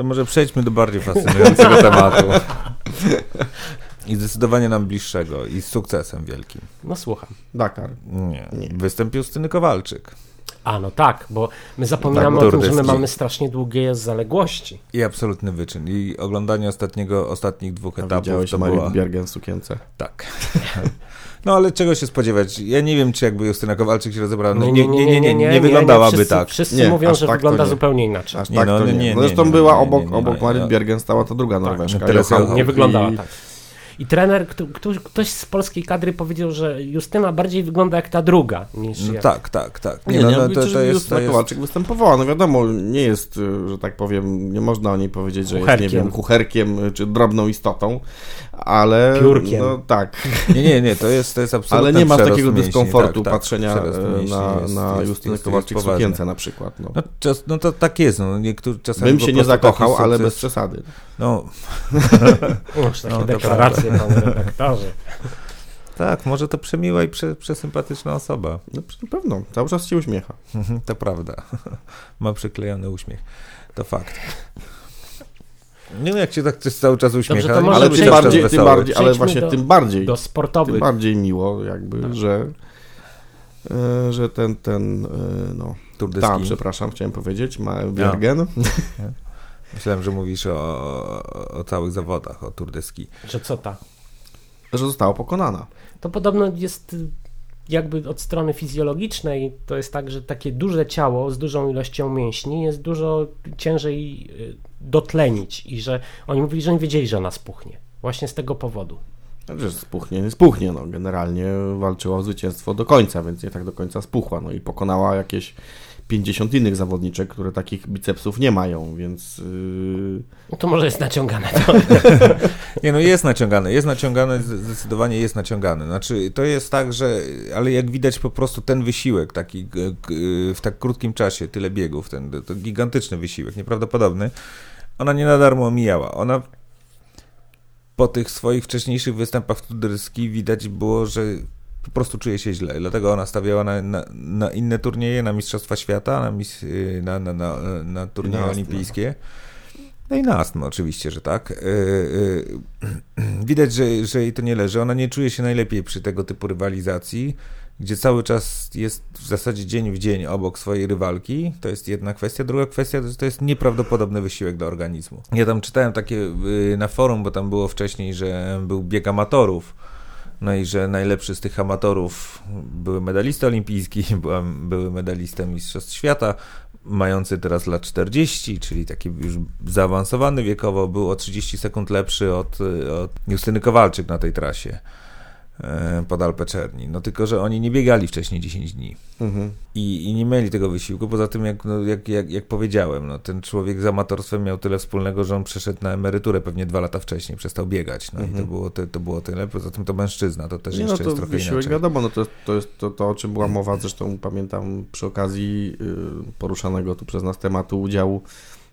To może przejdźmy do bardziej fascynującego tematu. I zdecydowanie nam bliższego i z sukcesem wielkim. No słucham. Dakar. Nie. Nie. Występ Justyny Kowalczyk. A no tak, bo my zapominamy Tak, o tym, że my mamy strasznie długie zaległości. I absolutny wyczyn. I oglądanie ostatniego, ostatnich dwóch A etapów Widziałeś to Marię była... Biergen w sukience. Tak. No ale czego się spodziewać? Ja nie wiem, czy jakby Justyna Kowalczyk się rozebrała. No, nie, nie, nie, nie, nie, wyglądałaby wszyscy, tak. Wszyscy Nie, mówią, że tak wygląda nie. zupełnie inaczej. Aż Nie, tak no, to nie, nie. nie, No nie, Zresztą nie, była obok, obok nie. Biergen stała ta druga norweszka. Nie wyglądała tak. I trener, kto, ktoś, ktoś z polskiej kadry powiedział, że Justyna bardziej wygląda jak ta druga niż No jak... tak, tak, tak. Nie, nie, no, no, to, to jest, to jest... Kowalczyk występowała. No wiadomo, nie jest, y, że tak powiem, nie można o niej powiedzieć, że jest, nie Kucherkiem. wiem, kucherkiem y, czy drobną istotą, ale... Piórkiem. No tak, Nie, nie, nie, to jest, to jest absolutnie ale nie ma takiego dyskomfortu tak, tak, patrzenia mięśni na, jest- na Justynę Kowalczyk w sukience na przykład. No. No, czas, no to tak jest, no niektórzy czasami Bym się nie zakochał, ale bez przesady. No, No, to deklaracje, panie redaktorze. tak, może to przemiła i prze, przesympatyczna osoba. No na pewno, cały czas się uśmiecha. Mhm, To prawda. Ma przyklejony uśmiech. To fakt. Nie wiem, jak się tak cały czas uśmiecha. może ale tym bardziej, tym bardziej, ale właśnie do- tym bardziej, Do tym sportowych. bardziej miło jakby, Tak. że e, że ten, ten, e, no, Tour de ta, ski. przepraszam, chciałem powiedzieć, ma Biergen, Myślałem, że mówisz o, o, o całych zawodach, o Tour de ski. Że co ta? że została pokonana. To podobno jest jakby od strony fizjologicznej, to jest tak, że takie duże ciało z dużą ilością mięśni jest dużo ciężej y, dotlenić i że oni mówili, że nie wiedzieli, że ona spuchnie. Właśnie z tego powodu. Znaczy, spuchnie, nie spuchnie, no, generalnie walczyła o zwycięstwo do końca, więc nie tak do końca spuchła, no i pokonała jakieś 50 innych zawodniczek, które takich bicepsów nie mają, więc yy, No to może jest naciągane. To. Nie, no jest naciągane, jest naciągane, zdecydowanie jest naciągane. Znaczy, to jest tak, że, ale jak widać po prostu ten wysiłek taki w tak krótkim czasie, tyle biegów, ten to gigantyczny wysiłek, nieprawdopodobny, ona nie na darmo omijała. Ona po tych swoich wcześniejszych występach w Tuderski widać było, że po prostu czuje się źle. Dlatego ona stawiała na, na, na inne turnieje, na Mistrzostwa Świata, na, mis, na, na, na, na turnieje olimpijskie. No i na astmę oczywiście, że tak. Yy, yy, widać, że, że jej to nie leży. Ona nie czuje się najlepiej przy tego typu rywalizacji, gdzie cały czas jest w zasadzie dzień w dzień obok swojej rywalki. To jest jedna kwestia. Druga kwestia to jest, to jest nieprawdopodobny wysiłek dla organizmu. Ja tam czytałem takie na forum, bo tam było wcześniej, że był bieg amatorów. No i że najlepszy z tych amatorów były medalisty olimpijski, byłem, były medalista Mistrzostw Świata, mający teraz lat 40, czyli taki już zaawansowany wiekowo, był o 30 sekund lepszy od, od Justyny Kowalczyk na tej trasie. E, pod Alpe Czerni. No tylko, że oni nie biegali wcześniej 10 dni mhm. I, i nie mieli tego wysiłku. Poza tym, jak, no, jak, jak, jak powiedziałem, no, ten człowiek z amatorstwem miał tyle wspólnego, że on przeszedł na emeryturę pewnie dwa lata wcześniej, przestał biegać. No mhm. i to mhm. było, to, to było tyle. Poza tym to mężczyzna, to też nie, jeszcze no, to jest trochę wysiłek, inaczej. wiadomo, no to, to jest to, to, o czym była mowa, zresztą pamiętam przy okazji yy, poruszanego tu przez nas tematu udziału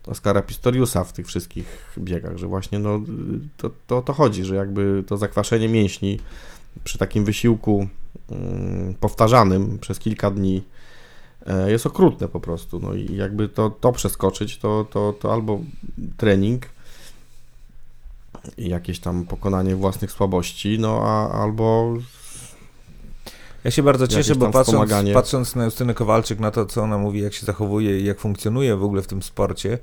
Oskara Pistoriusa w tych wszystkich biegach, że właśnie no, to, to, to chodzi, że jakby to zakwaszenie mięśni przy takim wysiłku mm, powtarzanym przez kilka dni e, jest okrutne po prostu. No i jakby to, to przeskoczyć, to, to, to albo trening jakieś tam pokonanie własnych słabości, no a albo ja się bardzo cieszę, bo patrząc, patrząc na Justynę Kowalczyk, na to, co ona mówi, jak się zachowuje i jak funkcjonuje w ogóle w tym sporcie,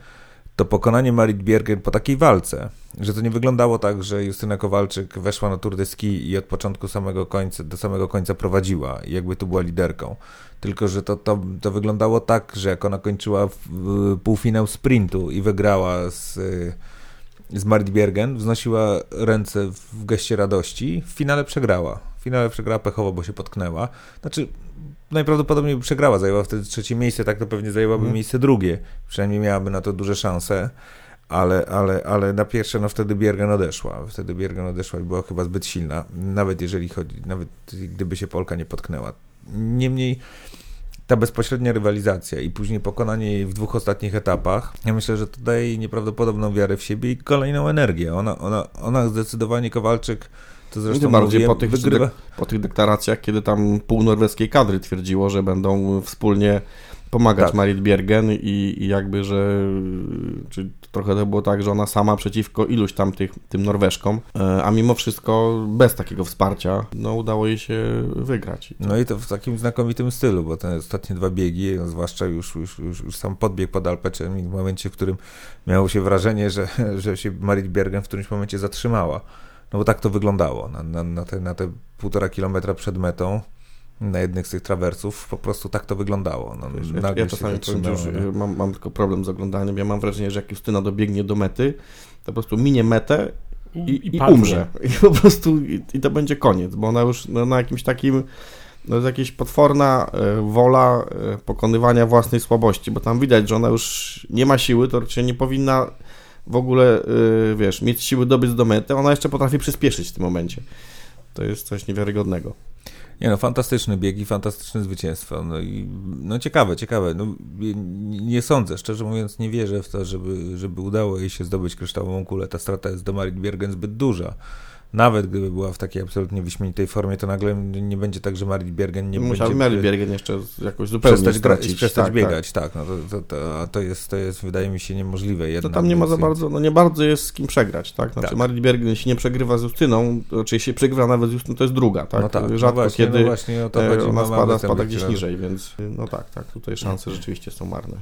to pokonanie Marit Biergen po takiej walce, że to nie wyglądało tak, że Justyna Kowalczyk weszła na Tour de Ski i od początku samego końca, do samego końca prowadziła jakby tu była liderką. Tylko, że to, to, to wyglądało tak, że jak ona kończyła półfinał sprintu i wygrała z, z Marit Biergen, wznosiła ręce w geście radości, w finale przegrała. W finale przegrała pechowo, bo się potknęła. Znaczy, najprawdopodobniej by przegrała, zajęła wtedy trzecie miejsce, tak to pewnie zajęłaby mm. miejsce drugie. Przynajmniej miałaby na to duże szanse. Ale, ale, ale na pierwsze, no wtedy Biergen odeszła. Wtedy Biergen odeszła i była chyba zbyt silna. Nawet jeżeli chodzi, nawet gdyby się Polka nie potknęła. Niemniej ta bezpośrednia rywalizacja i później pokonanie jej w dwóch ostatnich etapach, ja myślę, że to daje jej nieprawdopodobną wiarę w siebie i kolejną energię. Ona, ona, ona zdecydowanie Kowalczyk to zresztą bardziej po tych, wygrywa... po tych deklaracjach, kiedy tam pół norweskiej kadry twierdziło, że będą wspólnie pomagać tak. Marit Biergen i, i jakby, że czy trochę to było tak, że ona sama przeciwko iluś tam tych, tym Norweszkom, e, a mimo wszystko bez takiego wsparcia, no udało jej się wygrać. No i to w takim znakomitym stylu, bo te ostatnie dwa biegi, no zwłaszcza już, już, już, już sam podbieg pod Alpeczem w momencie, w którym miało się wrażenie, że, że się Marit Biergen w którymś momencie zatrzymała. No bo tak to wyglądało. Na, na, na, te, na te półtora kilometra przed metą na jednych z tych trawersów po prostu tak to wyglądało. No, Wiesz, ja, ja czasami już, mam, mam tylko problem z oglądaniem. Ja mam wrażenie, że jak Justyna dobiegnie do mety, to po prostu minie metę i, i, i umrze. I po prostu i, i, to będzie koniec, bo ona już no, na jakimś takim no, jest jakaś potworna e, wola e, pokonywania własnej słabości, bo tam widać, że ona już nie ma siły, to raczej nie powinna w ogóle, yy, wiesz, mieć siły dobyć do mety, ona jeszcze potrafi przyspieszyć w tym momencie. To jest coś niewiarygodnego. Nie no, fantastyczny bieg i fantastyczne zwycięstwo. No, i, no ciekawe, ciekawe. No, nie sądzę, szczerze mówiąc, nie wierzę w to, żeby, żeby udało jej się zdobyć kryształową kulę. Ta strata jest do Marit Biergen zbyt duża nawet gdyby była w takiej absolutnie wyśmienitej formie, to nagle nie będzie tak, że Marit Biergen nie Musiał będzie... Marit Biergen jeszcze jakoś zupełnie przestać, stracić. przestać tak, biegać, tak. tak. No to, to, to, jest, to jest, wydaje mi się, niemożliwe. Jednak, to tam nie ma za bardzo, no nie bardzo jest z kim przegrać, tak? Znaczy tak. Marit Biergen, jeśli nie przegrywa z Justyną, czy jeśli przegrywa nawet z Justyną, to jest druga, tak? No tak, no Rzadko no właśnie, kiedy no właśnie, to e, ona spada, spada gdzieś niżej, więc no tak, tak, tutaj szanse rzeczywiście są marne.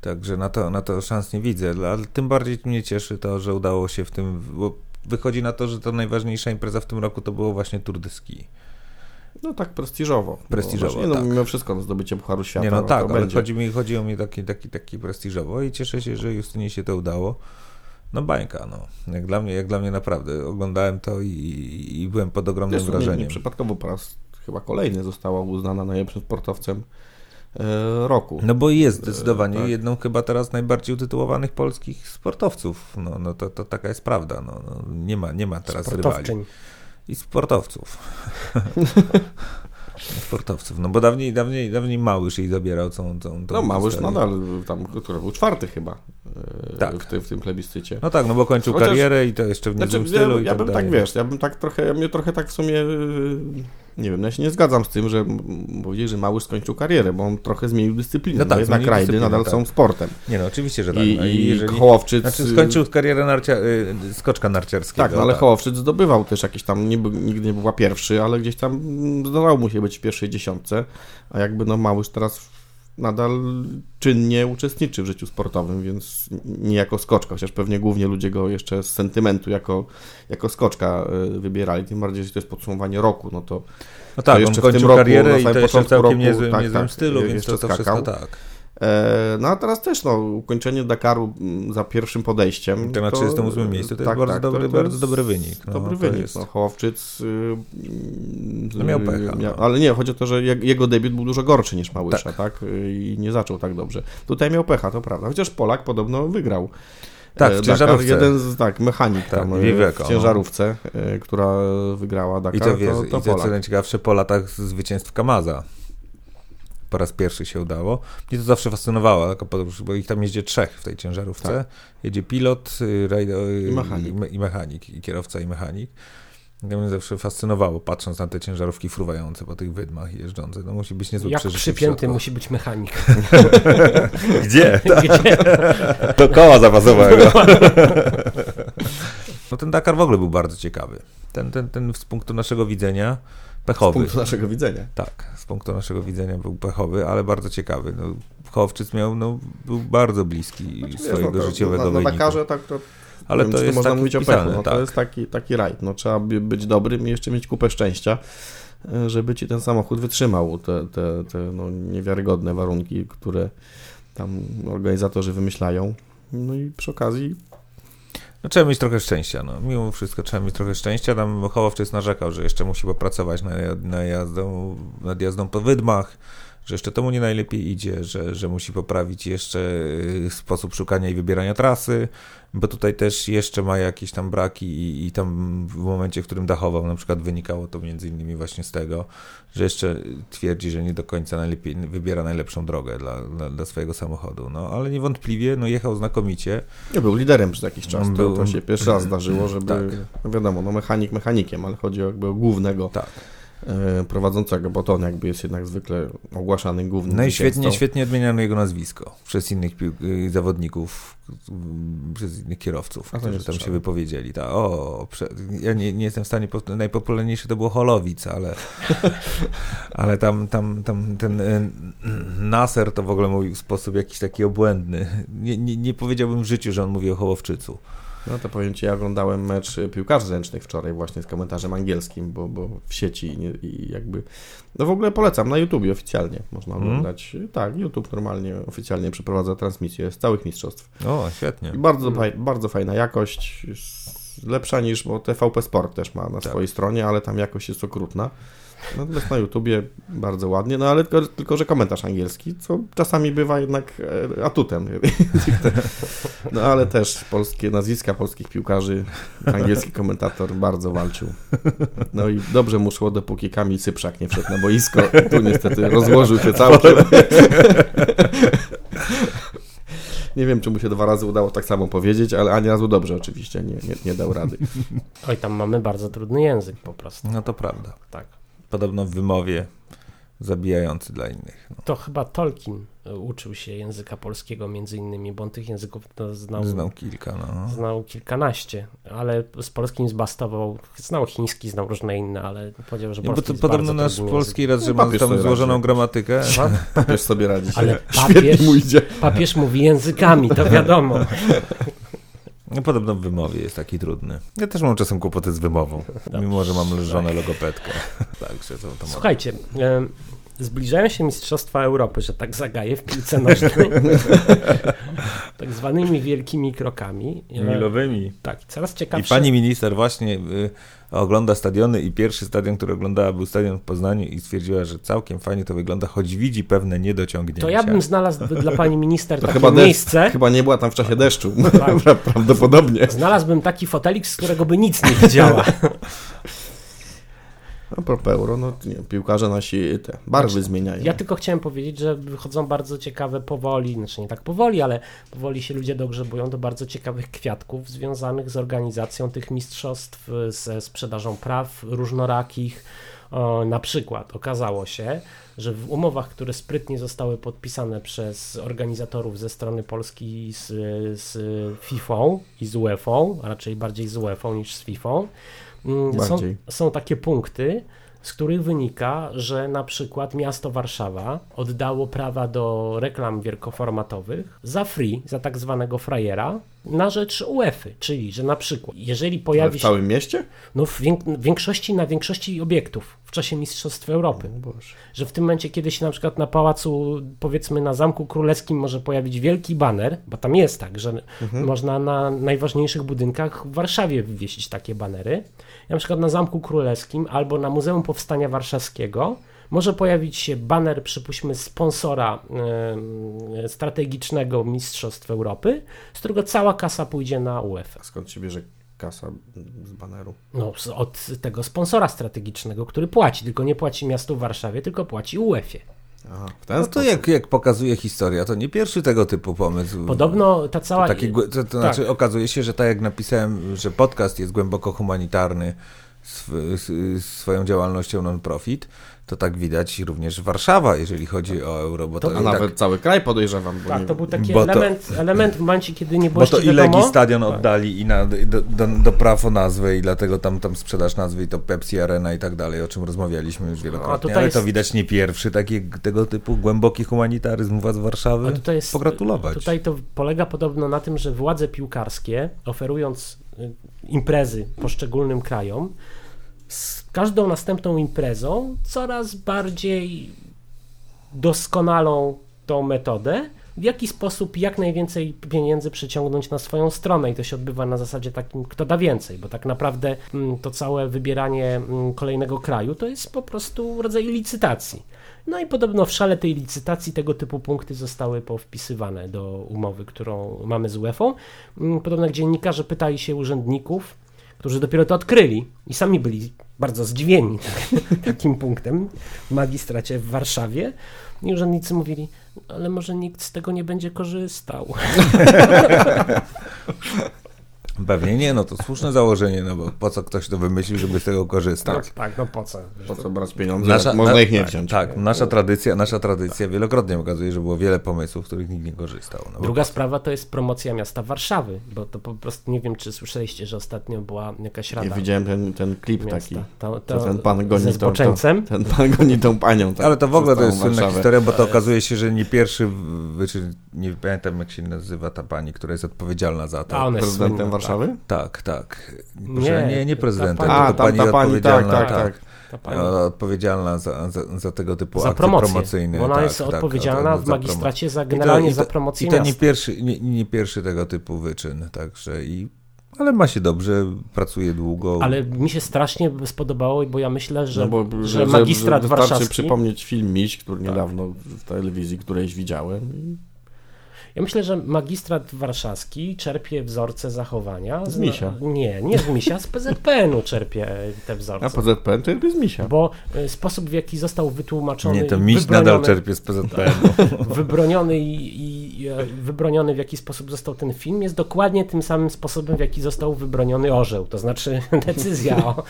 Także na to, na to szans nie widzę, ale tym bardziej mnie cieszy to, że udało się w tym, wychodzi na to, że to najważniejsza impreza w tym roku to było właśnie Tour de Ski. No tak prestiżowo. Prestiżowo, no, no, tak. mimo wszystko no, zdobycie Pucharu Świata. Nie, no, no tak, ale będzie. chodzi mi, chodzi o mnie taki, taki, taki prestiżowo i cieszę się, że Justynie się to udało. No bańka, no. Jak dla mnie, jak dla mnie naprawdę. Oglądałem to i, i byłem pod ogromnym wrażeniem. Nie, nie przypadkowo po raz chyba kolejny została uznana najlepszym sportowcem roku. No bo jest zdecydowanie tak. jedną chyba teraz najbardziej utytułowanych polskich sportowców. No, no to, to taka jest prawda. No, no nie, ma, nie ma teraz rywali. I sportowców. sportowców. No bo dawniej, dawniej, dawniej Małysz jej zabierał tą, tą, tą No Małysz nadal tam, który był czwarty chyba e, tak. w, tym, w tym plebiscycie. No tak, no bo kończył Chociaż, karierę i to jeszcze w niezłym znaczy, stylu ja, ja bym tak, wiesz, ja bym tak trochę, ja mnie trochę tak w sumie Nie wiem, no ja się nie zgadzam z tym, że powiedzieli, że Małysz skończył karierę, bo on trochę zmienił dyscyplinę. No No tak, jednak rajdy nadal tak. są sportem. Nie no, oczywiście, że tak. I, no, i jeżeli... Hołowczyc... Znaczy skończył karierę narcia... y, skoczka narciarskiego. Tak, no ale Hołowczyc zdobywał też jakieś tam, nie nigdy nie była pierwszy, ale gdzieś tam zdawało mu się być w pierwszej dziesiątce, a jakby no Małysz teraz nadal czynnie uczestniczy w życiu sportowym, więc nie jako skoczka, chociaż pewnie głównie ludzie go jeszcze z sentymentu jako, jako skoczka y, wybierali, tym bardziej, że to jest podsumowanie roku, no to No tak, on jeszcze w tym roku, na karierę i samym to jeszcze początku całkiem roku, niezłym, tak, niezłym tak, stylu, więc to, to wszystko tak. E, No a teraz też no, ukończenie Dakaru mm, za pierwszym podejściem. To na 38 miejscu to jest bardzo dobry- bardzo dobry wynik, no, dobry to wynik. jest- No, Hołowczyc. y, No miał pecha, no. ale nie, chodzi o to, że je- jego debiut był dużo gorszy niż Małysza, Tak. tak? I nie zaczął tak dobrze. Tutaj miał pecha, to prawda. Chociaż Polak podobno wygrał. Tak, E, w Dakar, ciężarówce. jeden z, tak, mechanik Tak, tam, e, w ciężarówce, e, która wygrała Dakar, I to wiesz, to, to i co, co najciekawsze, po latach zwycięstw Kamaza. Po raz pierwszy się udało. Mnie to zawsze fascynowało, tylko po- bo ich tam jeździ trzech w tej ciężarówce. Tak. Jedzie pilot, y, rajdo, y, I mechanik. i, me- i mechanik, i kierowca, i mechanik. I To mnie zawsze fascynowało, patrząc na te ciężarówki fruwające po tych wydmach i jeżdżące. To musi być niezłe Jak przypięty musi być mechanik. Gdzie? Gdzie? Do koła zapasowego. No ten Dakar w ogóle był bardzo ciekawy. Ten, ten, ten z punktu naszego widzenia Z pechowy. punktu naszego widzenia. Tak, z punktu naszego widzenia był pechowy, ale bardzo ciekawy. No, Hołowczyc miał, no, był bardzo bliski Znaczy, wiesz, swojego no życiowego na, na wyniku. Dakarze tak to ale wiem, to jest można tak mówić o wpisane, pechu. No, tak. To jest taki, taki rajd. No, trzeba by być dobrym i jeszcze mieć kupę szczęścia, żeby ci ten samochód wytrzymał te, te, te no, niewiarygodne warunki, które tam organizatorzy wymyślają. No i przy okazji No, trzeba mieć trochę szczęścia, no. Mimo wszystko trzeba mieć trochę szczęścia. Tam Hołowczyc narzekał, że jeszcze musi popracować na, na jazdą, nad jazdą po wydmach, że jeszcze to mu nie najlepiej idzie, że, że musi poprawić jeszcze y, sposób szukania i wybierania trasy, bo tutaj też jeszcze ma jakieś tam braki i, i tam w momencie, w którym dachował, na przykład wynikało to między innymi właśnie z tego, że jeszcze twierdzi, że nie do końca najlepiej wybiera najlepszą drogę dla, dla, dla swojego samochodu. No ale niewątpliwie no, jechał znakomicie. nie był liderem przez jakiś czas. On To, był- to się pierwszy raz zdarzyło, żeby, Tak. no wiadomo, no mechanik mechanikiem, ale chodzi o jakby o głównego Tak. E, prowadzącego, bo to on jakby jest jednak zwykle ogłaszany głównym No i zwycięzcą. świetnie, świetnie odmieniano jego nazwisko przez innych y, zawodników, y, przez innych kierowców, A którzy tam się wypowiedzieli. Ta, o, prze, ja nie, nie jestem w stanie, po- najpopularniejszy to było Holowic, ale, ale tam, tam, tam ten y, Nasser to w ogóle mówił w sposób jakiś taki obłędny. Nie, nie, nie powiedziałbym w życiu, że on mówi o Hołowczycu. No to powiem Ci, ja oglądałem mecz piłkarzy ręcznych wczoraj właśnie z komentarzem angielskim, bo, bo w sieci nie- i jakby... No w ogóle polecam, na YouTubie oficjalnie można Mhm. oglądać. Tak, YouTube normalnie, oficjalnie przeprowadza transmisję z całych mistrzostw. O, świetnie. I bardzo, faj, bardzo fajna jakość, lepsza niż, bo TVP Sport też ma na Tak. swojej stronie, ale tam jakość jest okrutna. Natomiast na YouTubie bardzo ładnie, no ale tylko, tylko, że komentarz angielski, co czasami bywa jednak e, atutem. No ale też polskie nazwiska polskich piłkarzy, angielski komentator bardzo walczył. No i dobrze mu szło, dopóki Kamil Cyprzak nie wszedł na boisko. Tu niestety rozłożył się całkiem. Nie wiem, czy mu się dwa razy udało tak samo powiedzieć, ale ani razu dobrze oczywiście nie, nie, nie dał rady. Oj, tam mamy bardzo trudny język po prostu. No to prawda. Tak. Podobno w wymowie zabijający dla innych. No. To chyba Tolkien e, uczył się języka polskiego między innymi, bo on tych języków to znał, Znał kilka, no. znał kilkanaście, ale z polskim zbastował, znał chiński, znał różne inne, ale powiedział, że Nie, bo polski to jest podobno nasz polski raz, że No, ma papież tam złożoną radzi. gramatykę. Papież sobie radzi. Ale papież- mu idzie. językiem. Papież mówi językami, to wiadomo. No, podobno w wymowie jest taki trudny. Ja też mam czasem kłopoty z wymową, mimo że mam żonę logopedkę. Także to, to mam. Słuchajcie, zbliżają się Mistrzostwa Europy, że tak zagaję w piłce nożnej. tak zwanymi wielkimi krokami. Milowymi. Tak, coraz I ciekawsze. pani minister właśnie y, ogląda stadiony i pierwszy stadion, który oglądała był stadion w Poznaniu i stwierdziła, że całkiem fajnie to wygląda, choć widzi pewne niedociągnięcia. To ja bym znalazł dla pani minister To takie chyba, deszcz, miejsce. chyba nie była tam w czasie deszczu. Tak. Prawdopodobnie. Znalazłbym taki fotelik, z którego by nic nie widziała. A propos euro, no nie, piłkarze nasi te barwy zmieniają. Ja tylko chciałem powiedzieć, że wychodzą bardzo ciekawe powoli, znaczy nie tak powoli, ale powoli się ludzie dogrzebują do bardzo ciekawych kwiatków związanych z organizacją tych mistrzostw, ze sprzedażą praw różnorakich, O, na przykład okazało się, że w umowach, które sprytnie zostały podpisane przez organizatorów ze strony Polski z, z FIFA i z UEFA, a raczej bardziej z UEFA niż z FIFA, są, Bardziej. są takie punkty, z których wynika, że na przykład miasto Warszawa oddało prawa do reklam wielkoformatowych za free, za tak zwanego frajera, na rzecz UEFA, czyli że na przykład, jeżeli pojawi w się całym mieście? no w w większości, na większości obiektów w czasie Mistrzostw Europy. Że w tym momencie, kiedy się na przykład na pałacu, powiedzmy na Zamku Królewskim może pojawić wielki baner, bo tam jest tak, że można na najważniejszych budynkach w Warszawie wywiesić takie banery. Na przykład na Zamku Królewskim albo na Muzeum Powstania Warszawskiego może pojawić się baner, przypuśćmy, sponsora strategicznego Mistrzostw Europy, z którego cała kasa pójdzie na UEFA. A skąd się bierze kasa z baneru? No, od tego sponsora strategicznego, który płaci, tylko nie płaci miastu Warszawie, tylko płaci UEFA. Aha, w ten No to jak, jak pokazuje historia, to nie pierwszy tego typu pomysł. Podobno ta cała... Taki, głę- to, to tak. znaczy okazuje się, że tak jak napisałem, że podcast jest głęboko humanitarny sw, swoją działalnością non-profit, to tak widać również Warszawa, jeżeli chodzi o euro, bo to, To- nawet tak, cały kraj podejrzewam. Bo Tak, nie... to był taki Bo to- element, element w momencie, kiedy nie było bo to i. Legii stadion Tak. oddali i na, do, do, do praw o nazwę i dlatego tam, tam sprzedaż nazwy i to Pepsi Arena i tak dalej, o czym rozmawialiśmy już wielokrotnie, ale jest- to widać nie pierwszy taki tego typu głęboki humanitaryzm władz Warszawy. A tutaj jest, Pogratulować. Tutaj to polega podobno na tym, że władze piłkarskie, oferując y, imprezy poszczególnym krajom, z każdą następną imprezą coraz bardziej doskonalą tą metodę, w jaki sposób jak najwięcej pieniędzy przyciągnąć na swoją stronę i to się odbywa na zasadzie takim, kto da więcej, bo tak naprawdę mm, to całe wybieranie mm, kolejnego kraju to jest po prostu rodzaj licytacji. No i podobno w szale tej licytacji tego typu punkty zostały powpisywane do umowy, którą mamy z UEFA. Mm, Podobno dziennikarze pytali się urzędników, którzy dopiero to odkryli i sami byli bardzo zdziwieni takim punktem w magistracie w Warszawie. I urzędnicy mówili, ale może nikt z tego nie będzie korzystał. Pewnie nie, no to słuszne założenie, no bo po co ktoś to wymyślił, żeby z tego korzystać. tak, no po co? Po co brać pieniądze, jak można na- ich nie tak, wziąć. Tak, nasza tradycja, nasza tradycja wielokrotnie pokazuje, że było wiele pomysłów, z których nikt nie korzystał. No Druga sprawa to jest promocja miasta Warszawy, bo to po prostu nie wiem, czy słyszeliście, że ostatnio była jakaś rada Ja widziałem ten, ten klip miasta. taki. To, To ten pan goni ze tą. To, ten pan goni tą panią. Tak, Ale to w ogóle to jest słynna historia, bo to okazuje się, że nie pierwszy, czy nie pamiętam jak się nazywa ta pani, która jest odpowiedzialna za to. A ona jest Prezydentem słynna, Warszawy? Tak, tak. Nie, Nie, nie, ta prezydentem, pani- A, tylko pani ta pani, tak, odpowiedzialna, tak, tak. Ta pani. Ona odpowiedzialna za, za, za tego typu Za akcje promocję. promocyjne. Ona tak, jest tak, odpowiedzialna za w promo- magistracie za I to- generalnie i to- za promocję I to nie pierwszy, nie, nie pierwszy tego typu wyczyn, także i... Ale ma się dobrze, pracuje długo. Ale mi się strasznie spodobało, bo ja myślę, że, No bo, że, magistrat wystarczy warszawski... przypomnieć film Miś, który niedawno w telewizji którejś widziałem. Ja myślę, że magistrat warszawski czerpie wzorce zachowania. Z Misia. Nie, nie z Misia, z PZPN-u czerpie te wzorce. a PZPN to jakby z Misia. Bo y, sposób, w jaki został wytłumaczony. nie, to miś nadal czerpie z PZPN. wybroniony i, i e, wybroniony w jaki sposób został ten film, jest dokładnie tym samym sposobem, w jaki został wybroniony orzeł. To znaczy decyzja o,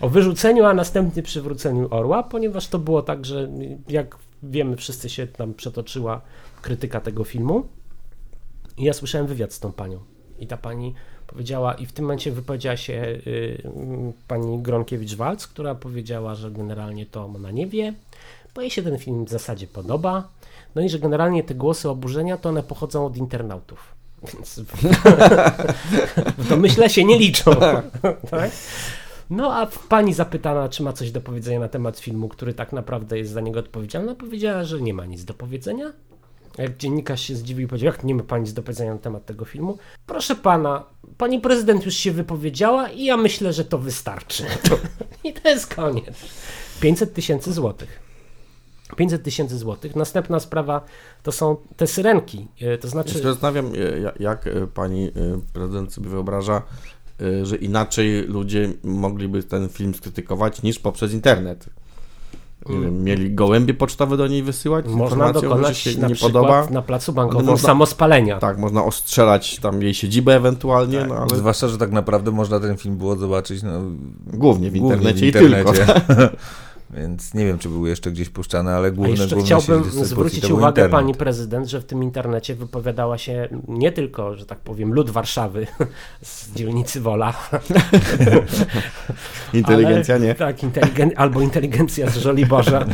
o wyrzuceniu, a następnie przywróceniu orła, ponieważ to było tak, że jak wiemy, wszyscy się tam przetoczyła krytyka tego filmu. I ja słyszałem wywiad z tą panią. I ta pani powiedziała, i w tym momencie wypowiedziała się y, mm, pani Gronkiewicz-Walc, która powiedziała, że generalnie to ona nie wie, bo jej się ten film w zasadzie podoba, no i że generalnie te głosy oburzenia to one pochodzą od internautów. Więc w domyśle się nie liczą. tak? No a pani zapytana, czy ma coś do powiedzenia na temat filmu, który tak naprawdę jest za niego odpowiedzialna, powiedziała, że nie ma nic do powiedzenia. Jak dziennikarz się zdziwił i powiedział, jak nie ma pani nic do powiedzenia na temat tego filmu? Proszę pana, pani prezydent już się wypowiedziała i ja myślę, że to wystarczy. I to jest koniec. 500 tysięcy złotych. 500 tysięcy złotych. Następna sprawa to są te syrenki. E, To znaczy, zastanawiam, e, ja- jak e, pani prezydent sobie wyobraża, że inaczej ludzie mogliby ten film skrytykować niż poprzez internet. Nie wiem, mieli gołębie pocztowe do niej wysyłać Mm. można dokonać się na nie przykład podoba. na placu bankowym Można- samospalenia. Tak, można ostrzelać tam jej siedzibę ewentualnie, no ale Zwłaszcza, że tak naprawdę można ten film było zobaczyć no, głównie w głównie internecie w internecie. i tylko. więc nie wiem, czy były jeszcze gdzieś puszczane, ale A główne jeszcze główne chciałbym zwrócić uwagę internet. pani prezydent, że w tym internecie wypowiadała się nie tylko, że tak powiem, lud Warszawy z dzielnicy Wola. Inteligencja ale, nie. Tak, inteligen, albo inteligencja z Żoliborza,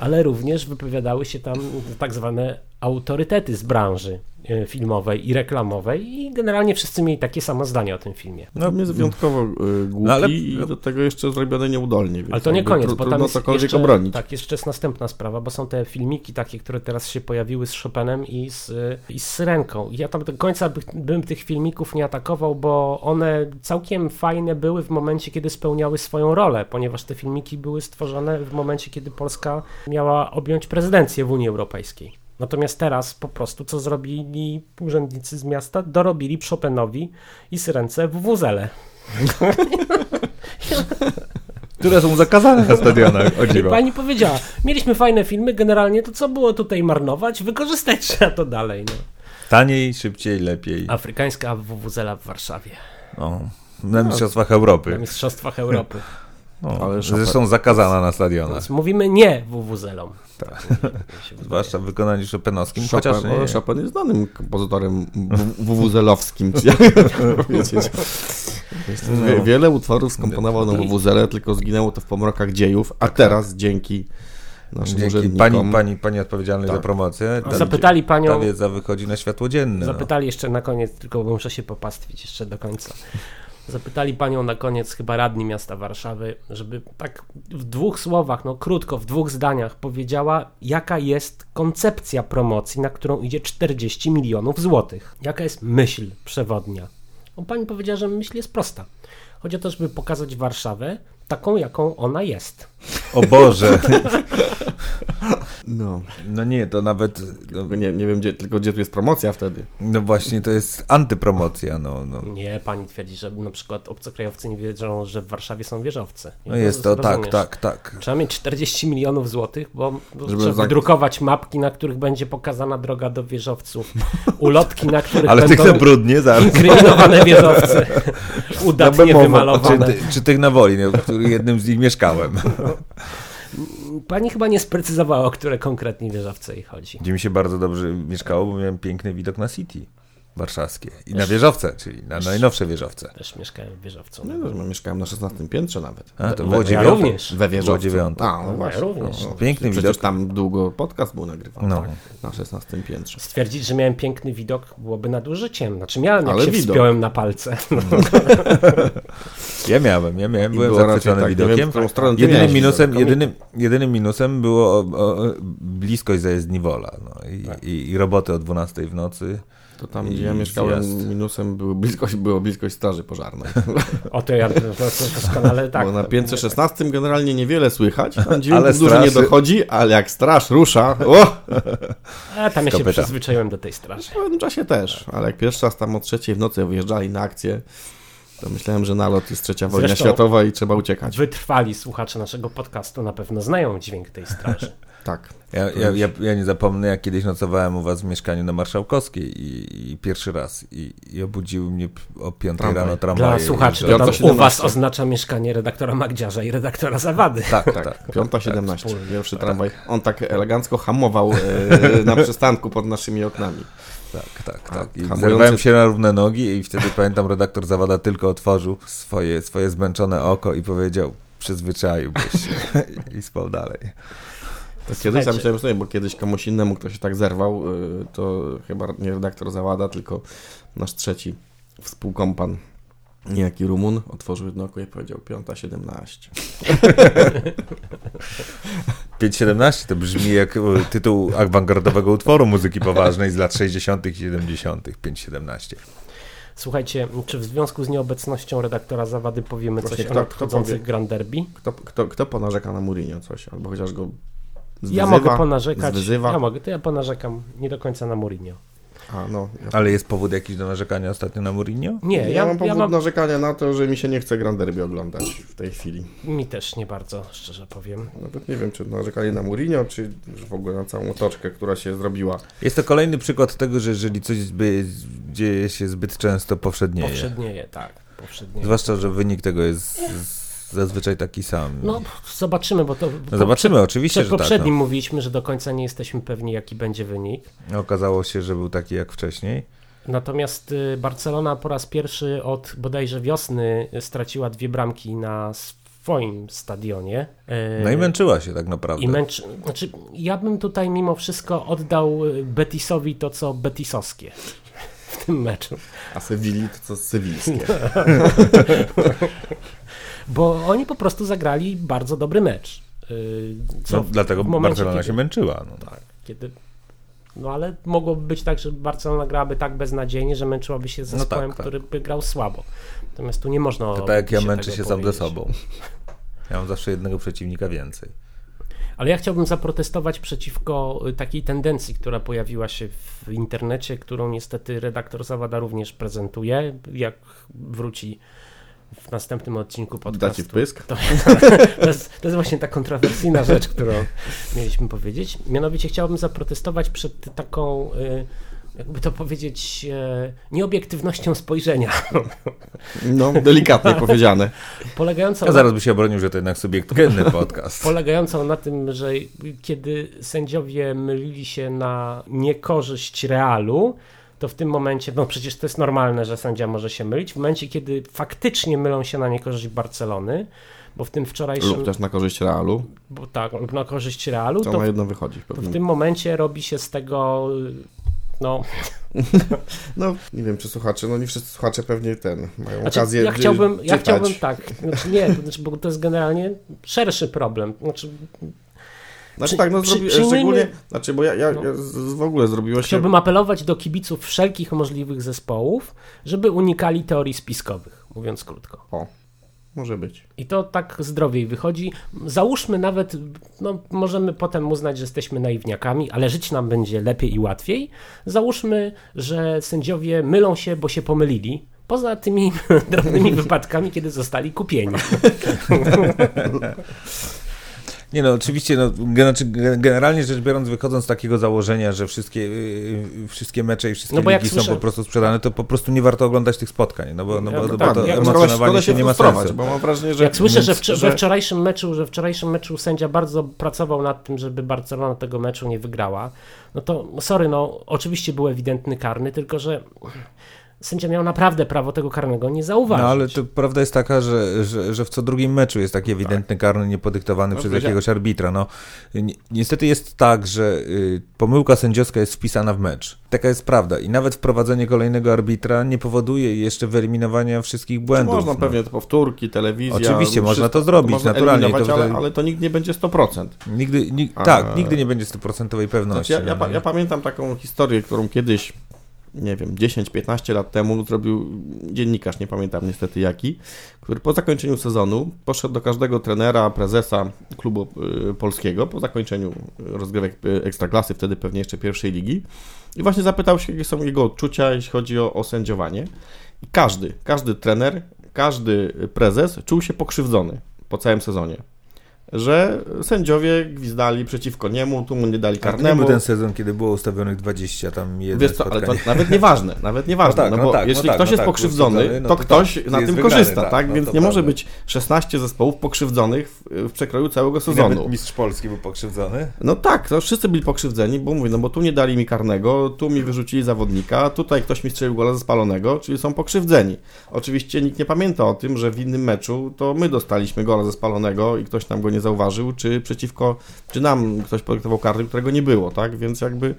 ale również wypowiadały się tam tak zwane autorytety z branży e, filmowej i reklamowej i generalnie wszyscy mieli takie samo zdanie o tym filmie. No, jest wyjątkowo y, głupi No, ale- i do tego jeszcze zrobione nieudolnie. Więc Ale to nie koniec, bo tam jest jeszcze, obronić. tak, jeszcze jest następna sprawa, bo są te filmiki takie, które teraz się pojawiły z Chopinem i z, y, i z Syrenką. I Ja tam do końca by, bym tych filmików nie atakował, bo one całkiem fajne były w momencie, kiedy spełniały swoją rolę, ponieważ te filmiki były stworzone w momencie, kiedy Polska miała objąć prezydencję w Unii Europejskiej. Natomiast teraz po prostu co zrobili urzędnicy z miasta? Dorobili Chopinowi i Syrence w wuzele. Które są zakazane na stadionach, o dziwo. pani powiedziała, mieliśmy fajne filmy, generalnie to co było tutaj marnować? Wykorzystać trzeba to dalej. No. Taniej, szybciej, lepiej. Afrykańska WWZela w Warszawie No, na Mistrzostwach Europy. na Mistrzostwach Europy. No, Ale zresztą zakazana na stadionach. Więc mówimy nie WWZelom. Tak. Zwłaszcza w wykonaniu chopinowskim, Chopin, chociaż nie. o, Chopin jest znanym kompozytorem. Jest No. wie- Wiele utworów skomponował na wuwuzele, tylko zginęło to w pomrokach dziejów, a teraz dzięki naszym Dzięki pani, pani, pani odpowiedzialnej Tak. za promocję. Ta, Zapytali ta panią, wiedza wychodzi na światło dzienne. No. zapytali jeszcze na koniec, tylko muszę się popastwić jeszcze do końca. Zapytali panią na koniec chyba radni miasta Warszawy, żeby tak w dwóch słowach, no krótko, w dwóch zdaniach powiedziała, jaka jest koncepcja promocji, na którą idzie 40 milionów złotych. Jaka jest myśl przewodnia? No, pani powiedziała, że myśl jest prosta. Chodzi o to, żeby pokazać Warszawę taką, jaką ona jest. O Boże. No, No nie, to nawet. No, nie, nie wiem, gdzie, tylko gdzie tu jest promocja wtedy. no właśnie, to jest antypromocja. No, no. Nie, pani twierdzi, że na przykład obcokrajowcy nie wiedzą, że w Warszawie są wieżowce. Nie no jest to, tak, rozumiesz. tak, tak. Trzeba mieć 40 milionów złotych, bo Żeby trzeba wydrukować mapki, na których będzie pokazana droga do wieżowców, ulotki, na których Ale tych będą na brudnie zaraz. inkryminowane wieżowce, udatnie Bemowo. Czy, wymalowane. ty- czy tych na woli, no, w których jednym z nich mieszkałem. Pani chyba nie sprecyzowała, o które konkretnie wieżowce jej chodzi. Gdzie mi się bardzo dobrze mieszkało, bo miałem piękny widok na City warszawskie. I na wieżowce, czyli na najnowsze wieżowce. Też mieszkałem w wieżowcu. No, no, mieszkałem na 16 piętrze nawet. A, to We- było Ja również. We wieżowcu. A, no Ja właśnie. również. No, Piękny Przecież widok. tam długo podcast był nagrywany. No. Tak, na 16 piętrze. Stwierdzić, że miałem piękny widok byłoby nadużyciem. Znaczy miałem, jak Ale się widok. wspiąłem na palce. Ja miałem, ja miałem, I byłem zachwycony tak, wiem, widokiem. w którą stronę ty jedynym, minusem, widok. jedynym, jedynym minusem było o, o, bliskość zajezdni Wola no, i, Tak. i, i roboty o 12 w nocy. To tam, gdzie ja mieszkałem, zjazd. minusem było bliskość, było bliskość straży pożarnej. O to ja doskonale tak. Bo na 516 generalnie niewiele słychać, tam Ale dużo nie dochodzi, ale jak straż rusza, o! A tam ja się Kopyta. przyzwyczaiłem do tej straży. W pewnym czasie też, ale jak pierwszy raz tam o trzeciej w nocy wyjeżdżali na akcję, to myślałem, że nalot jest trzecia wojna Zresztą- światowa i trzeba uciekać. Wytrwali słuchacze naszego podcastu na pewno znają dźwięk tej straży. Tak. Ja, ja, ja, ja nie zapomnę, jak kiedyś nocowałem u was w mieszkaniu na Marszałkowskiej i, i pierwszy raz i, i obudził mnie o 5 Tramwaj. rano tramwaje. Dla słuchaczy, to tam u was 17. oznacza mieszkanie redaktora Magdziarza i redaktora Zawady. Tak, tak. Tak, piąta 17, wspólnie. pierwszy tramwaj. On tak elegancko hamował e, na przystanku pod naszymi oknami. Tak, tak, tak. I hamujący- zerwałem się na równe nogi i wtedy pamiętam, redaktor Zawada tylko otworzył swoje, swoje zmęczone oko i powiedział, przyzwyczaiłbyś się i spał dalej. To kiedyś ja myślałem sobie, bo kiedyś komuś innemu ktoś się tak zerwał, y, to chyba nie redaktor Zawada, tylko nasz trzeci współkompan, niejaki Rumun, otworzył jedno oko i powiedział 5.17. 5.17 to brzmi jak e, tytuł awangardowego utworu muzyki poważnej z lat 60. i 70. 5.17. Słuchajcie, czy w związku z nieobecnością redaktora Zawady powiemy Właśnie, coś kto- o kto nadchodzących powie? Grand Derby? Kto, kto, kto ponarzeka na Mourinho coś, albo chociaż go zwyzywa, Ja mogę ponarzekać. zwyzywa? Ja mogę, to ja ponarzekam nie do końca na Mourinho. A, no, ja, Ale jest powód jakiś do narzekania ostatnio na Mourinho? Nie, ja, ja, mam powód ja mam, narzekania na to, że mi się nie chce Grand Derby oglądać w tej chwili. mi też nie bardzo, szczerze powiem. Nawet nie wiem, czy narzekali na Mourinho, czy w ogóle na całą otoczkę, która się zrobiła. Jest to kolejny przykład tego, że jeżeli coś zby, dzieje się zbyt często, powszednieje. Powszednieje, tak. Powszednieje. Zwłaszcza, że wynik tego jest zazwyczaj taki sam. No, zobaczymy, bo to. No zobaczymy, oczywiście, Przed że tak. poprzednim No. mówiliśmy, że do końca nie jesteśmy pewni, jaki będzie wynik. Okazało się, że był taki jak wcześniej. Natomiast y, Barcelona po raz pierwszy od bodajże wiosny straciła dwie bramki na swoim stadionie. Y, No i męczyła się tak naprawdę. I męczy... Znaczy, ja bym tutaj mimo wszystko oddał y, Betisowi to, co Betisowskie w tym meczu. A Sewilli to co sewilskie. Bo oni po prostu zagrali bardzo dobry mecz. Y, Co No, dlatego momencie, Barcelona kiedy- się męczyła. No. Tak, kiedy... No ale mogłoby być tak, że Barcelona grałaby tak beznadziejnie, że męczyłaby się z No zespołem, tak, tak. który by grał słabo. Natomiast tu nie można To tak jak ja męczę się sam ze sobą. Ja mam zawsze jednego przeciwnika więcej. Ale ja chciałbym zaprotestować przeciwko y, takiej tendencji, która pojawiła się w internecie, którą niestety redaktor Zawada również prezentuje, jak wróci w następnym odcinku podcastu. wpysk? To, to, jest, to jest właśnie ta kontrowersyjna rzecz, którą mieliśmy powiedzieć. Mianowicie chciałbym zaprotestować przed taką, y, jakby to powiedzieć, e, nieobiektywnością spojrzenia, No, delikatnie powiedziane. polegającą Ja zaraz by się obronił, że to jednak subiektywny podcast. polegającą na tym, że kiedy sędziowie mylili się na niekorzyść Realu, to w tym momencie, no przecież to jest normalne, że sędzia może się mylić, w momencie, kiedy faktycznie mylą się na niekorzyść Barcelony, bo w tym wczorajszym, Lub też na korzyść Realu. bo tak, lub na korzyść Realu, To to, na jedno wychodzi. to w tym momencie robi się z tego, no, No, nie wiem, czy słuchacze, no nie wszyscy słuchacze pewnie ten, mają znaczy, okazję ja chciałbym, ja czytać. chciałbym tak, znaczy nie, to znaczy, bo to jest generalnie szerszy problem, znaczy Znaczy Przy- tak, no przy- zrobi, przyjmijmy- szczególnie, znaczy, bo ja, ja, No. ja w ogóle zrobiło się... Chciałbym apelować do kibiców wszelkich możliwych zespołów, żeby unikali teorii spiskowych, mówiąc krótko. O, może być. I to tak zdrowiej wychodzi. Załóżmy nawet, no możemy potem uznać, że jesteśmy naiwniakami, ale żyć nam będzie lepiej i łatwiej. Załóżmy, że sędziowie mylą się, bo się pomylili. Poza tymi drobnymi wypadkami, kiedy zostali kupieni. Nie no, oczywiście, no, znaczy, gen- generalnie rzecz biorąc, wychodząc z takiego założenia, że wszystkie, yy, wszystkie mecze i wszystkie No ligi słyszę- są po prostu sprzedane, to po prostu nie warto oglądać tych spotkań, no bo, no bo, Ja- bo tak, to emocjonowanie się nie ma sensu. Bo mam wrażenie, że... Jak słyszę, że, więc- wczo- we wczorajszym meczu, że wczorajszym meczu sędzia bardzo pracował nad tym, żeby Barcelona tego meczu nie wygrała, no to sorry, no oczywiście był ewidentny karny, tylko że sędzia miał naprawdę prawo tego karnego nie zauważyć. No ale to prawda jest taka, że, że, że w co drugim meczu jest taki ewidentny karny niepodyktowany No, przez jakiegoś arbitra. No, ni- niestety jest tak, że y, pomyłka sędziowska jest wpisana w mecz. Taka jest prawda. I nawet wprowadzenie kolejnego arbitra nie powoduje jeszcze wyeliminowania wszystkich błędów. Można no. pewnie te powtórki, telewizja... Oczywiście, można to zrobić można naturalnie, to ale, wtedy- ale to nigdy nie będzie 100%. Nigdy, ni- A- Tak, nigdy nie będzie stuprocentowej pewności. Znaczy, ja, ja, no, no. ja pamiętam taką historię, którą kiedyś, nie wiem, 10-15 lat temu zrobił dziennikarz, nie pamiętam niestety jaki, który po zakończeniu sezonu poszedł do każdego trenera, prezesa klubu y, polskiego, po zakończeniu rozgrywek y, ekstraklasy, wtedy pewnie jeszcze pierwszej ligi, i właśnie zapytał się, jakie są jego odczucia, jeśli chodzi o, o sędziowanie. I każdy, każdy trener, każdy prezes czuł się pokrzywdzony po całym sezonie. Że sędziowie gwizdali przeciwko niemu, tu mu nie dali A to nie karnemu. był ten sezon, kiedy było ustawionych 20 tam jedno Wiesz co, ale to nawet nieważne, nawet nieważne, No no, tak, no bo tak, no jeśli tak, ktoś no jest tak, pokrzywdzony, no to to ktoś tak, na tym wygrany, korzysta, tak, tak? no Więc nie może prawda. być 16 zespołów pokrzywdzonych w, w przekroju całego I sezonu. Nawet mistrz Polski był pokrzywdzony. No tak, to wszyscy byli pokrzywdzeni, bo mówię, no bo tu nie dali mi karnego, tu mi wyrzucili zawodnika, tutaj ktoś mi strzelił gola ze spalonego, czyli są pokrzywdzeni. Oczywiście nikt nie pamięta o tym, że w innym meczu to my dostaliśmy gola ze spalonego i ktoś nam go nie zauważył, czy przeciwko, czy nam ktoś podyktował karny, którego nie było, tak? Więc jakby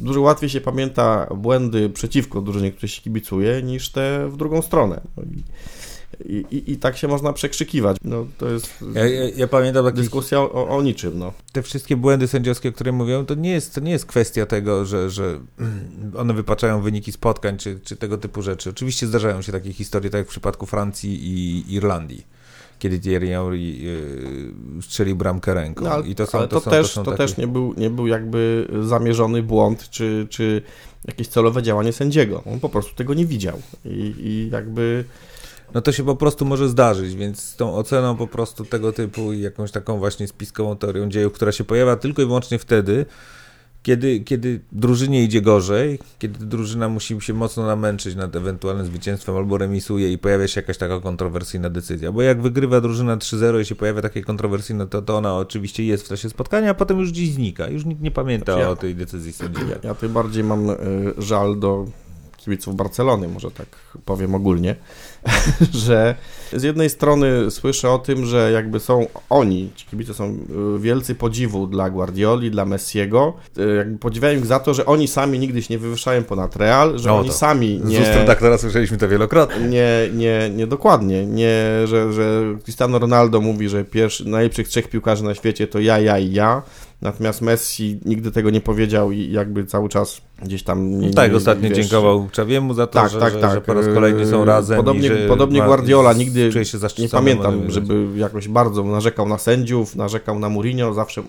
dużo łatwiej się pamięta błędy przeciwko drużynie, której się kibicuje, niż te w drugą stronę. No i, i, i, I tak się można przekrzykiwać. No to jest Ja, ja, ja pamiętam taki dyskusja o, o niczym, no. te wszystkie błędy sędziowskie, o których mówią, to nie jest, to nie jest kwestia tego, że, że one wypaczają wyniki spotkań, czy, czy tego typu rzeczy. Oczywiście zdarzają się takie historie, tak jak w przypadku Francji i Irlandii, kiedy Thierry Henry yy, strzelił bramkę ręką. No, ale, I to są, ale to, to, są, też, to, to takie... też nie, był, nie był jakby zamierzony błąd, czy, czy jakieś celowe działanie sędziego. On po prostu tego nie widział. I, i jakby No to się po prostu może zdarzyć, więc z tą oceną po prostu tego typu i jakąś taką właśnie spiskową teorią dziejów, która się pojawia tylko i wyłącznie wtedy, kiedy, kiedy drużynie idzie gorzej, kiedy drużyna musi się mocno namęczyć nad ewentualnym zwycięstwem albo remisuje i pojawia się jakaś taka kontrowersyjna decyzja. Bo jak wygrywa drużyna 3-0 i się pojawia takie kontrowersyjne, to, to ona oczywiście jest w czasie spotkania, a potem już gdzieś znika. Już nikt nie pamięta Ja- o tej decyzji sędziego. Ja tym bardziej mam y, żal do kibiców Barcelony, może tak powiem ogólnie, że z jednej strony słyszę o tym, że jakby są oni, ci kibice są y, wielcy podziwu dla Guardioli, dla Messiego, y, jakby podziwiają ich za to, że oni sami nigdy się nie wywyższają ponad Real, że No oni to sami Z nie... ust redaktora słyszeliśmy to wielokrotnie. Nie, nie, nie dokładnie. Nie, że, że Cristiano Ronaldo mówi, że pierwszy, najlepszych trzech piłkarzy na świecie to ja, ja i ja. Natomiast Messi nigdy tego nie powiedział i jakby cały czas gdzieś tam nie, tak, nie, ostatnio wiesz, dziękował Czawiemu za to, Tak, że, tak, że, tak. że po raz kolejny są Yy, razem. Podobnie, podobnie ma- Guardiola nigdy nie pamiętam, żeby jakoś bardzo narzekał na sędziów, narzekał na Mourinho, zawsze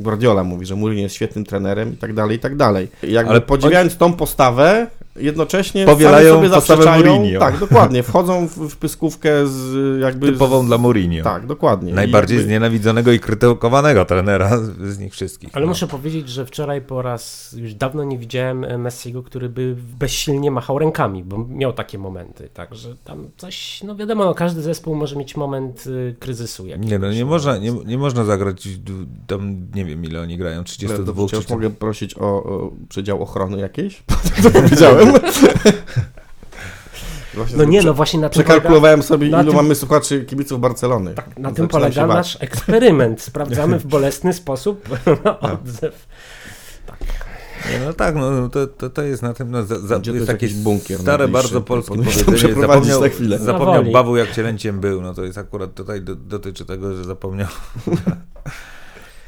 Guardiola mówi, że Mourinho jest świetnym trenerem i tak dalej, i tak dalej. I Jakby Ale podziwiając tą postawę, jednocześnie Powielają sami sobie postawę Mourinho. tak, dokładnie, wchodzą w, w pyskówkę z jakby... typową z, dla Mourinho. Tak, dokładnie. I Najbardziej jakby- znienawidzonego i krytykowanego trenera z, nich wszystkich. Ale no. muszę powiedzieć, że wczoraj po raz już dawno nie widziałem e, Messiego, który by bezsilnie machał rękami, bo miał takie momenty. Także tam coś, no wiadomo, no, każdy zespół może mieć moment y, kryzysu. jakiegoś, Nie, no nie można, nie, nie można zagrać tam, nie wiem ile oni grają, 32 Wciąż czy mogę prosić o, o przedział ochrony jakiejś? to powiedziałem. Właśnie No sobie nie, no właśnie na tym polega, Przekalkulowałem sobie, na ilu tym- mamy słuchaczy kibiców Barcelony. tak, na tym polega nasz eksperyment. Sprawdzamy w bolesny sposób odzew. Nie, no tak, no to, to, to jest na tym, no, za, za, jest jakiś bunkier stare bardzo polskie powiedzenie, zapomniał, za chwilę. zapomniał bawu jak cielęciem był, no to jest akurat tutaj do, dotyczy tego, że zapomniał.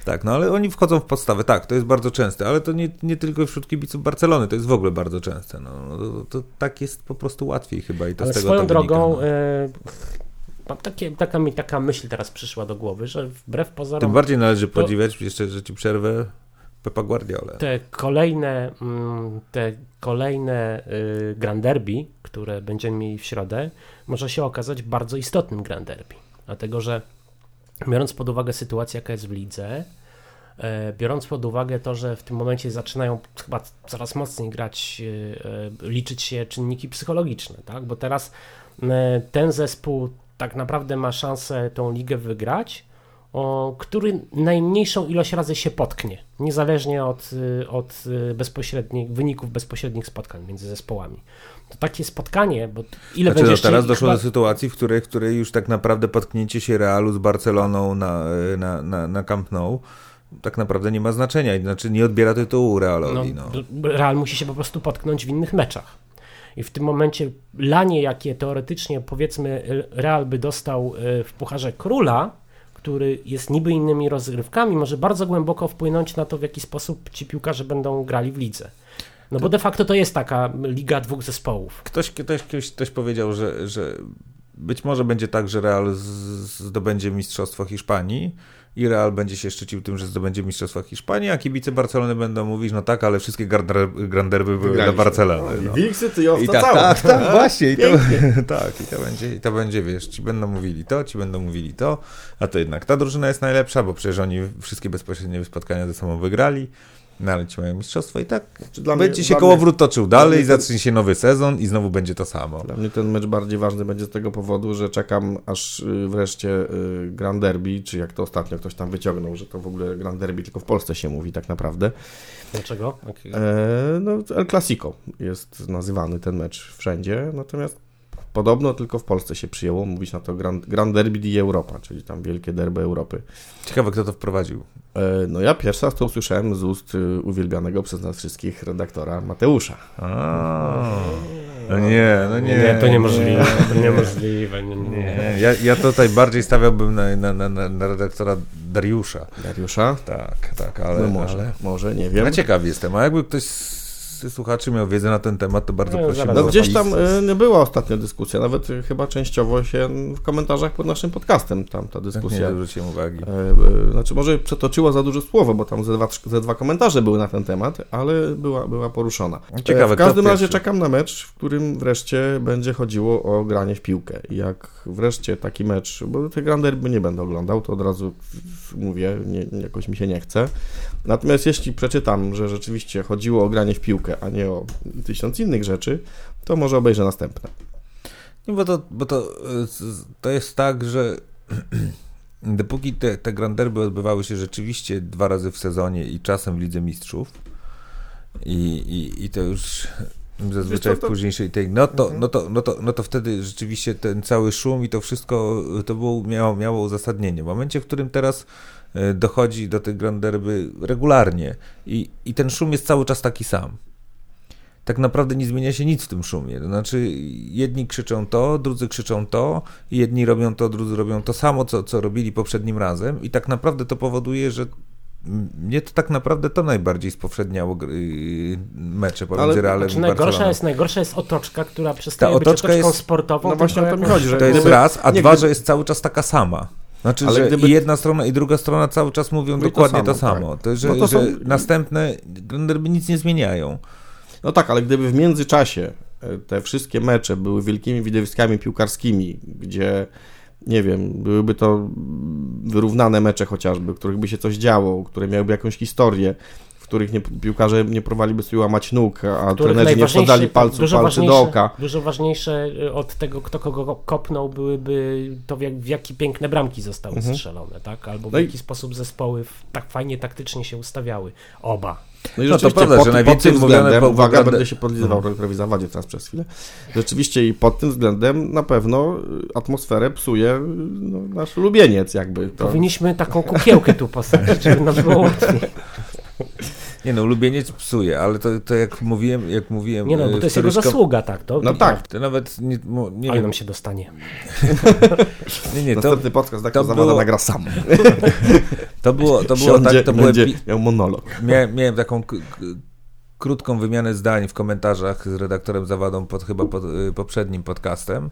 tak, no ale oni wchodzą w podstawę, tak, to jest bardzo częste, ale to nie, nie tylko wśród kibiców Barcelony, to jest w ogóle bardzo częste, no, no to, to tak jest po prostu łatwiej chyba i to Ale z tego swoją to drogą, wynika, no. e, takie, taka, mi taka myśl teraz przyszła do głowy, że wbrew pozorom Tym bardziej należy to- podziwiać, jeszcze, że ci przerwę, Pepa Guardiolę. te kolejne, mm, te kolejne y, Grand Derby, które będziemy mieli w środę, może się okazać bardzo istotnym Grand Derby. Dlatego, że biorąc pod uwagę sytuację, jaka jest w lidze, biorąc pod uwagę to, że w tym momencie zaczynają chyba coraz mocniej grać, e, e, liczyć się czynniki psychologiczne, tak? bo teraz e, ten zespół tak naprawdę ma szansę tą ligę wygrać, który najmniejszą ilość razy się potknie, niezależnie od, od bezpośrednich, wyników bezpośrednich spotkań między zespołami. To takie spotkanie, bo ile Znaczy, będzie no, teraz doszło chyba- do sytuacji, w której, w której już tak naprawdę potknięcie się Realu z Barceloną na, na, na, na Camp Nou tak naprawdę nie ma znaczenia. Znaczy nie odbiera tytułu Realowi. No, No, Real musi się po prostu potknąć w innych meczach. I w tym momencie lanie, jakie teoretycznie powiedzmy Real by dostał y, w Pucharze Króla, który jest niby innymi rozgrywkami, może bardzo głęboko wpłynąć na to, w jaki sposób ci piłkarze będą grali w lidze. No bo de facto to jest taka liga dwóch zespołów. Ktoś, ktoś, ktoś, ktoś powiedział, że, że być może będzie tak, że Real zdobędzie Mistrzostwo Hiszpanii i Real będzie się szczycił tym, że zdobędzie Mistrzostwo Hiszpanii, a kibice Barcelony będą mówić, no tak, ale wszystkie Grand- Grand Derby były dla. Barcelony. No. Wilksy, ty I tak, tak, tak, właśnie. I to, tak, i to będzie, i to będzie, wiesz, ci będą mówili to, ci będą mówili to, a to jednak ta drużyna jest najlepsza, bo przecież oni wszystkie bezpośrednie spotkania ze sobą wygrali, no ale ci mają mistrzostwo i tak Dla mnie- będzie się dla kołowrót toczył dla dalej, mnie ten- zacznie się nowy sezon i znowu będzie to samo. Dla mnie ten mecz bardziej ważny będzie z tego powodu, że czekam aż y, wreszcie y, Grand Derby, czy jak to ostatnio ktoś tam wyciągnął, że to w ogóle Grand Derby tylko w Polsce się mówi tak naprawdę. Dlaczego? E, no, El Clasico jest nazywany ten mecz wszędzie, natomiast podobno tylko w Polsce się przyjęło mówić na to Grand, Grand Derby di Europa, czyli tam wielkie derby Europy. Ciekawe, kto to wprowadził. E, no ja pierwszy raz to usłyszałem z ust y, uwielbianego przez nas wszystkich redaktora Mateusza. A, no nie, no nie. Nie, to niemożliwe, to niemożliwe, nie, nie. Nie, ja, ja tutaj bardziej stawiałbym na, na, na, na- na redaktora Dariusza. Dariusza? Tak, tak, ale... no może, ale... może, nie wiem. Ja ciekaw jestem, a jakby ktoś z słuchaczy miał wiedzę na ten temat, to bardzo No, prosimy. No gdzieś tam y, była ostatnio dyskusja, nawet y, chyba częściowo się w komentarzach pod naszym podcastem tam ta Tak nie dyskusja. zwróciłem uwagi. e, e, Znaczy może przetoczyła za duże słowo, bo tam ze dwa, ze dwa komentarze były na ten temat, ale była, była poruszona. Ciekawe, E, w każdym razie pierwszy? czekam na mecz, w którym wreszcie będzie chodziło o granie w piłkę. Jak wreszcie taki mecz, bo te Grand Derby nie będę oglądał, to od razu mówię, nie, jakoś mi się nie chce. Natomiast jeśli przeczytam, że rzeczywiście chodziło o granie w piłkę, a nie o tysiąc innych rzeczy, to może obejrzę następne. Nie, bo to, bo to, y, to jest tak, że dopóki te, te Grand Derby odbywały się rzeczywiście dwa razy w sezonie i czasem w Lidze Mistrzów i, i, i to już zazwyczaj Wiesz w późniejszej tej, no to, Mhm. no, to, no, to, no to wtedy rzeczywiście ten cały szum i to wszystko to było, miało, miało uzasadnienie. W momencie, w którym teraz dochodzi do tych Grand Derby regularnie i, i ten szum jest cały czas taki sam tak naprawdę nie zmienia się nic w tym szumie. To znaczy, jedni krzyczą to, drudzy krzyczą to, i jedni robią to, drudzy robią to samo, co, co robili poprzednim razem, i tak naprawdę to powoduje, że mnie to tak naprawdę to najbardziej spowszedniało yy, mecze pomiędzy Ale- Realem Znaczy i najgorsza jest, najgorsza jest otoczka, która przestaje Ta być otoczka otoczką jest- sportową. No właśnie o to mi chodzi, że To jest raz, a nie, dwa, gdyby- że jest cały czas taka sama. Znaczy, Ale że gdyby- i jedna strona, i druga strona cały czas mówią Mówi to dokładnie to samo, samo. tak. To, że, No to że są- następne derby nic nie zmieniają. No tak, ale gdyby w międzyczasie e, te wszystkie mecze były wielkimi widowiskami piłkarskimi, gdzie nie wiem, byłyby to wyrównane mecze chociażby, w których by się coś działo, które miałyby jakąś historię, których nie, piłkarze nie próbowaliby sobie łamać nóg, a trenerzy nie wkładali palców dużo palcy ważniejsze- do oka. Dużo ważniejsze y, od tego, kto kogo kopnął, byłyby to, w, jak, w jakie piękne bramki zostały Mhm. strzelone, tak? Albo w No i- jaki sposób zespoły w, tak fajnie taktycznie się ustawiały. Oba. No i No to rzeczywiście prawda, pod, że pod najwięcej tym mówione względem, po- uwaga, będę się podlizywał prawie zawadzie teraz przez chwilę, rzeczywiście i pod tym względem na pewno y, atmosferę psuje y, no, nasz ulubieniec jakby. To, Powinniśmy taką kukiełkę tu posadzić, żeby nam było łatwiej. Nie no, ulubieniec psuje, ale to, to jak mówiłem, jak mówiłem... Nie no, bo e, to jest jego zasługa, tak? To, No to tak, To nawet nie, nie Ale wiem, nam się dostanie. nie, nie, to, następny podcast tak to to było- nagra sam. to było, to było Siądzie, tak, to pi- miał monolog. miałem, miałem taką krótką wymianę zdań w komentarzach z redaktorem Zawadą pod chyba pod, y, poprzednim podcastem, em,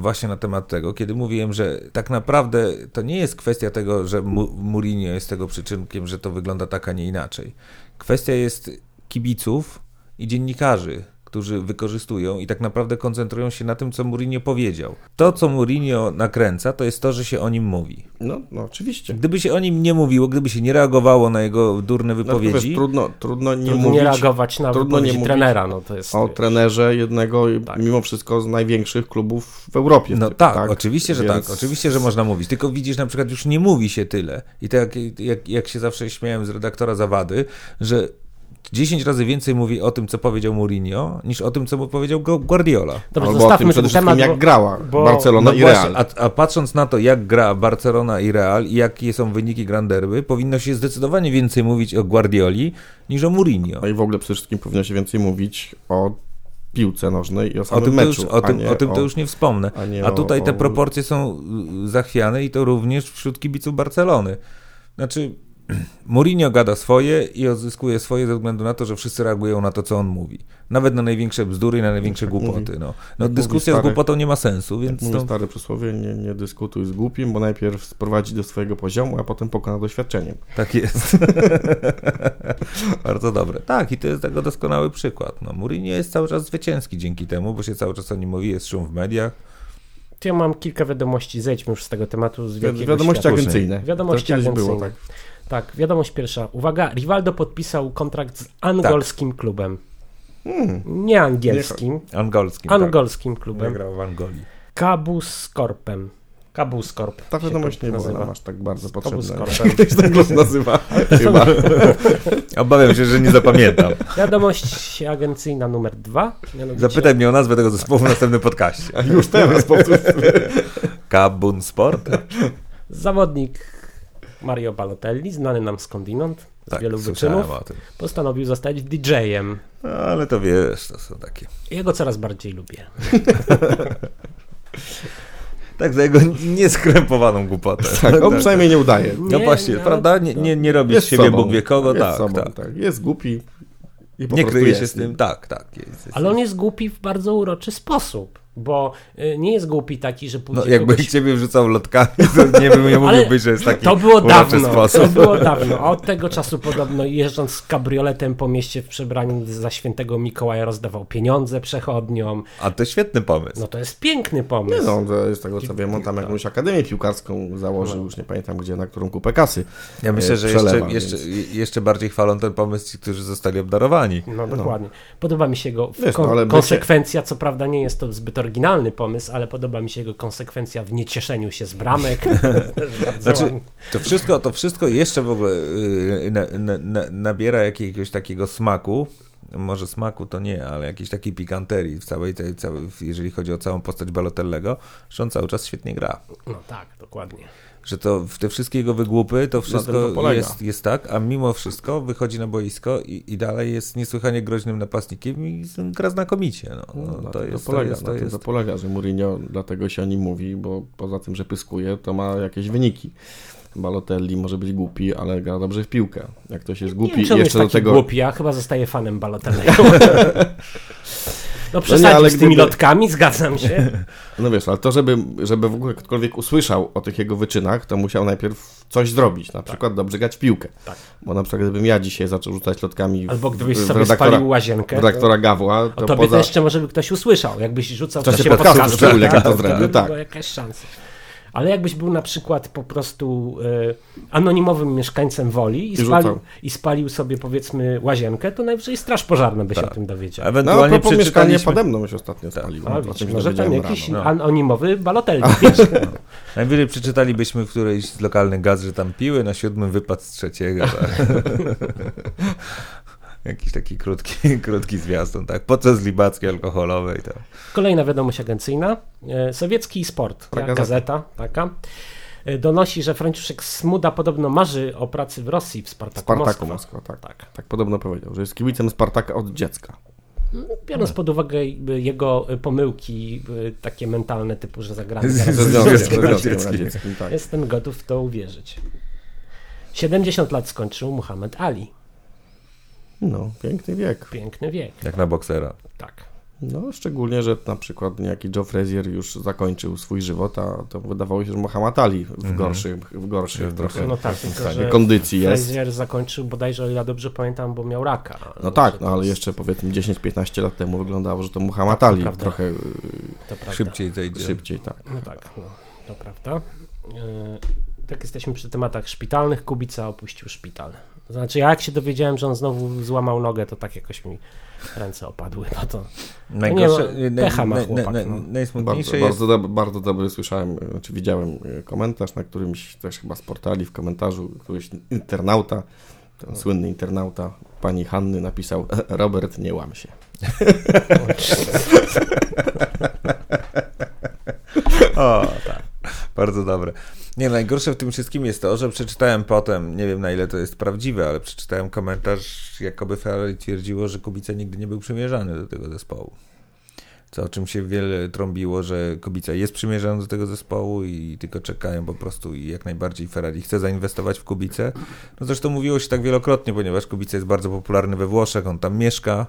właśnie na temat tego, kiedy mówiłem, że tak naprawdę to nie jest kwestia tego, że Mourinho jest tego przyczynkiem, że to wygląda tak, a nie inaczej. Kwestia jest kibiców i dziennikarzy, którzy wykorzystują i tak naprawdę koncentrują się na tym, co Mourinho powiedział. To, co Mourinho nakręca, to jest to, że się o nim mówi. No, no oczywiście. Gdyby się o nim nie mówiło, gdyby się nie reagowało na jego durne No, wypowiedzi, wiesz, trudno, trudno nie Trudno mówić nie reagować na trudno nie wypowiedzi mówić trenera, no to jest... o trenerze jednego, Tak. mimo wszystko, z największych klubów w Europie. No Ty- tak, oczywiście, że Więc- tak, oczywiście, że można mówić. Tylko widzisz, na przykład już nie mówi się tyle. I tak jak, jak, jak się zawsze śmiałem z redaktora Zawady, że 10 razy więcej mówi o tym, co powiedział Mourinho, niż o tym, co mu powiedział Gu- Guardiola. Dobrze, Albo o tym zostawmy przede wszystkim, temat, jak bo- grała bo- Barcelona No i właśnie, Real. a, a patrząc na to, jak gra Barcelona i Real i jakie są wyniki Grand Derby, powinno się zdecydowanie więcej mówić o Guardioli niż o Mourinho. No i w ogóle przede wszystkim powinno się więcej mówić o piłce nożnej i o O samym tym, to meczu. już, o, tym, o tym to już nie wspomnę. a nie A tutaj o- te o- proporcje są y, zachwiane i to również wśród kibiców Barcelony. Znaczy, Mourinho gada swoje i odzyskuje swoje ze względu na to, że wszyscy reagują na to, co on mówi. Nawet na największe bzdury i na największe Tak mówi- głupoty. No, no mówi dyskusja z stary- głupotą nie ma sensu, Jak więc mówi to, stare przysłowie, nie, nie dyskutuj z głupim, bo najpierw sprowadzi do swojego poziomu, a potem pokona doświadczeniem. tak jest. Bardzo dobre. Tak, i to jest tego doskonały przykład. No, Mourinho jest cały czas zwycięski dzięki temu, bo się cały czas o nim mówi, jest szum w mediach. Ja mam kilka wiadomości, zejdźmy już z tego tematu. Z Wiadomości świata. agencyjne. Wiadomości agencyjne. było, tak. Tak, wiadomość pierwsza. Uwaga, Rivaldo podpisał kontrakt z angolskim klubem. Hmm. Nie angielskim, Angolskim. angolskim tak. klubem. Wygrał w Angolii. Kabuskorpem. Kabuskorp. Ta się wiadomość to nie była aż tak bardzo potrzebna. Się tak głos nazywa. Chyba. Obawiam się, że nie zapamiętam. Wiadomość agencyjna numer dwa. mianowicie- Zapytaj mnie o nazwę tego zespołu w następnym podcaście. A już teraz powtórz. Kabun Sport? Zawodnik Mario Balotelli, znany nam skądinąd, z Tak, wielu wyczynów, postanowił zostać DJ-em. No, ale to wiesz, to są takie... Jego coraz bardziej lubię. Tak, za jego nieskrępowaną głupotę. Tak, on przynajmniej nie udaje. No Nie, właśnie, ale- prawda? Nie, nie, nie robi z Jest siebie sobą. Bóg wie kogo, jest tak, sobą, tak. tak. Jest głupi, I po Nie kryje się z tym, nim. tak, tak. Jest, jest, Ale on jest głupi w bardzo uroczy sposób, bo y, nie jest głupi taki, że pójdzie No, jakby kogoś... ciebie wrzucał lotkami, to nie bym nie Ale mówiłbyś, że jest taki To było dawno, sposób. to było dawno. A od tego czasu podobno jeżdżąc z kabrioletem po mieście w przebraniu za świętego Mikołaja rozdawał pieniądze przechodniom. A to świetny pomysł. No to jest piękny pomysł. Nie no, to jest tego co wiem, on tam jakąś akademię piłkarską założył, już nie pamiętam gdzie, na którą kupę kasy. Ja myślę, e, że jeszcze, przelewa, jeszcze, więc- jeszcze bardziej chwalą ten pomysł ci, którzy zostali obdarowani. No dokładnie. Podoba mi się jego Wiesz, no, bycie- konsekwencja, co prawda nie jest to zbyt oryginalny pomysł, ale podoba mi się jego konsekwencja w niecieszeniu się z bramek. Znaczy, to wszystko, to wszystko jeszcze w ogóle yy, na, na, na, nabiera jakiegoś takiego smaku. Może smaku to nie, ale jakiejś takiej pikanterii w całej tej, całej, jeżeli chodzi o całą postać Balotellego, że on cały czas świetnie gra. No tak, dokładnie. Że to w te wszystkie jego wygłupy, to to wszystko polega. jest, jest tak, a mimo wszystko wychodzi na boisko i, i dalej jest niesłychanie groźnym napastnikiem i gra znakomicie. No, No, no, to, jest, to polega, to jest, na to tym jest. to polega, że Mourinho dlatego się o nim mówi, bo poza tym, że pyskuje, to ma jakieś wyniki. Balotelli może być głupi, ale gra dobrze w piłkę. Jak ktoś jest Nie głupi wiem, on jest jeszcze do taki tego... głupi, ja chyba zostaję fanem Balotellego. No przesadził ale z tymi gdyby- lotkami, zgadzam się. No wiesz, ale to, żeby, żeby w ogóle ktokolwiek usłyszał o tych jego wyczynach, to musiał najpierw coś zrobić, na przykład dobrze grać w piłkę. Tak. Bo na przykład gdybym ja dzisiaj zaczął rzucać lotkami Albo w, gdybyś w, sobie redaktora, spalił łazienkę. w redaktora Gawła, O to tobie poza... to jeszcze może by ktoś usłyszał, jakbyś rzucał W czasie czasie podcastu, podcastu, to tak, zrobił, to tak. jakaś szansa. Ale jakbyś był na przykład po prostu e, anonimowym mieszkańcem Woli i, I spalił, i spalił sobie powiedzmy łazienkę, to najwyżej straż pożarna by się Tak. o tym dowiedziała. No, a Ewentualnie mieszkanie przeczytaliśmy... pode mną się ostatnio spaliło. A o widzisz, czym się może tam dowiedziałem jakiś. No. anonimowy balotelnik mieszka. Najwyżej przeczytalibyśmy w którejś z lokalnych gaz, że tam piły, na siódmym wypad z trzeciego. Tak. Jakiś taki krótki, krótki zwiastun, tak. Podczas libackiej alkoholowej. Tak. Kolejna wiadomość agencyjna. E, Sowiecki sport, Ta ta gazeta. gazeta taka, e, donosi, że Franciszek Smuda podobno marzy o pracy w Rosji w Spartaku, Spartaku Moskwa. Tak. Tak. Tak podobno powiedział, że jest kibicem Spartaka od dziecka. Biorąc pod uwagę jego y, pomyłki y, takie mentalne typu, że zagramy Z- z- Związkiem. Radzieckim, tak. Jestem gotów w to uwierzyć. 70 lat skończył Muhammad Ali. No, piękny wiek. Piękny wiek. Jak na boksera. Tak. No, szczególnie, że na przykład niejaki Joe Frazier już zakończył swój żywot, a to wydawało się, że Muhammad Ali w Mhm. gorszych, w gorszych Jest trochę No tak, tylko stanie kondycji jest. Frazier zakończył bodajże, o ile dobrze pamiętam, bo miał raka. No tak, no ale jest- jeszcze powiedzmy 10-15 lat temu wyglądało, że to Muhammad Ali prawda. trochę y, To. Szybciej zejdzie. szybciej, tak. No tak, no, to prawda. E, Tak jesteśmy przy tematach szpitalnych. Kubica opuścił szpital. To znaczy, ja jak się dowiedziałem, że on znowu złamał nogę, to tak jakoś mi ręce opadły, bo to Najgorsze, nie, no, pecha ma chłopak, no. najsmutniejsze Bardzo, jest... bardzo, dob- bardzo dobry słyszałem, czy widziałem y, komentarz na którymś też chyba z portali w komentarzu któryś internauta, ten słynny internauta pani Hanny napisał Robert nie łam się. O, tak. Bardzo dobre. Nie, najgorsze w tym wszystkim jest to, że przeczytałem potem, nie wiem na ile to jest prawdziwe, ale przeczytałem komentarz, jakoby Ferrari twierdziło, że Kubica nigdy nie był przymierzany do tego zespołu. Co o czym się wiele trąbiło, że Kubica jest przymierzany do tego zespołu i tylko czekają po prostu i jak najbardziej Ferrari chce zainwestować w Kubicę. No zresztą mówiło się tak wielokrotnie, ponieważ Kubica jest bardzo popularny we Włoszech, on tam mieszka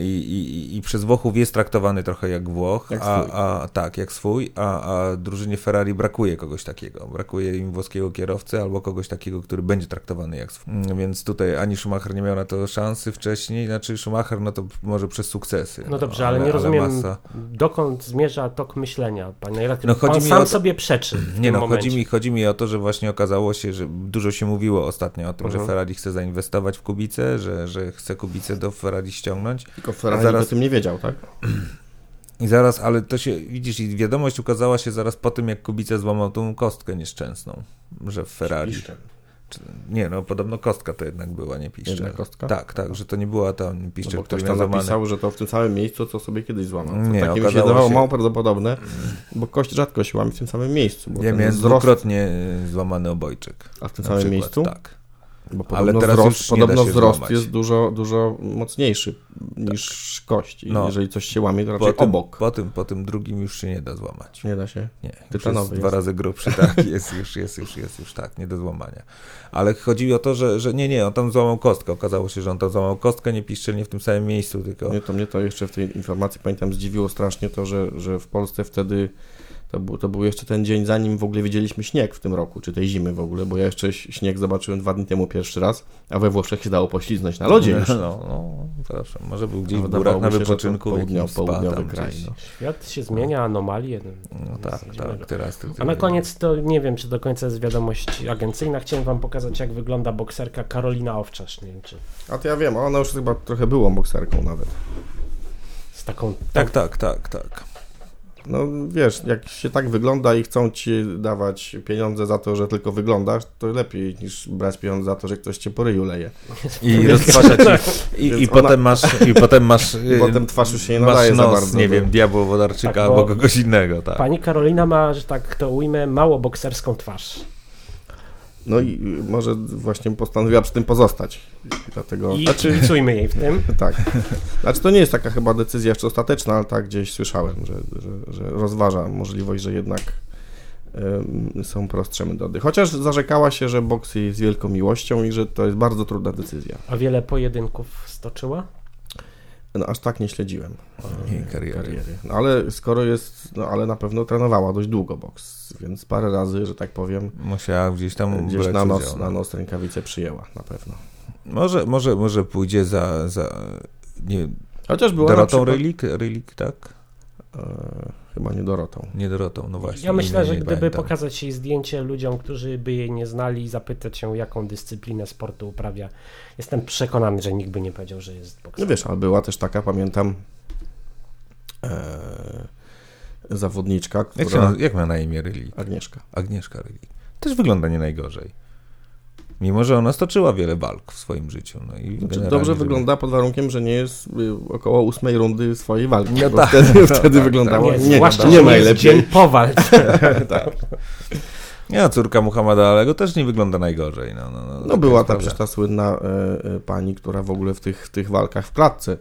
i, i, i przez Włochów jest traktowany trochę jak Włoch, Jak a, a tak, jak swój, a, a drużynie Ferrari brakuje kogoś takiego. Brakuje im włoskiego kierowcy albo kogoś takiego, który będzie traktowany jak swój. Mm, Więc tutaj ani Schumacher nie miał na to szansy wcześniej, znaczy Schumacher no to może przez sukcesy. No dobrze, ale, nie rozumiem, masa- dokąd zmierza tok myślenia, panie redaktor. No chodzi Pan mi sam o to- sobie przeczy Nie no, momencie. chodzi mi, chodzi mi o to, że właśnie okazało się, że dużo się mówiło ostatnio o tym, Mhm. że Ferrari chce zainwestować w Kubicę, że, że chce Kubicę do Ferrari ściągnąć. Tylko Ferrari zaraz- o tym nie wiedział, tak? I zaraz, ale to się, widzisz, i wiadomość ukazała się zaraz po tym, jak Kubica złamał tą kostkę nieszczęsną, że w Ferrari. Nie, no podobno kostka to jednak była, nie piszczel. Jedna kostka? Tak, tak, że to nie była ta No piszczel, bo ktoś tam napisał, że to w tym samym miejscu, co sobie kiedyś złamał. Co Nie, takie mi się wydawało się- mało prawdopodobne, bo kość rzadko się łamie w tym samym miejscu. Bo Ja miałem wzrost, dwukrotnie y, złamany obojczyk. a w tym samym przykład, miejscu? Tak. Bo Ale podobno teraz wzrost, już nie podobno wzrost złamać. jest dużo, dużo mocniejszy niż kość. I No. Jeżeli coś się łamie, to raczej Po tym, obok. po, tym, po tym drugim już się nie da złamać. Nie da się. Nie, Tytanowy dwa razy grubszy, tak, jest już, jest już, jest już tak, nie do złamania. Ale chodzi o to, że, że nie, nie, on tam złamał kostkę. Okazało się, że on tam złamał kostkę, nie piszczelnie w tym samym miejscu, tylko... Mnie to, mnie to jeszcze w tej informacji, pamiętam, zdziwiło strasznie to, że, że w Polsce wtedy to był, to był jeszcze ten dzień, zanim w ogóle widzieliśmy śnieg w tym roku, czy tej zimy w ogóle, bo ja jeszcze śnieg zobaczyłem dwa dni temu pierwszy raz, a we Włoszech się dało pośliznąć na lodzie już. No, no, proszę, może był gdzieś w górach na wypoczynku, w południo- południowy kraj, no. Świat się zmienia, anomalie. No nic tak, tak, teraz... to- A na koniec to nie wiem, czy do końca jest wiadomość agencyjna. Chciałem wam pokazać, jak wygląda bokserka Karolina Owczarz. Nie wiem, czy A to ja wiem, ona już chyba trochę była bokserką nawet. z taką... Tak, tak, tak, tak. No wiesz, jak się tak wygląda i chcą ci dawać pieniądze za to, że tylko wyglądasz, to lepiej niż brać pieniądze za to, że ktoś cię po ryju leje. I roztwarzać i, i, Więc i ona- potem masz i potem masz I potem twarz już się nie masz nadaje za nos, bardzo. nie do- wiem, diabła wodarczyka Tak, albo bo- kogoś innego, tak. Pani Karolina ma, że tak to ujmę, mało bokserską twarz. No i y, może właśnie postanowiła przy tym pozostać. Dlatego... I Znaczy, kibicujmy jej w tym. tak. Znaczy to nie jest taka chyba decyzja jeszcze ostateczna, ale tak gdzieś słyszałem, że, że, że rozważa możliwość, że jednak em, są prostsze metody. Chociaż zarzekała się, że boks jest wielką miłością i że to jest bardzo trudna decyzja. A wiele pojedynków stoczyła? No aż tak nie śledziłem. Jej kariery. kariery. No ale skoro jest, no ale na pewno trenowała dość długo boks, więc parę razy, że tak powiem, Musiała gdzieś tam gdzieś na nos, udział, na no. nos rękawice przyjęła na pewno. Może, może, może pójdzie za, za nie, Chociaż była Dorotą przykład, Rylik, Rylik, tak? e, chyba nie Dorotą. Nie Dorotą, no właśnie. Ja myślę, że gdyby pamiętam. pokazać jej zdjęcie ludziom, którzy by jej nie znali i zapytać się, jaką dyscyplinę sportu uprawia, jestem przekonany, że nikt by nie powiedział, że jest No bokserem. wiesz, ale była też taka, pamiętam, e, zawodniczka, Jak, się, która... jak ma na imię Rylik? Agnieszka. Agnieszka Rylik. Też wygląda nie najgorzej. Mimo, że ona stoczyła wiele walk w swoim życiu. No i Znaczy, dobrze wygląda pod warunkiem, że nie jest y, około ósmej rundy swojej walki. No tak, wtedy, no wtedy tak, wyglądało Nie, nie, zwłaszcza, nie że jest najlepiej. dzień po walce. tak. Nie, a córka Muhammada Alego też nie wygląda najgorzej. No, no, no, No taka była ta przecież ta słynna e, e, pani, która w ogóle w tych, w tych walkach w klatce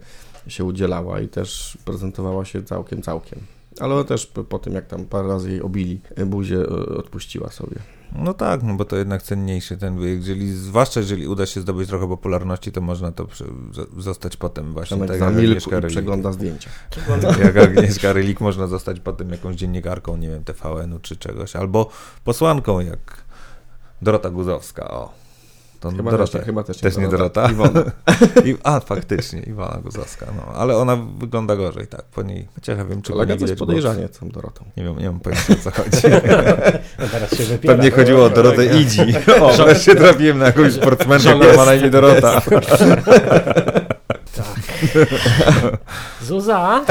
się udzielała i też prezentowała się całkiem, całkiem. Ale ona też po, tym, jak tam parę razy jej obili e, buzię, e, odpuściła sobie. No tak, no bo to jednak cenniejszy ten wyjazd. Jeżeli, zwłaszcza jeżeli uda się zdobyć trochę popularności, to można to przy, zostać potem właśnie Przemek tak jak Agnieszka Rylik. przegląda zdjęcia. Jak Agnieszka Rylik można zostać potem jakąś dziennikarką, nie wiem, TVN-u czy czegoś, albo posłanką jak Dorota Guzowska, o. To Chyba Dorota, też, nie- chyba też, też nie Dorota? Iwona. I, a, faktycznie, Iwana Guzowska, no. Ale ona wygląda gorzej, tak, po niej. Chociaż ja wiem, czy po Kolega niej coś widać podejrzanie tą Dorotą. Nie wiem, nie mam pojęcia, o co chodzi. No teraz się wypiera. Pewnie chodziło o Dorotę Idzi. O, wreszcie trafiłem na jakąś sportsmenkę, która ma na imię Dorota. Tak. Zuza,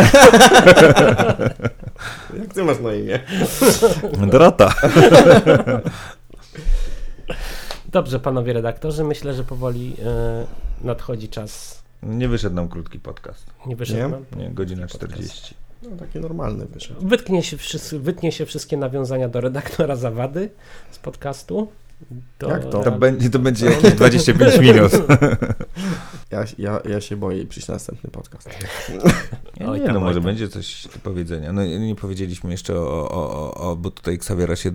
Jak ty masz na imię? Dorota. Dobrze, panowie redaktorzy, myślę, że powoli e, nadchodzi czas. Nie wyszedł nam krótki podcast. Nie wyszedł Nie? nam? Nie, godzina Podcast. 40. No taki normalny wyszedł. Wytknie się, wszyscy, wytnie się wszystkie nawiązania do redaktora Zawady z podcastu. Do, Jak to? To będzie, to będzie jakieś 25 minut. Ja, ja, ja się boję przyjść na następny podcast. Nie, Oj no może będzie coś do powiedzenia. No nie powiedzieliśmy jeszcze o, o, o, bo tutaj Xaviera się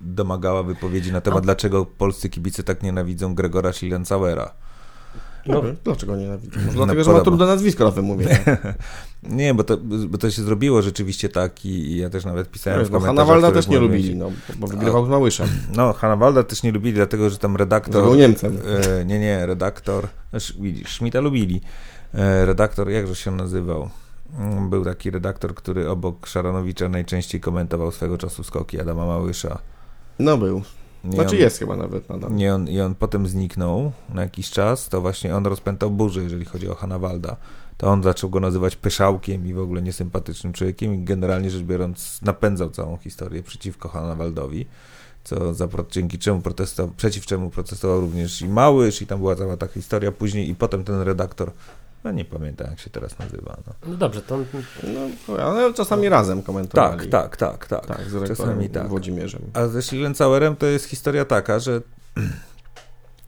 domagała wypowiedzi na temat, dlaczego polscy kibice tak nienawidzą Gregora Schliencauera. No, No, Dlaczego nie Może No, dlatego, że ma trudne nazwisko na wymówienie. Nie, bo to, bo to się zrobiło rzeczywiście tak i, ja też nawet pisałem w No, komentarzach. Hanna Walda też nie lubili, no, bo wygrywał z Małyszem. No, Hanawalda też nie lubili, dlatego że tam redaktor... Był Niemcem. E, nie, nie, redaktor. Sz- Widzisz, Schmidta lubili. E, redaktor, jakże się nazywał? Mm, Był taki redaktor, który obok Szaranowicza najczęściej komentował swego czasu skoki Adama Małysza. No był. Znaczy on, jest chyba nawet nadal. Nie on, I on potem zniknął na jakiś czas, to właśnie on rozpętał burzę, jeżeli chodzi o Hanawalda. To on zaczął go nazywać pyszałkiem i w ogóle niesympatycznym człowiekiem i generalnie rzecz biorąc napędzał całą historię przeciwko Hanawaldowi, co za, dzięki czemu protestował, przeciw czemu protestował również i Małysz i tam była cała ta historia później i potem ten redaktor, no nie pamiętam jak się teraz nazywa. No. no dobrze, to No, ale czasami razem komentowali. Tak, tak, tak, tak. Tak, z Czasami tak. Włodzimierzem. A ze Schliencauerem to jest historia taka, że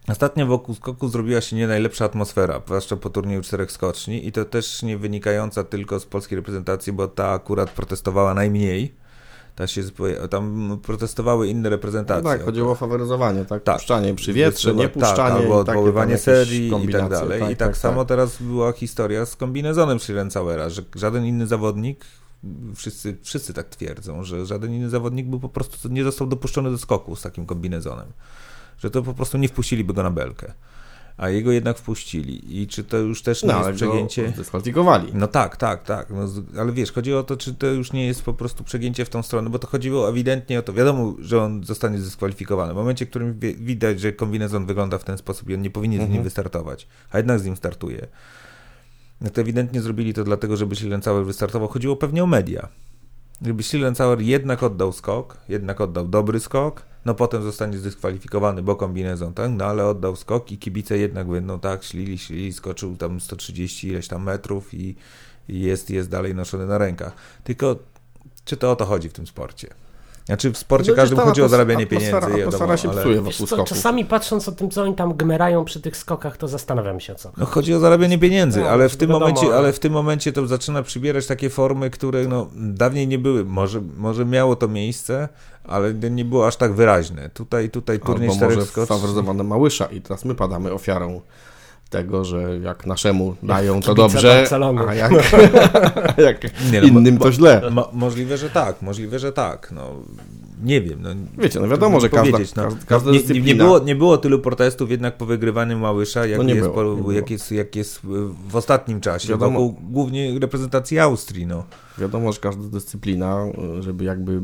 Ostatnio wokół skoku zrobiła się nie najlepsza atmosfera, zwłaszcza po turnieju czterech skoczni i to też nie wynikająca tylko z polskiej reprezentacji, bo ta akurat protestowała najmniej. Ta się, tam protestowały inne reprezentacje. No tak, chodziło o faworyzowanie, tak? Tak. Puszczanie przy wietrze, nie tak, puszczanie. albo takie odwoływanie serii i tak dalej. I tak, samo teraz była historia z kombinezonem Schlierencauera, że żaden inny zawodnik, wszyscy, wszyscy tak twierdzą, że żaden inny zawodnik był po prostu, nie został dopuszczony do skoku z takim kombinezonem. Że to po prostu nie wpuściliby go na belkę. A jego jednak wpuścili. I czy to już też nie No, jest ale przegięcie? go zdyskwalifikowali. No tak, tak, tak. No, ale wiesz, chodzi o to, czy to już nie jest po prostu przegięcie w tą stronę, bo to chodziło ewidentnie o to. Wiadomo, że on zostanie zdyskwalifikowany. W momencie, w którym widać, że kombinezon wygląda w ten sposób i on nie powinien z nim Mhm. wystartować, a jednak z nim startuje. No to ewidentnie zrobili to dlatego, żeby Schlierencauer wystartował. Chodziło pewnie o media. Gdyby Schlierencauer jednak oddał skok, jednak oddał dobry skok, no potem zostanie zdyskwalifikowany, bo kombinezon, tak? No ale oddał skok i kibice jednak będą tak, szlili, szlili, skoczył tam 130 ileś tam metrów i jest, jest dalej noszony na rękach. Tylko czy to o to chodzi w tym sporcie? Znaczy w sporcie No, każdym chodzi o zarabianie atmosfera- pieniędzy, wiadomo, atmosfera się ale... psuje wokół co, czasami patrząc o tym, co oni tam gmerają przy tych skokach, to zastanawiam się o co. No chodzi o zarabianie pieniędzy, No, ale w to tym momencie, ale- ale w tym momencie to zaczyna przybierać takie formy, które no, dawniej nie były. Może, może miało to miejsce, ale nie było aż tak wyraźne. Tutaj, tutaj turniej Albo może skoczni. faworyzowane Małysza i teraz my padamy ofiarą tego, że jak naszemu dają to dobrze, Barcelony. a jak, jak Nie, no, innym to źle. Mo, możliwe, że tak, możliwe, że tak. No, nie wiem. No, Wiecie, no wiadomo, że każda, powiedzieć, no. każda, nie, nie, dyscyplina... nie, było, nie było tylu protestów jednak po wygrywaniu Małysza, jak, No nie jest, było, nie po, jak, jest, jak jest w ostatnim czasie, Wiadomo. wokół głównie reprezentacji Austrii. No. Wiadomo, że każda dyscyplina, żeby jakby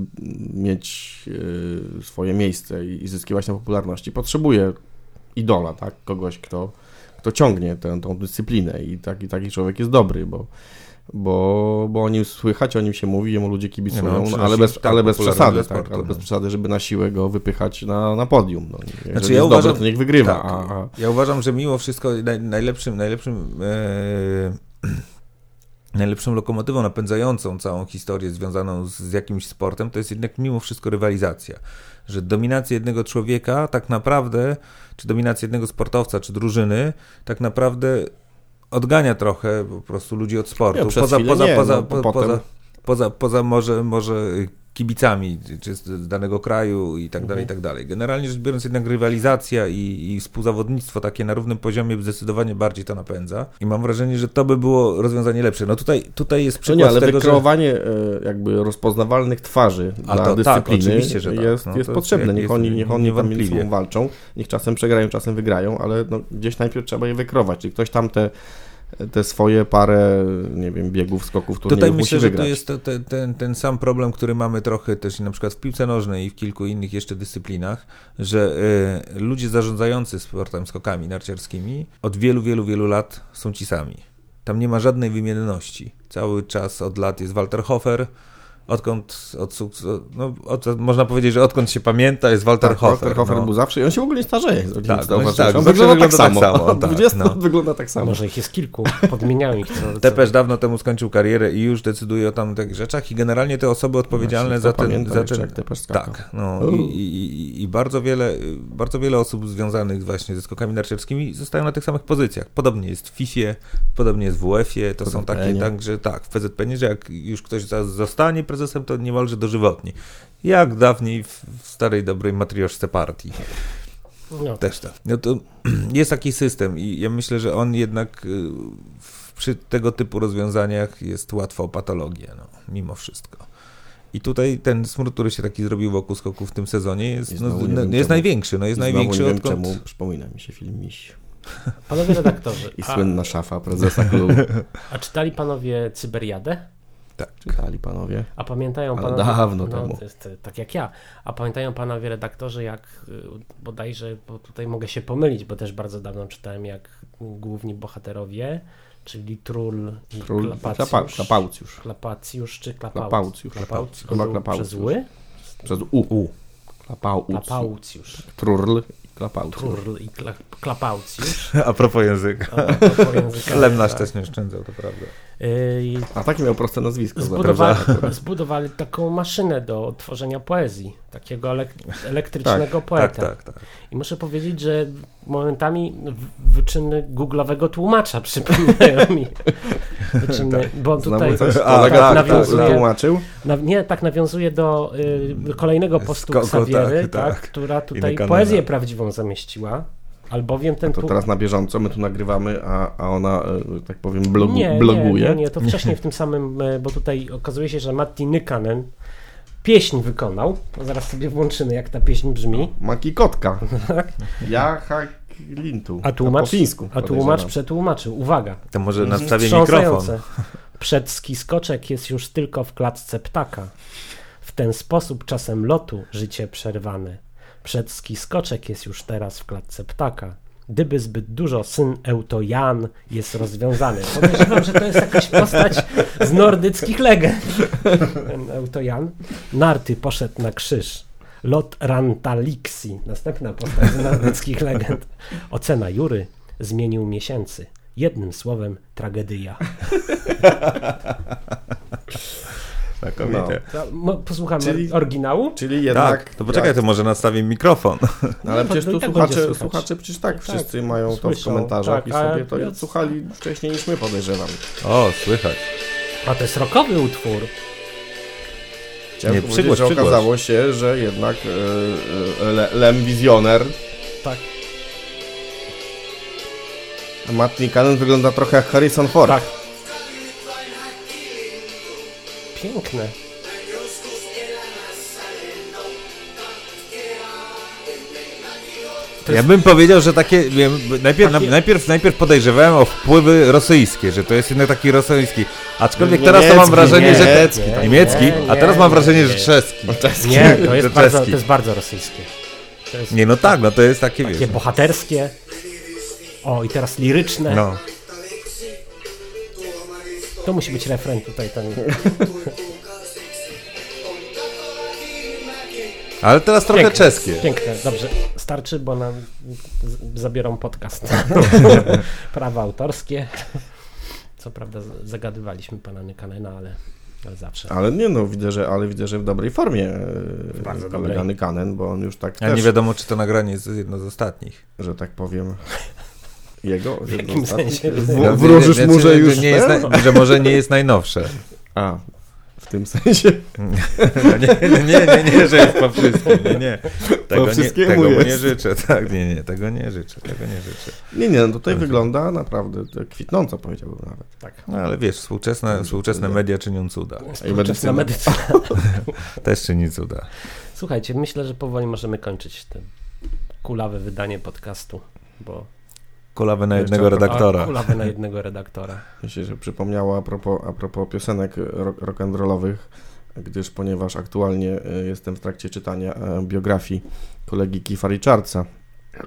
mieć e, swoje miejsce i i zyskiwać na popularności, potrzebuje idola, tak? Kogoś, kto, kto ciągnie tę, tą dyscyplinę i taki, taki człowiek jest dobry, bo, bo, bo o nim słychać, o nim się mówi, jemu ludzie kibicują, no, ale bez, tak ale bez przesady, tak? sportu, Ale bez no. przesady, żeby na siłę go wypychać na, na podium. No, Znaczy, jest ja dobry, uważam- to niech wygrywa, Tak. a, a Ja uważam, że mimo wszystko naj, najlepszym, najlepszym, e, najlepszą lokomotywą napędzającą całą historię związaną z, z jakimś sportem to jest jednak mimo wszystko rywalizacja. Że dominacja jednego człowieka tak naprawdę, czy dominacja jednego sportowca, czy drużyny, tak naprawdę odgania trochę po prostu ludzi od sportu. Przez poza, poza, nie, poza, no, po, potem- poza, poza, poza może, może kibicami, czy z danego kraju i tak Mhm. dalej, i tak dalej. Generalnie rzecz biorąc jednak rywalizacja i, i współzawodnictwo takie na równym poziomie zdecydowanie bardziej to napędza i mam wrażenie, że to by było rozwiązanie lepsze. No tutaj, tutaj jest No przykład nie, ale tego, że... wykreowanie e, jakby rozpoznawalnych twarzy A dla to tak, dyscypliny oczywiście, że tak. jest, No jest potrzebne. jest- Niech oni, niech oni tam walczą, niech czasem przegrają, czasem wygrają, ale no, gdzieś najpierw trzeba je wykrować. Czyli ktoś tam te, te swoje parę, nie wiem, biegów, skoków, turniejów Tutaj musi myślę, że to jest to, te, ten, ten sam problem, który mamy trochę też na przykład w piłce nożnej i w kilku innych jeszcze dyscyplinach, że y, ludzie zarządzający sportem skokami narciarskimi od wielu, wielu, wielu lat są ci sami. Tam nie ma żadnej wymienności. Cały czas od lat jest Walter Hofer, odkąd, od, no, od, można powiedzieć, że odkąd się pamięta jest Walter Tak, Hofer. Walter Hofer no. był zawsze i on się w ogóle nie starzeje. Tak, tak, jest tak, on zawsze wygląda tak wygląda tak samo. samo, Od tak, 20 no. lat wygląda tak samo. Może ich jest kilku, podmieniają ich. Tepesz dawno temu skończył karierę i już decyduje o tamtych rzeczach i generalnie te osoby odpowiedzialne za ten... Za ten tak, no i, i, i- bardzo wiele bardzo wiele osób związanych właśnie ze skokami narciarskimi zostają na tych samych pozycjach. Podobnie jest w FIFA, podobnie jest w UEFA, to są takie, PZPN-ie. tak, że tak, w PZPN, że jak już ktoś zostanie prezesem, to niemalże dożywotni. Jak dawniej w, starej dobrej matrioszce partii. No, Też tak. No to jest taki system i ja myślę, że on jednak y, przy tego typu rozwiązaniach jest łatwo o patologię, no, mimo wszystko. I tutaj ten smród, który się taki zrobił wokół skoków w tym sezonie jest, no, no, wiem jest czemu. największy, no jest największy nie wiem odkąd... czemu, przypomina mi się film Miś. Panowie redaktorzy, I a, słynna szafa prezesa klubu. a czytali panowie Cyberiadę? Czytali panowie. A pamiętają panowie... dawno no, temu. Jest e, tak jak ja. A pamiętają panowie redaktorzy, jak y, bodajże, bo tutaj mogę się pomylić, bo też bardzo dawno czytałem, jak główni bohaterowie, czyli Trul i Król Klapacjusz. klapa, Klapaucjusz. Klapacjusz czy Klapauc? Klapaucjusz. Klapauc, Chyba on był Klapaucjusz. przez U. U. Klapaucjusz. Klapaucjusz. Klapaucjusz. Turl i kla, klapaucjusz. A propos języka. A propos języka, Chleb nasz tak. też nie oszczędzał, to prawda. Yy, A takie miał proste nazwisko. Zbudowali, prawda? zbudowali taką maszynę do tworzenia poezji, takiego elek- elektrycznego Tak, poeta. tak, tak. I muszę powiedzieć, że momentami wyczyny googlowego tłumacza przypominają mi wyczyny, bo on tutaj coś A, kolega tak, nawiązuje- tłumaczył. na, nie, tak nawiązuje do y, kolejnego postu Skoko, tak, tak, tak. która tutaj poezję prawdziwą zamieściła, albowiem ten To tłum- teraz na bieżąco, my tu nagrywamy, a, a ona, e, tak powiem, blogu, nie, bloguje. Nie, nie, nie, to wcześniej w tym samym, e, bo tutaj okazuje się, że Matti Nykanen pieśń wykonał. To zaraz sobie włączymy, jak ta pieśń brzmi. Maki kotka. Tak. Ja Lintu. A tłumacz, a tłumacz przetłumaczył. Uwaga. To może Mhm. nastawię mikrofon. Przedski skoczek jest już tylko w klatce ptaka. W ten sposób czasem lotu życie przerwane. Przedski skoczek jest już teraz w klatce ptaka. Gdyby zbyt dużo, syn Eutojan jest rozwiązany. Podejrzewam, że to jest jakaś postać z nordyckich legend. Ten Eutojan. Narty poszedł na krzyż. Lot Rantalixi. Następna postać z nordyckich legend. Ocena Jury zmienił miesięcy. Jednym słowem, tragedia. Znakomicie. To, mo- Posłuchamy Czyli- oryginału? Czyli jednak... Tak, to poczekaj, jak- to może nastawię mikrofon. No, ale Nie, przecież to tu tak słuchacze, słuchacze przecież tak, Tak, wszyscy mają to w słyszą, komentarzach tak, i sobie to ja- słuchali wcześniej niż my podejrzewam. O, słychać. A to jest rokowy utwór. Chciałem Nie, przygłoś, że przygłoś. okazało się, że jednak e, e, Le, Lem Wizjoner Tak. Matt Cannon wygląda trochę jak Harrison Ford. Tak. Piękne. Ja bym powiedział, że takie, wiem, najpierw, Takie- najpierw, najpierw podejrzewałem o wpływy rosyjskie, że to jest jednak taki rosyjski, aczkolwiek teraz to mam Niemiecki, wrażenie, że niemiecki, tak. niemiecki, Nie, a teraz mam nie, wrażenie, nie. że czeski. Nie, to jest, bardzo, to czeski. jest bardzo rosyjskie. To jest Nie, no tak, no to jest takie, takie wiesz, bohaterskie. O, i teraz liryczne. no. To musi być refren tutaj. Ten... Ale teraz trochę Piękne, czeskie. Piękne, dobrze. Starczy, bo nam zabiorą podcast. Prawa autorskie. Co prawda zagadywaliśmy pana Nykanena, ale, ale zawsze. Ale nie no, widzę, że, ale widzę, że w dobrej formie Bardzo bardzo kolega Kanen, bo on już tak A też, nie wiadomo, czy to nagranie jest jedno z ostatnich. że tak powiem, jego. W jakim sensie? W, No, wróżysz wie- mu, że już nie jest, naj- że może nie jest najnowsze. A, w tym sensie. No nie, nie, nie, nie, że jest po wszystkim. Nie, nie. Tego, nie, tego mu nie jest. życzę. Tak, nie, nie, tego nie życzę. Tego nie życzę. Nie, nie, no tutaj wygląda naprawdę kwitnąco, powiedziałbym nawet. Tak. No ale wiesz, współczesne, współczesne media czynią cuda. Współczesna medycyna. medycyna. Też czyni cuda. Słuchajcie, myślę, że powoli możemy kończyć te kulawe wydanie podcastu, bo Kulawy na jednego redaktora. A, kulawe na jednego redaktora. Mi się że przypomniało a propos, a propos piosenek rock, rock'n'rollowych, gdyż ponieważ aktualnie e, jestem w trakcie czytania e, biografii kolegi Keitha Richardsa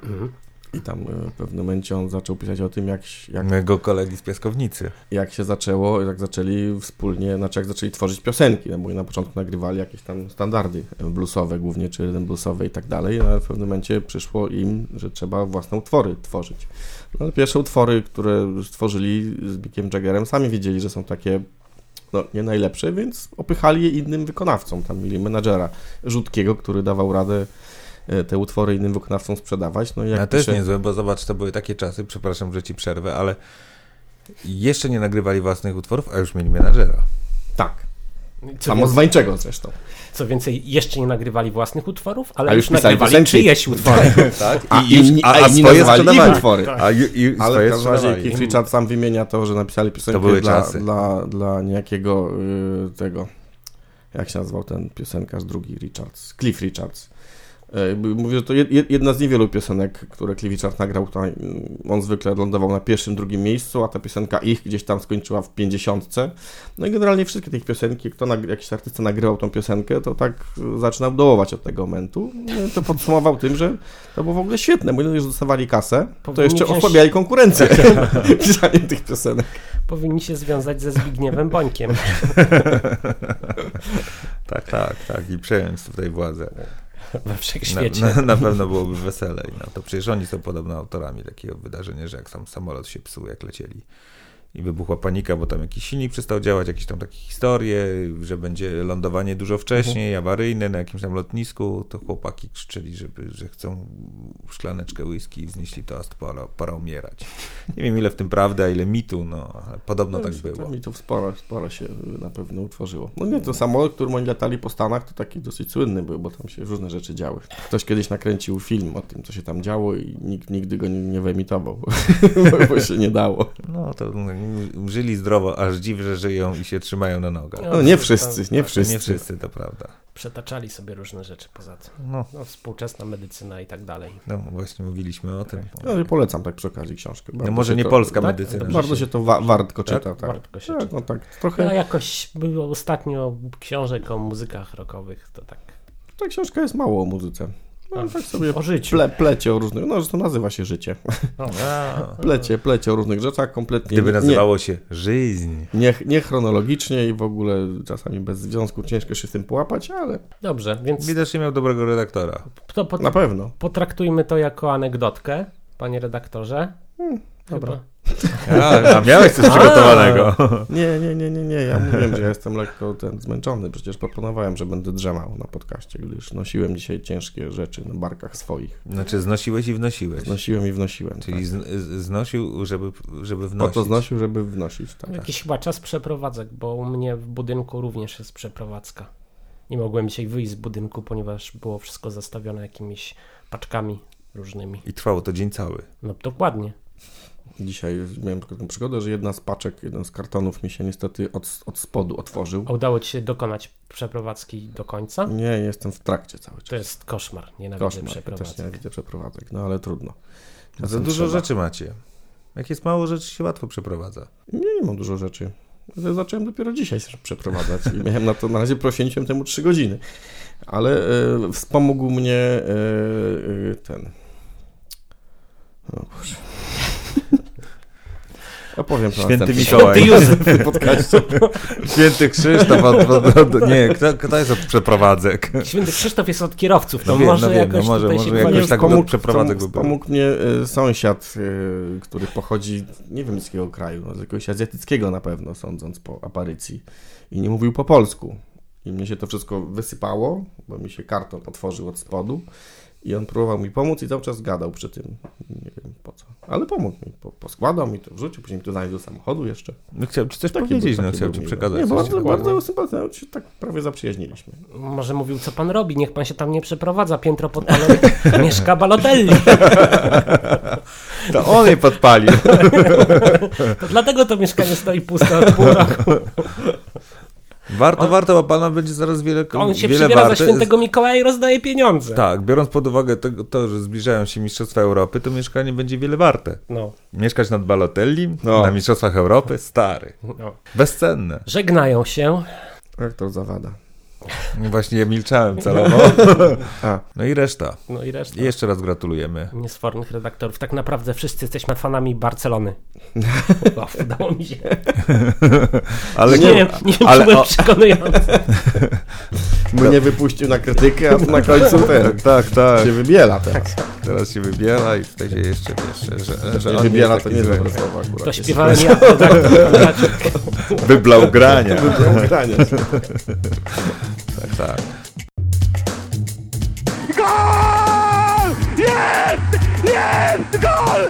Mhm. I tam e, w pewnym momencie on zaczął pisać o tym, jak, jak, Mego kolegi z piaskownicy. jak się zaczęło, jak zaczęli wspólnie, znaczy jak zaczęli tworzyć piosenki, no bo na początku nagrywali jakieś tam standardy bluesowe głównie, czy rytm bluesowy i tak dalej, ale w pewnym momencie przyszło im, że trzeba własne utwory tworzyć. No, pierwsze utwory, które stworzyli z Bickiem Jaggerem, sami wiedzieli, że są takie no, nie najlepsze, więc opychali je innym wykonawcom. Tam mieli menadżera Rzutkiego, który dawał radę te utwory innym wykonawcom sprzedawać. No i jak A to jest pisze- niezłe, bo zobacz, to były takie czasy, przepraszam, że ci przerwę, ale jeszcze nie nagrywali własnych utworów, a już mieli menadżera. Tak, samozwańczego zresztą. co więcej, jeszcze nie nagrywali własnych utworów, ale A już, już pisali nagrywali piosenki. czyjeś utwory. Tak? A, I, a, inni swoje sprzedawali. utwory. A i, i Ale swoje w każdym razie. Keith Richards sam wymienia to, że napisali piosenkę To były dla, czasy. dla, dla niejakiego y, tego, jak się nazywał ten piosenkarz drugi Richards, Cliff Richards. Y, Mówi, że to jed- jed- jedna z niewielu piosenek, które Richards nagrał. Y, on zwykle lądował na pierwszym, drugim miejscu, a ta piosenka ich gdzieś tam skończyła w pięćdziesiątce. No i generalnie wszystkie te piosenki, kto jakiś artysta nagrywał tą piosenkę, to tak y, zaczynał dołować od tego momentu. No to podsumował tym, że to było w ogóle świetne, bo już dostawali kasę, to jeszcze osłabiali konkurencję pisaniem tych piosenek. Powinni się związać ze Zbigniewem Bońkiem. Tak, tak, tak. I przejąć tutaj władzę. we Na, wszechświecie. na, na pewno byłoby weselej. No to przecież oni są podobno autorami takiego wydarzenia, że jak sam samolot się psuł, jak lecieli i wybuchła panika, bo tam jakiś silnik przestał działać, jakieś tam takie historie, że będzie lądowanie dużo wcześniej, awaryjne na jakimś tam lotnisku, to chłopaki krzyczeli, żeby, że chcą szklaneczkę whisky i wznieśli toast, pora, pora umierać. Nie wiem ile w tym prawdy, a ile mitu, no ale podobno tak było. To mi tu sporo, sporo się na pewno utworzyło. No nie, to samolot, którym oni latali po Stanach, to taki dosyć słynny był, bo tam się różne rzeczy działy. Ktoś kiedyś nakręcił film o tym, co się tam działo i nikt nigdy go nie, nie wyemitował, bo, się nie dało. No to żyli zdrowo, aż dziw, że żyją i się trzymają na nogach. No nie wszyscy, nie wszyscy. Nie wszyscy, to prawda. Przetaczali sobie różne rzeczy poza tym. No, No, współczesna medycyna i tak dalej. no właśnie mówiliśmy o tym. No i polecam tak przy okazji książkę. No może nie to, polska tak? medycyna. Dobrze Bardzo się to wa- wartko Tak? czyta, tak. Wartko się Tak, czyta. no tak, Ja trochę, jakoś było ostatnio książek o muzykach rockowych, to tak ta książka jest mało o muzyce. No, tak sobie o życiu. ple, plecie o różnych, no to nazywa się życie. A, Plecie, plecie o różnych rzeczach, kompletnie Gdyby nie, nazywało się Żyźń. nie, nie chronologicznie i w ogóle czasami bez związku ciężko się z tym połapać, ale Dobrze, więc Widocznie miał dobrego redaktora. to pot- na pewno. potraktujmy to jako anegdotkę, panie redaktorze. dobra. Chyba. A, a miałeś coś przygotowanego. Nie, nie, nie, nie, nie. Ja mówiłem, że ja jestem lekko ten zmęczony. Przecież proponowałem, że będę drzemał na podcaście, gdyż nosiłem dzisiaj ciężkie rzeczy na barkach swoich. Znaczy znosiłeś i wnosiłeś. Znosiłem i wnosiłem. Czyli tak. z, znosił, żeby, żeby Po wnosić. to znosił, żeby wnosić. Tak. Jakiś chyba czas przeprowadzek, bo u mnie w budynku również jest przeprowadzka. Nie mogłem dzisiaj wyjść z budynku, ponieważ było wszystko zastawione jakimiś paczkami różnymi. I trwało to dzień cały. No dokładnie. Dzisiaj miałem taką przygodę, że jedna z paczek, jeden z kartonów mi się niestety od, od spodu otworzył. A udało ci się dokonać przeprowadzki do końca? Nie, jestem w trakcie cały To czas. jest koszmar. Nienawidzę Koszmar. Ja też przeprowadzek. nie widzę przeprowadzek, no ale trudno. Za Czasem dużo trzeba. rzeczy macie. Jak jest mało rzeczy, się łatwo przeprowadza. Nie, nie mam dużo rzeczy. Zacząłem dopiero dzisiaj się przeprowadzać i miałem na to, na razie poświęciłem temu 3 godziny. Ale e, wspomógł mnie e, e, ten... O Boże. Opowiem to Święty Mikołaj. Józef. w podcaście. Święty Krzysztof od, od, od, Nie, kto, kto jest od przeprowadzek? Święty Krzysztof jest od kierowców, to No wiem, może no wiem, jakoś no może- tutaj może się jakoś tak Pomógł- do przeprowadzek by pomógł, było. pomógł mnie e, sąsiad, e, który pochodzi, nie wiem z jakiego kraju, no, z jakiegoś azjatyckiego na pewno, sądząc po aparycji. I nie mówił po polsku. I mnie się to wszystko wysypało, bo mi się karton otworzył od spodu. I on próbował mi pomóc i cały czas gadał przy tym. Nie wiem po co. Ale pomógł mi. Po, poskładał mi to, wrzucił, później mi to zanieść do samochodu jeszcze. No ci coś Taki powiedzieć, był- no taki chciałem był ci przekazać. Nie, coś. bardzo, bardzo sympatyczne. się tak prawie zaprzyjaźniliśmy. Może mówił, co pan robi, niech pan się tam nie przeprowadza, piętro pod panem mieszka Balotelli. To on jej podpalił. To dlatego to mieszkanie stoi puste od pół roku. Warto, warto, bo pana będzie zaraz wiele, On się wiele przybiera za warte. świętego Mikołaja i rozdaje pieniądze. Tak, biorąc pod uwagę to, to, że zbliżają się Mistrzostwa Europy, to mieszkanie będzie wiele warte. No, Mieszkać nad Balotelli No. na Mistrzostwach Europy? Stary. no. Bezcenne. Żegnają się. Jak to zawada. Właśnie milczałem celowo. A, No i reszta. No i reszta. I jeszcze raz gratulujemy. Niesfornych redaktorów. Tak naprawdę wszyscy jesteśmy fanami Barcelony. O, udało mi się. Ale Nie wiem, nie wiem ale czy byłem o- przekonujący. mnie wypuścił na krytykę, a tu na końcu ten. Tak, tak. się wybiela teraz. Teraz się wybiela i tutaj się jeszcze wiesz, że, że Nie wybiela to nie dobre słowo akurat. To śpiewałem ja, redaktor Konraczek. Wyblał grania. Granie. Tak, tak. Gol! Jest! Jest! Gol!